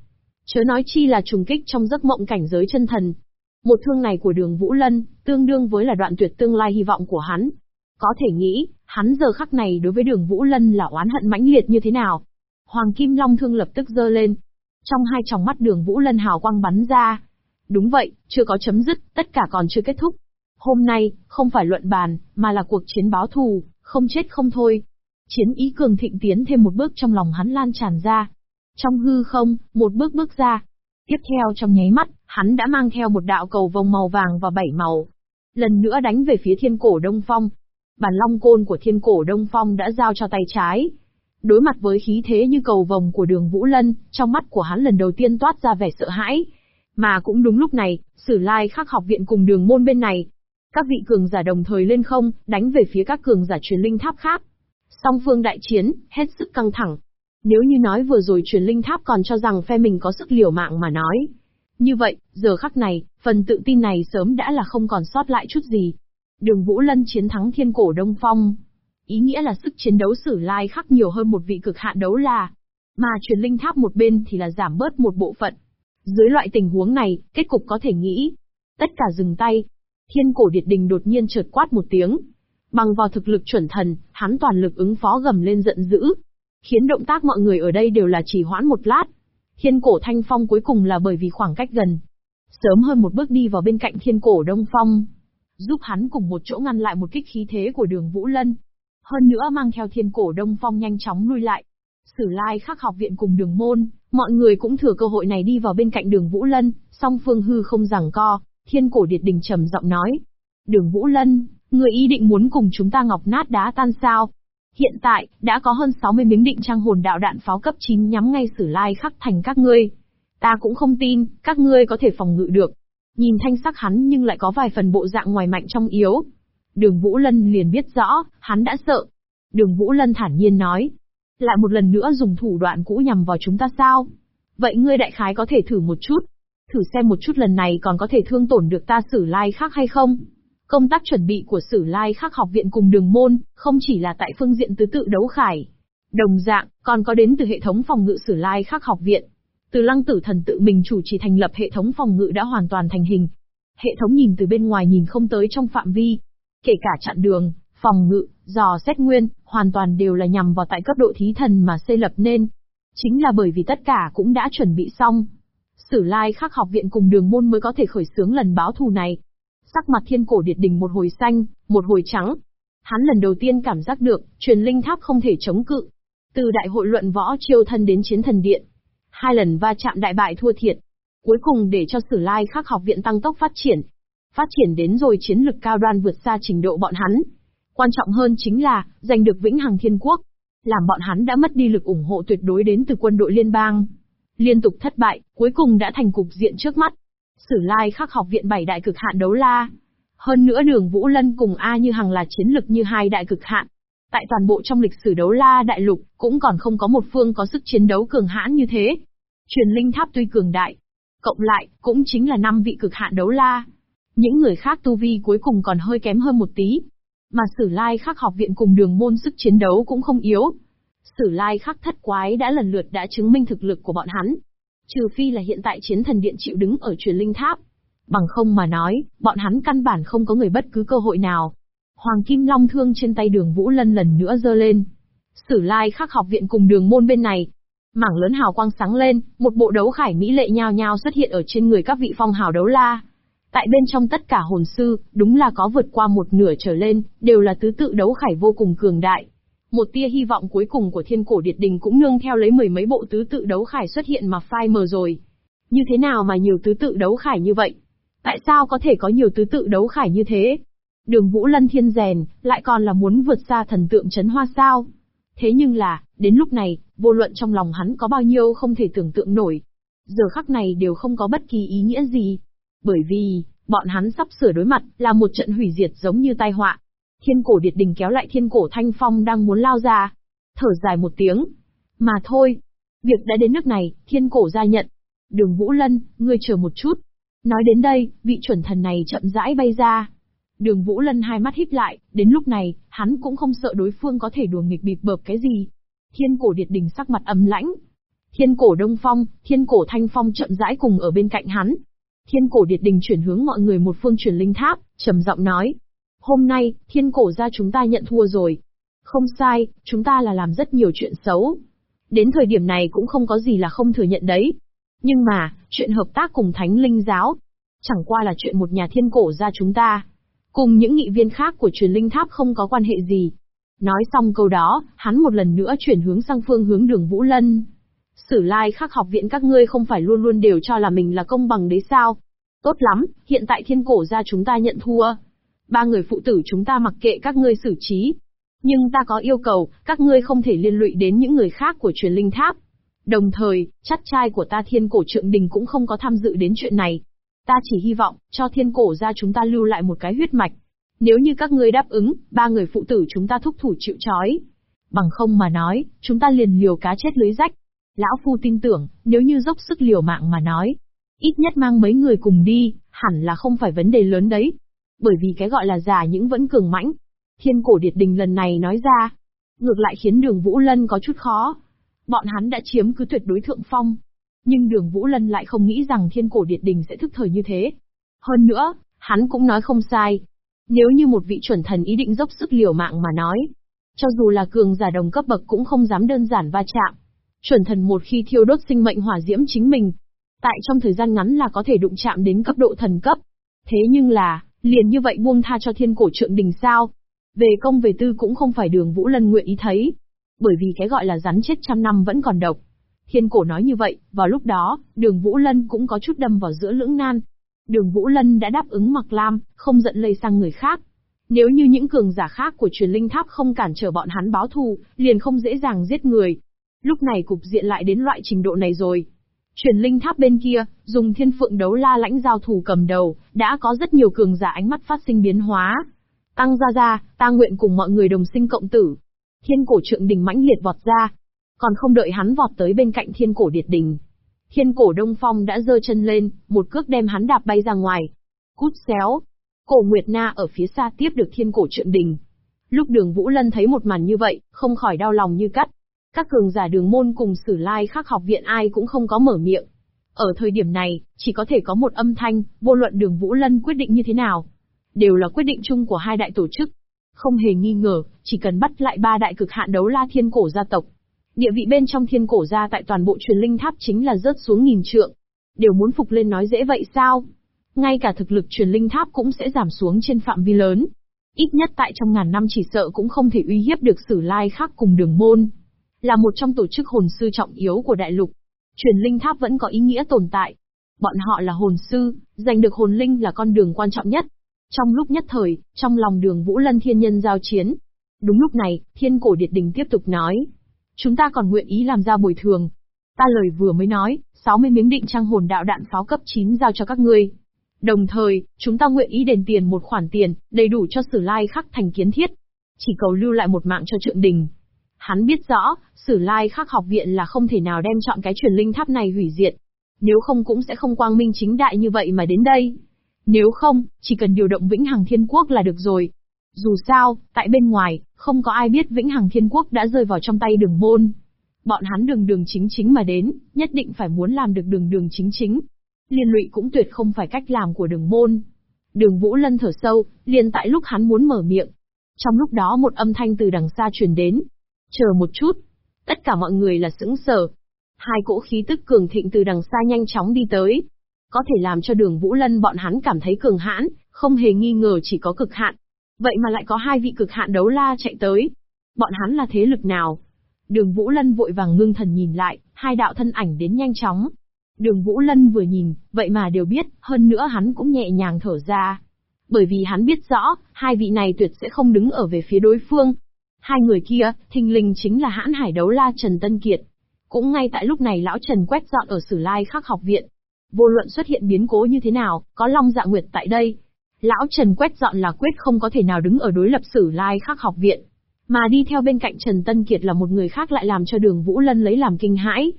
Chớ nói chi là trùng kích trong giấc mộng cảnh giới chân thần. Một thương này của đường Vũ Lân, tương đương với là đoạn tuyệt tương lai hy vọng của hắn. Có thể nghĩ, hắn giờ khắc này đối với đường Vũ Lân là oán hận mãnh liệt như thế nào. Hoàng Kim Long thương lập tức giơ lên. Trong hai tròng mắt đường Vũ Lân hào quang bắn ra. Đúng vậy, chưa có chấm dứt, tất cả còn chưa kết thúc. Hôm nay, không phải luận bàn, mà là cuộc chiến báo thù, không chết không thôi. Chiến ý cường thịnh tiến thêm một bước trong lòng hắn lan tràn ra. Trong hư không, một bước bước ra. Tiếp theo trong nháy mắt, hắn đã mang theo một đạo cầu vòng màu vàng và bảy màu. Lần nữa đánh về phía thiên cổ Đông Phong. Bản long côn của thiên cổ Đông Phong đã giao cho tay trái. Đối mặt với khí thế như cầu vòng của đường Vũ Lân, trong mắt của hắn lần đầu tiên toát ra vẻ sợ hãi. Mà cũng đúng lúc này, sử lai khắc học viện cùng đường môn bên này. Các vị cường giả đồng thời lên không, đánh về phía các cường giả truyền linh tháp khác. Song phương đại chiến, hết sức căng thẳng. Nếu như nói vừa rồi truyền linh tháp còn cho rằng phe mình có sức liều mạng mà nói. Như vậy, giờ khắc này, phần tự tin này sớm đã là không còn sót lại chút gì. Đường Vũ Lân chiến thắng thiên cổ Đông Phong. Ý nghĩa là sức chiến đấu sử lai khắc nhiều hơn một vị cực hạn đấu là. Mà truyền linh tháp một bên thì là giảm bớt một bộ phận. Dưới loại tình huống này, kết cục có thể nghĩ. Tất cả dừng tay. Thiên cổ điệt đình đột nhiên chợt quát một tiếng. Bằng vào thực lực chuẩn thần, hắn toàn lực ứng phó gầm lên giận dữ. Khiến động tác mọi người ở đây đều là chỉ hoãn một lát. Thiên cổ thanh phong cuối cùng là bởi vì khoảng cách gần. Sớm hơn một bước đi vào bên cạnh thiên cổ đông phong giúp hắn cùng một chỗ ngăn lại một kích khí thế của đường Vũ Lân. Hơn nữa mang theo thiên cổ đông phong nhanh chóng lui lại. Sử lai khắc học viện cùng đường môn, mọi người cũng thừa cơ hội này đi vào bên cạnh đường Vũ Lân, song phương hư không rằng co, thiên cổ điệt đình trầm giọng nói. Đường Vũ Lân, người ý định muốn cùng chúng ta ngọc nát đá tan sao? Hiện tại, đã có hơn 60 miếng định trang hồn đạo đạn pháo cấp 9 nhắm ngay sử lai khắc thành các ngươi. Ta cũng không tin, các ngươi có thể phòng ngự được. Nhìn thanh sắc hắn nhưng lại có vài phần bộ dạng ngoài mạnh trong yếu. Đường Vũ Lân liền biết rõ, hắn đã sợ. Đường Vũ Lân thản nhiên nói. Lại một lần nữa dùng thủ đoạn cũ nhằm vào chúng ta sao? Vậy ngươi đại khái có thể thử một chút. Thử xem một chút lần này còn có thể thương tổn được ta sử lai khác hay không? Công tác chuẩn bị của Sử Lai Khắc học viện cùng đường môn, không chỉ là tại phương diện tứ tự đấu khải. Đồng dạng, còn có đến từ hệ thống phòng ngự Sử Lai Khắc học viện. Từ lăng tử thần tự mình chủ trì thành lập hệ thống phòng ngự đã hoàn toàn thành hình. Hệ thống nhìn từ bên ngoài nhìn không tới trong phạm vi. Kể cả chặn đường, phòng ngự, dò xét nguyên, hoàn toàn đều là nhằm vào tại cấp độ thí thần mà xây lập nên. Chính là bởi vì tất cả cũng đã chuẩn bị xong. Sử Lai Khắc học viện cùng đường môn mới có thể khởi xướng lần báo thù này. Sắc mặt thiên cổ điệt đình một hồi xanh, một hồi trắng. Hắn lần đầu tiên cảm giác được, truyền linh tháp không thể chống cự. Từ đại hội luận võ chiêu thân đến chiến thần điện. Hai lần va chạm đại bại thua thiệt. Cuối cùng để cho sử lai khắc học viện tăng tốc phát triển. Phát triển đến rồi chiến lực cao đoan vượt xa trình độ bọn hắn. Quan trọng hơn chính là, giành được vĩnh hằng thiên quốc. Làm bọn hắn đã mất đi lực ủng hộ tuyệt đối đến từ quân đội liên bang. Liên tục thất bại, cuối cùng đã thành cục diện trước mắt. Sử Lai Khắc học viện bảy đại cực hạn đấu la. Hơn nữa đường Vũ Lân cùng A Như Hằng là chiến lực như hai đại cực hạn. Tại toàn bộ trong lịch sử đấu la đại lục, cũng còn không có một phương có sức chiến đấu cường hãn như thế. Truyền linh tháp tuy cường đại, cộng lại, cũng chính là năm vị cực hạn đấu la. Những người khác tu vi cuối cùng còn hơi kém hơn một tí. Mà Sử Lai Khắc học viện cùng đường môn sức chiến đấu cũng không yếu. Sử Lai Khắc thất quái đã lần lượt đã chứng minh thực lực của bọn hắn, Trừ phi là hiện tại chiến thần điện chịu đứng ở truyền linh tháp. Bằng không mà nói, bọn hắn căn bản không có người bất cứ cơ hội nào. Hoàng Kim Long thương trên tay đường Vũ Lân lần nữa dơ lên. Sử lai khắc học viện cùng đường môn bên này. Mảng lớn hào quang sáng lên, một bộ đấu khải mỹ lệ nhao nhao xuất hiện ở trên người các vị phong hào đấu la. Tại bên trong tất cả hồn sư, đúng là có vượt qua một nửa trở lên, đều là tứ tự đấu khải vô cùng cường đại. Một tia hy vọng cuối cùng của thiên cổ điệt đình cũng nương theo lấy mười mấy bộ tứ tự đấu khải xuất hiện mà phai mờ rồi. Như thế nào mà nhiều tứ tự đấu khải như vậy? Tại sao có thể có nhiều tứ tự đấu khải như thế? Đường Vũ Lân Thiên rèn, lại còn là muốn vượt xa thần tượng chấn hoa sao? Thế nhưng là, đến lúc này, vô luận trong lòng hắn có bao nhiêu không thể tưởng tượng nổi. Giờ khắc này đều không có bất kỳ ý nghĩa gì. Bởi vì, bọn hắn sắp sửa đối mặt, là một trận hủy diệt giống như tai họa. Thiên cổ điệt đình kéo lại thiên cổ thanh phong đang muốn lao ra. Thở dài một tiếng. Mà thôi. Việc đã đến nước này, thiên cổ ra nhận. Đường Vũ Lân, ngươi chờ một chút. Nói đến đây, vị chuẩn thần này chậm rãi bay ra. Đường Vũ Lân hai mắt híp lại, đến lúc này, hắn cũng không sợ đối phương có thể đùa nghịch bịp bợp cái gì. Thiên cổ điệt đình sắc mặt ấm lãnh. Thiên cổ đông phong, thiên cổ thanh phong chậm rãi cùng ở bên cạnh hắn. Thiên cổ điệt đình chuyển hướng mọi người một phương truyền linh tháp, trầm giọng nói, Hôm nay, thiên cổ gia chúng ta nhận thua rồi. Không sai, chúng ta là làm rất nhiều chuyện xấu. Đến thời điểm này cũng không có gì là không thừa nhận đấy. Nhưng mà, chuyện hợp tác cùng thánh linh giáo, chẳng qua là chuyện một nhà thiên cổ gia chúng ta. Cùng những nghị viên khác của truyền linh tháp không có quan hệ gì. Nói xong câu đó, hắn một lần nữa chuyển hướng sang phương hướng đường Vũ Lân. Sử lai khắc học viện các ngươi không phải luôn luôn đều cho là mình là công bằng đấy sao? Tốt lắm, hiện tại thiên cổ gia chúng ta nhận thua, ba người phụ tử chúng ta mặc kệ các ngươi xử trí. Nhưng ta có yêu cầu, các ngươi không thể liên lụy đến những người khác của truyền linh tháp. Đồng thời, chắc trai của ta thiên cổ trượng đình cũng không có tham dự đến chuyện này. Ta chỉ hy vọng, cho thiên cổ ra chúng ta lưu lại một cái huyết mạch. Nếu như các ngươi đáp ứng, ba người phụ tử chúng ta thúc thủ chịu trói. Bằng không mà nói, chúng ta liền liều cá chết lưới rách. Lão Phu tin tưởng, nếu như dốc sức liều mạng mà nói, ít nhất mang mấy người cùng đi, hẳn là không phải vấn đề lớn đấy bởi vì cái gọi là già những vẫn cường mãnh. Thiên cổ điệt đình lần này nói ra, ngược lại khiến đường Vũ Lân có chút khó. Bọn hắn đã chiếm cứ tuyệt đối thượng phong. Nhưng đường Vũ Lân lại không nghĩ rằng thiên cổ điệt đình sẽ thức thời như thế. Hơn nữa, hắn cũng nói không sai. Nếu như một vị chuẩn thần ý định dốc sức liều mạng mà nói, cho dù là cường giả đồng cấp bậc cũng không dám đơn giản va chạm. Chuẩn thần một khi thiêu đốt sinh mệnh hỏa diễm chính mình, tại trong thời gian ngắn là có thể đụng chạm đến cấp độ thần cấp. Thế nhưng là, Liền như vậy buông tha cho thiên cổ trượng đình sao? Về công về tư cũng không phải đường Vũ Lân nguyện ý thấy. Bởi vì cái gọi là rắn chết trăm năm vẫn còn độc. Thiên cổ nói như vậy, vào lúc đó, đường Vũ Lân cũng có chút đâm vào giữa lưỡng nan. Đường Vũ Lân đã đáp ứng mặc lam, không giận lây sang người khác. Nếu như những cường giả khác của truyền linh tháp không cản trở bọn hắn báo thù, liền không dễ dàng giết người. Lúc này cục diện lại đến loại trình độ này rồi chuyển linh tháp bên kia, dùng thiên phượng đấu la lãnh giao thủ cầm đầu, đã có rất nhiều cường giả ánh mắt phát sinh biến hóa. Tăng ra ra, ta nguyện cùng mọi người đồng sinh cộng tử. Thiên cổ trượng đình mãnh liệt vọt ra. Còn không đợi hắn vọt tới bên cạnh thiên cổ điệt đình. Thiên cổ đông phong đã giơ chân lên, một cước đem hắn đạp bay ra ngoài. Cút xéo. Cổ Nguyệt Na ở phía xa tiếp được thiên cổ trượng đình. Lúc đường Vũ Lân thấy một màn như vậy, không khỏi đau lòng như cắt. Các cường giả đường môn cùng sử lai khắc học viện ai cũng không có mở miệng. Ở thời điểm này, chỉ có thể có một âm thanh, vô luận đường Vũ Lân quyết định như thế nào. Đều là quyết định chung của hai đại tổ chức. Không hề nghi ngờ, chỉ cần bắt lại ba đại cực hạn đấu la thiên cổ gia tộc. Địa vị bên trong thiên cổ gia tại toàn bộ truyền linh tháp chính là rớt xuống nghìn trượng. Đều muốn phục lên nói dễ vậy sao? Ngay cả thực lực truyền linh tháp cũng sẽ giảm xuống trên phạm vi lớn. Ít nhất tại trong ngàn năm chỉ sợ cũng không thể uy hiếp được sử lai khác cùng đường môn là một trong tổ chức hồn sư trọng yếu của đại lục. Truyền linh tháp vẫn có ý nghĩa tồn tại. Bọn họ là hồn sư, giành được hồn linh là con đường quan trọng nhất. Trong lúc nhất thời, trong lòng đường Vũ Lân thiên nhân giao chiến. Đúng lúc này, thiên cổ điệt đình tiếp tục nói. Chúng ta còn nguyện ý làm ra bồi thường. Ta lời vừa mới nói, 60 miếng định trang hồn đạo đạn pháo cấp 9 giao cho các ngươi. Đồng thời, chúng ta nguyện ý đền tiền một khoản tiền, đầy đủ cho sử lai khắc thành kiến thiết. Chỉ cầu lưu lại một mạng cho trượng đình. Hắn biết rõ, Sử Lai Khắc học viện là không thể nào đem chọn cái truyền linh tháp này hủy diệt. Nếu không cũng sẽ không quang minh chính đại như vậy mà đến đây. Nếu không, chỉ cần điều động Vĩnh Hằng Thiên Quốc là được rồi. Dù sao, tại bên ngoài, không có ai biết Vĩnh Hằng Thiên Quốc đã rơi vào trong tay đường môn. Bọn hắn đường đường chính chính mà đến, nhất định phải muốn làm được đường đường chính chính. Liên lụy cũng tuyệt không phải cách làm của đường môn. Đường Vũ Lân thở sâu, liền tại lúc hắn muốn mở miệng. Trong lúc đó một âm thanh từ đằng xa truyền đến, Chờ một chút. Tất cả mọi người là sững sờ. Hai cỗ khí tức cường thịnh từ đằng xa nhanh chóng đi tới. Có thể làm cho đường Vũ Lân bọn hắn cảm thấy cường hãn, không hề nghi ngờ chỉ có cực hạn. Vậy mà lại có hai vị cực hạn đấu la chạy tới. Bọn hắn là thế lực nào? Đường Vũ Lân vội vàng ngưng thần nhìn lại, hai đạo thân ảnh đến nhanh chóng. Đường Vũ Lân vừa nhìn, vậy mà đều biết, hơn nữa hắn cũng nhẹ nhàng thở ra. Bởi vì hắn biết rõ, hai vị này tuyệt sẽ không đứng ở về phía đối phương, Hai người kia, thình lình chính là hãn hải đấu la Trần Tân Kiệt. Cũng ngay tại lúc này lão Trần quét dọn ở Sử Lai Khắc học viện. Vô luận xuất hiện biến cố như thế nào, có Long Dạ Nguyệt tại đây. Lão Trần quét dọn là quyết không có thể nào đứng ở đối lập Sử Lai Khắc học viện. Mà đi theo bên cạnh Trần Tân Kiệt là một người khác lại làm cho đường Vũ Lân lấy làm kinh hãi.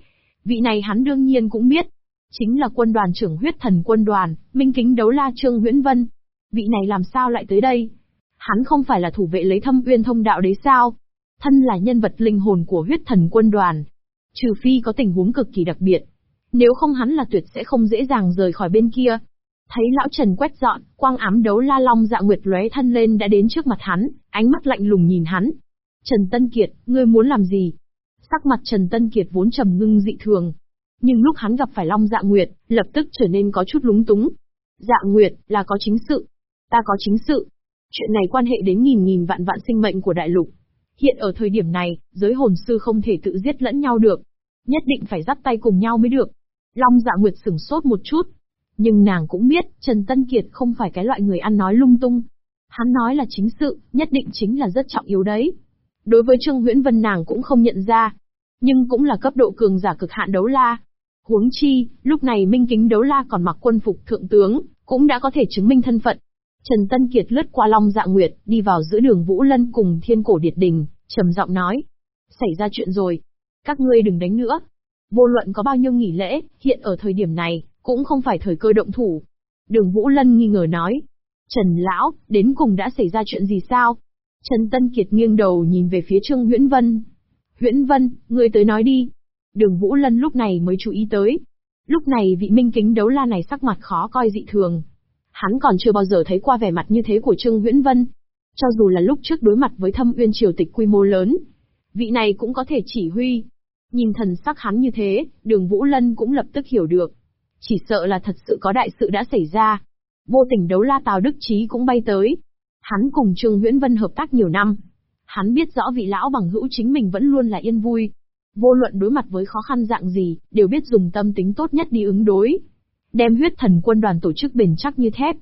Vị này hắn đương nhiên cũng biết. Chính là quân đoàn trưởng huyết thần quân đoàn, minh kính đấu la Trương Huyễn Vân. Vị này làm sao lại tới đây? Hắn không phải là thủ vệ lấy thâm uyên thông đạo đấy sao? Thân là nhân vật linh hồn của huyết thần quân đoàn. Trừ phi có tình huống cực kỳ đặc biệt. Nếu không hắn là tuyệt sẽ không dễ dàng rời khỏi bên kia. Thấy lão Trần quét dọn, quang ám đấu la long dạ nguyệt lóe thân lên đã đến trước mặt hắn, ánh mắt lạnh lùng nhìn hắn. Trần Tân Kiệt, ngươi muốn làm gì? Sắc mặt Trần Tân Kiệt vốn trầm ngưng dị thường. Nhưng lúc hắn gặp phải Long Dạ Nguyệt, lập tức trở nên có chút lúng túng. Dạ Nguyệt, là có chính sự. Ta có chính sự, Chuyện này quan hệ đến nghìn nghìn vạn vạn sinh mệnh của đại lục. Hiện ở thời điểm này, giới hồn sư không thể tự giết lẫn nhau được. Nhất định phải dắt tay cùng nhau mới được. Long dạ nguyệt sửng sốt một chút. Nhưng nàng cũng biết, Trần Tân Kiệt không phải cái loại người ăn nói lung tung. Hắn nói là chính sự, nhất định chính là rất trọng yếu đấy. Đối với Trương Huyễn Vân nàng cũng không nhận ra. Nhưng cũng là cấp độ cường giả cực hạn đấu la. Huống chi, lúc này Minh Kính đấu la còn mặc quân phục thượng tướng, cũng đã có thể chứng minh thân phận. Trần Tân Kiệt lướt qua Long Dạ Nguyệt, đi vào giữa đường Vũ Lân cùng Thiên Cổ Điệt Đình, trầm giọng nói. Xảy ra chuyện rồi. Các ngươi đừng đánh nữa. Vô luận có bao nhiêu nghỉ lễ, hiện ở thời điểm này, cũng không phải thời cơ động thủ. Đường Vũ Lân nghi ngờ nói. Trần Lão, đến cùng đã xảy ra chuyện gì sao? Trần Tân Kiệt nghiêng đầu nhìn về phía Trương Huyễn Vân. Huyễn Vân, ngươi tới nói đi. Đường Vũ Lân lúc này mới chú ý tới. Lúc này vị minh kính đấu la này sắc mặt khó coi dị thường, Hắn còn chưa bao giờ thấy qua vẻ mặt như thế của Trương Huyễn Vân. Cho dù là lúc trước đối mặt với thâm uyên triều tịch quy mô lớn, vị này cũng có thể chỉ huy. Nhìn thần sắc hắn như thế, đường Vũ Lân cũng lập tức hiểu được. Chỉ sợ là thật sự có đại sự đã xảy ra. Vô tình đấu la Tào Đức Trí cũng bay tới. Hắn cùng Trương Huyễn Vân hợp tác nhiều năm. Hắn biết rõ vị lão bằng hữu chính mình vẫn luôn là yên vui. Vô luận đối mặt với khó khăn dạng gì, đều biết dùng tâm tính tốt nhất đi ứng đối đem huyết thần quân đoàn tổ chức bền chắc như thép,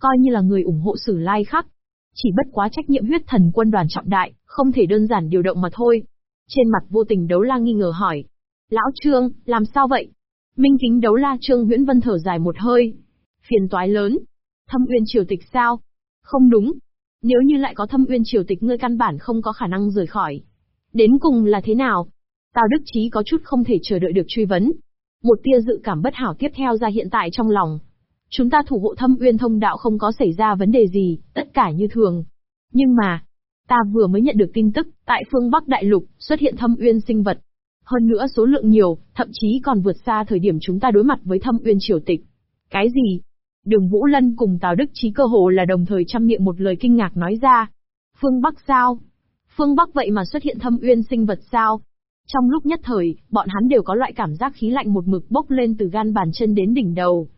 coi như là người ủng hộ sử lai khắc. Chỉ bất quá trách nhiệm huyết thần quân đoàn trọng đại, không thể đơn giản điều động mà thôi. Trên mặt vô tình đấu la nghi ngờ hỏi. Lão Trương, làm sao vậy? Minh kính đấu la Trương nguyễn Vân thở dài một hơi. Phiền toái lớn. Thâm uyên triều tịch sao? Không đúng. Nếu như lại có thâm uyên triều tịch ngươi căn bản không có khả năng rời khỏi. Đến cùng là thế nào? Tào Đức Chí có chút không thể chờ đợi được truy vấn. Một tia dự cảm bất hảo tiếp theo ra hiện tại trong lòng. Chúng ta thủ hộ thâm uyên thông đạo không có xảy ra vấn đề gì, tất cả như thường. Nhưng mà, ta vừa mới nhận được tin tức, tại phương Bắc Đại Lục, xuất hiện thâm uyên sinh vật. Hơn nữa số lượng nhiều, thậm chí còn vượt xa thời điểm chúng ta đối mặt với thâm uyên triều tịch. Cái gì? Đường Vũ Lân cùng Tào Đức trí cơ hồ là đồng thời chăm miệng một lời kinh ngạc nói ra. Phương Bắc sao? Phương Bắc vậy mà xuất hiện thâm uyên sinh vật sao? Trong lúc nhất thời, bọn hắn đều có loại cảm giác khí lạnh một mực bốc lên từ gan bàn chân đến đỉnh đầu.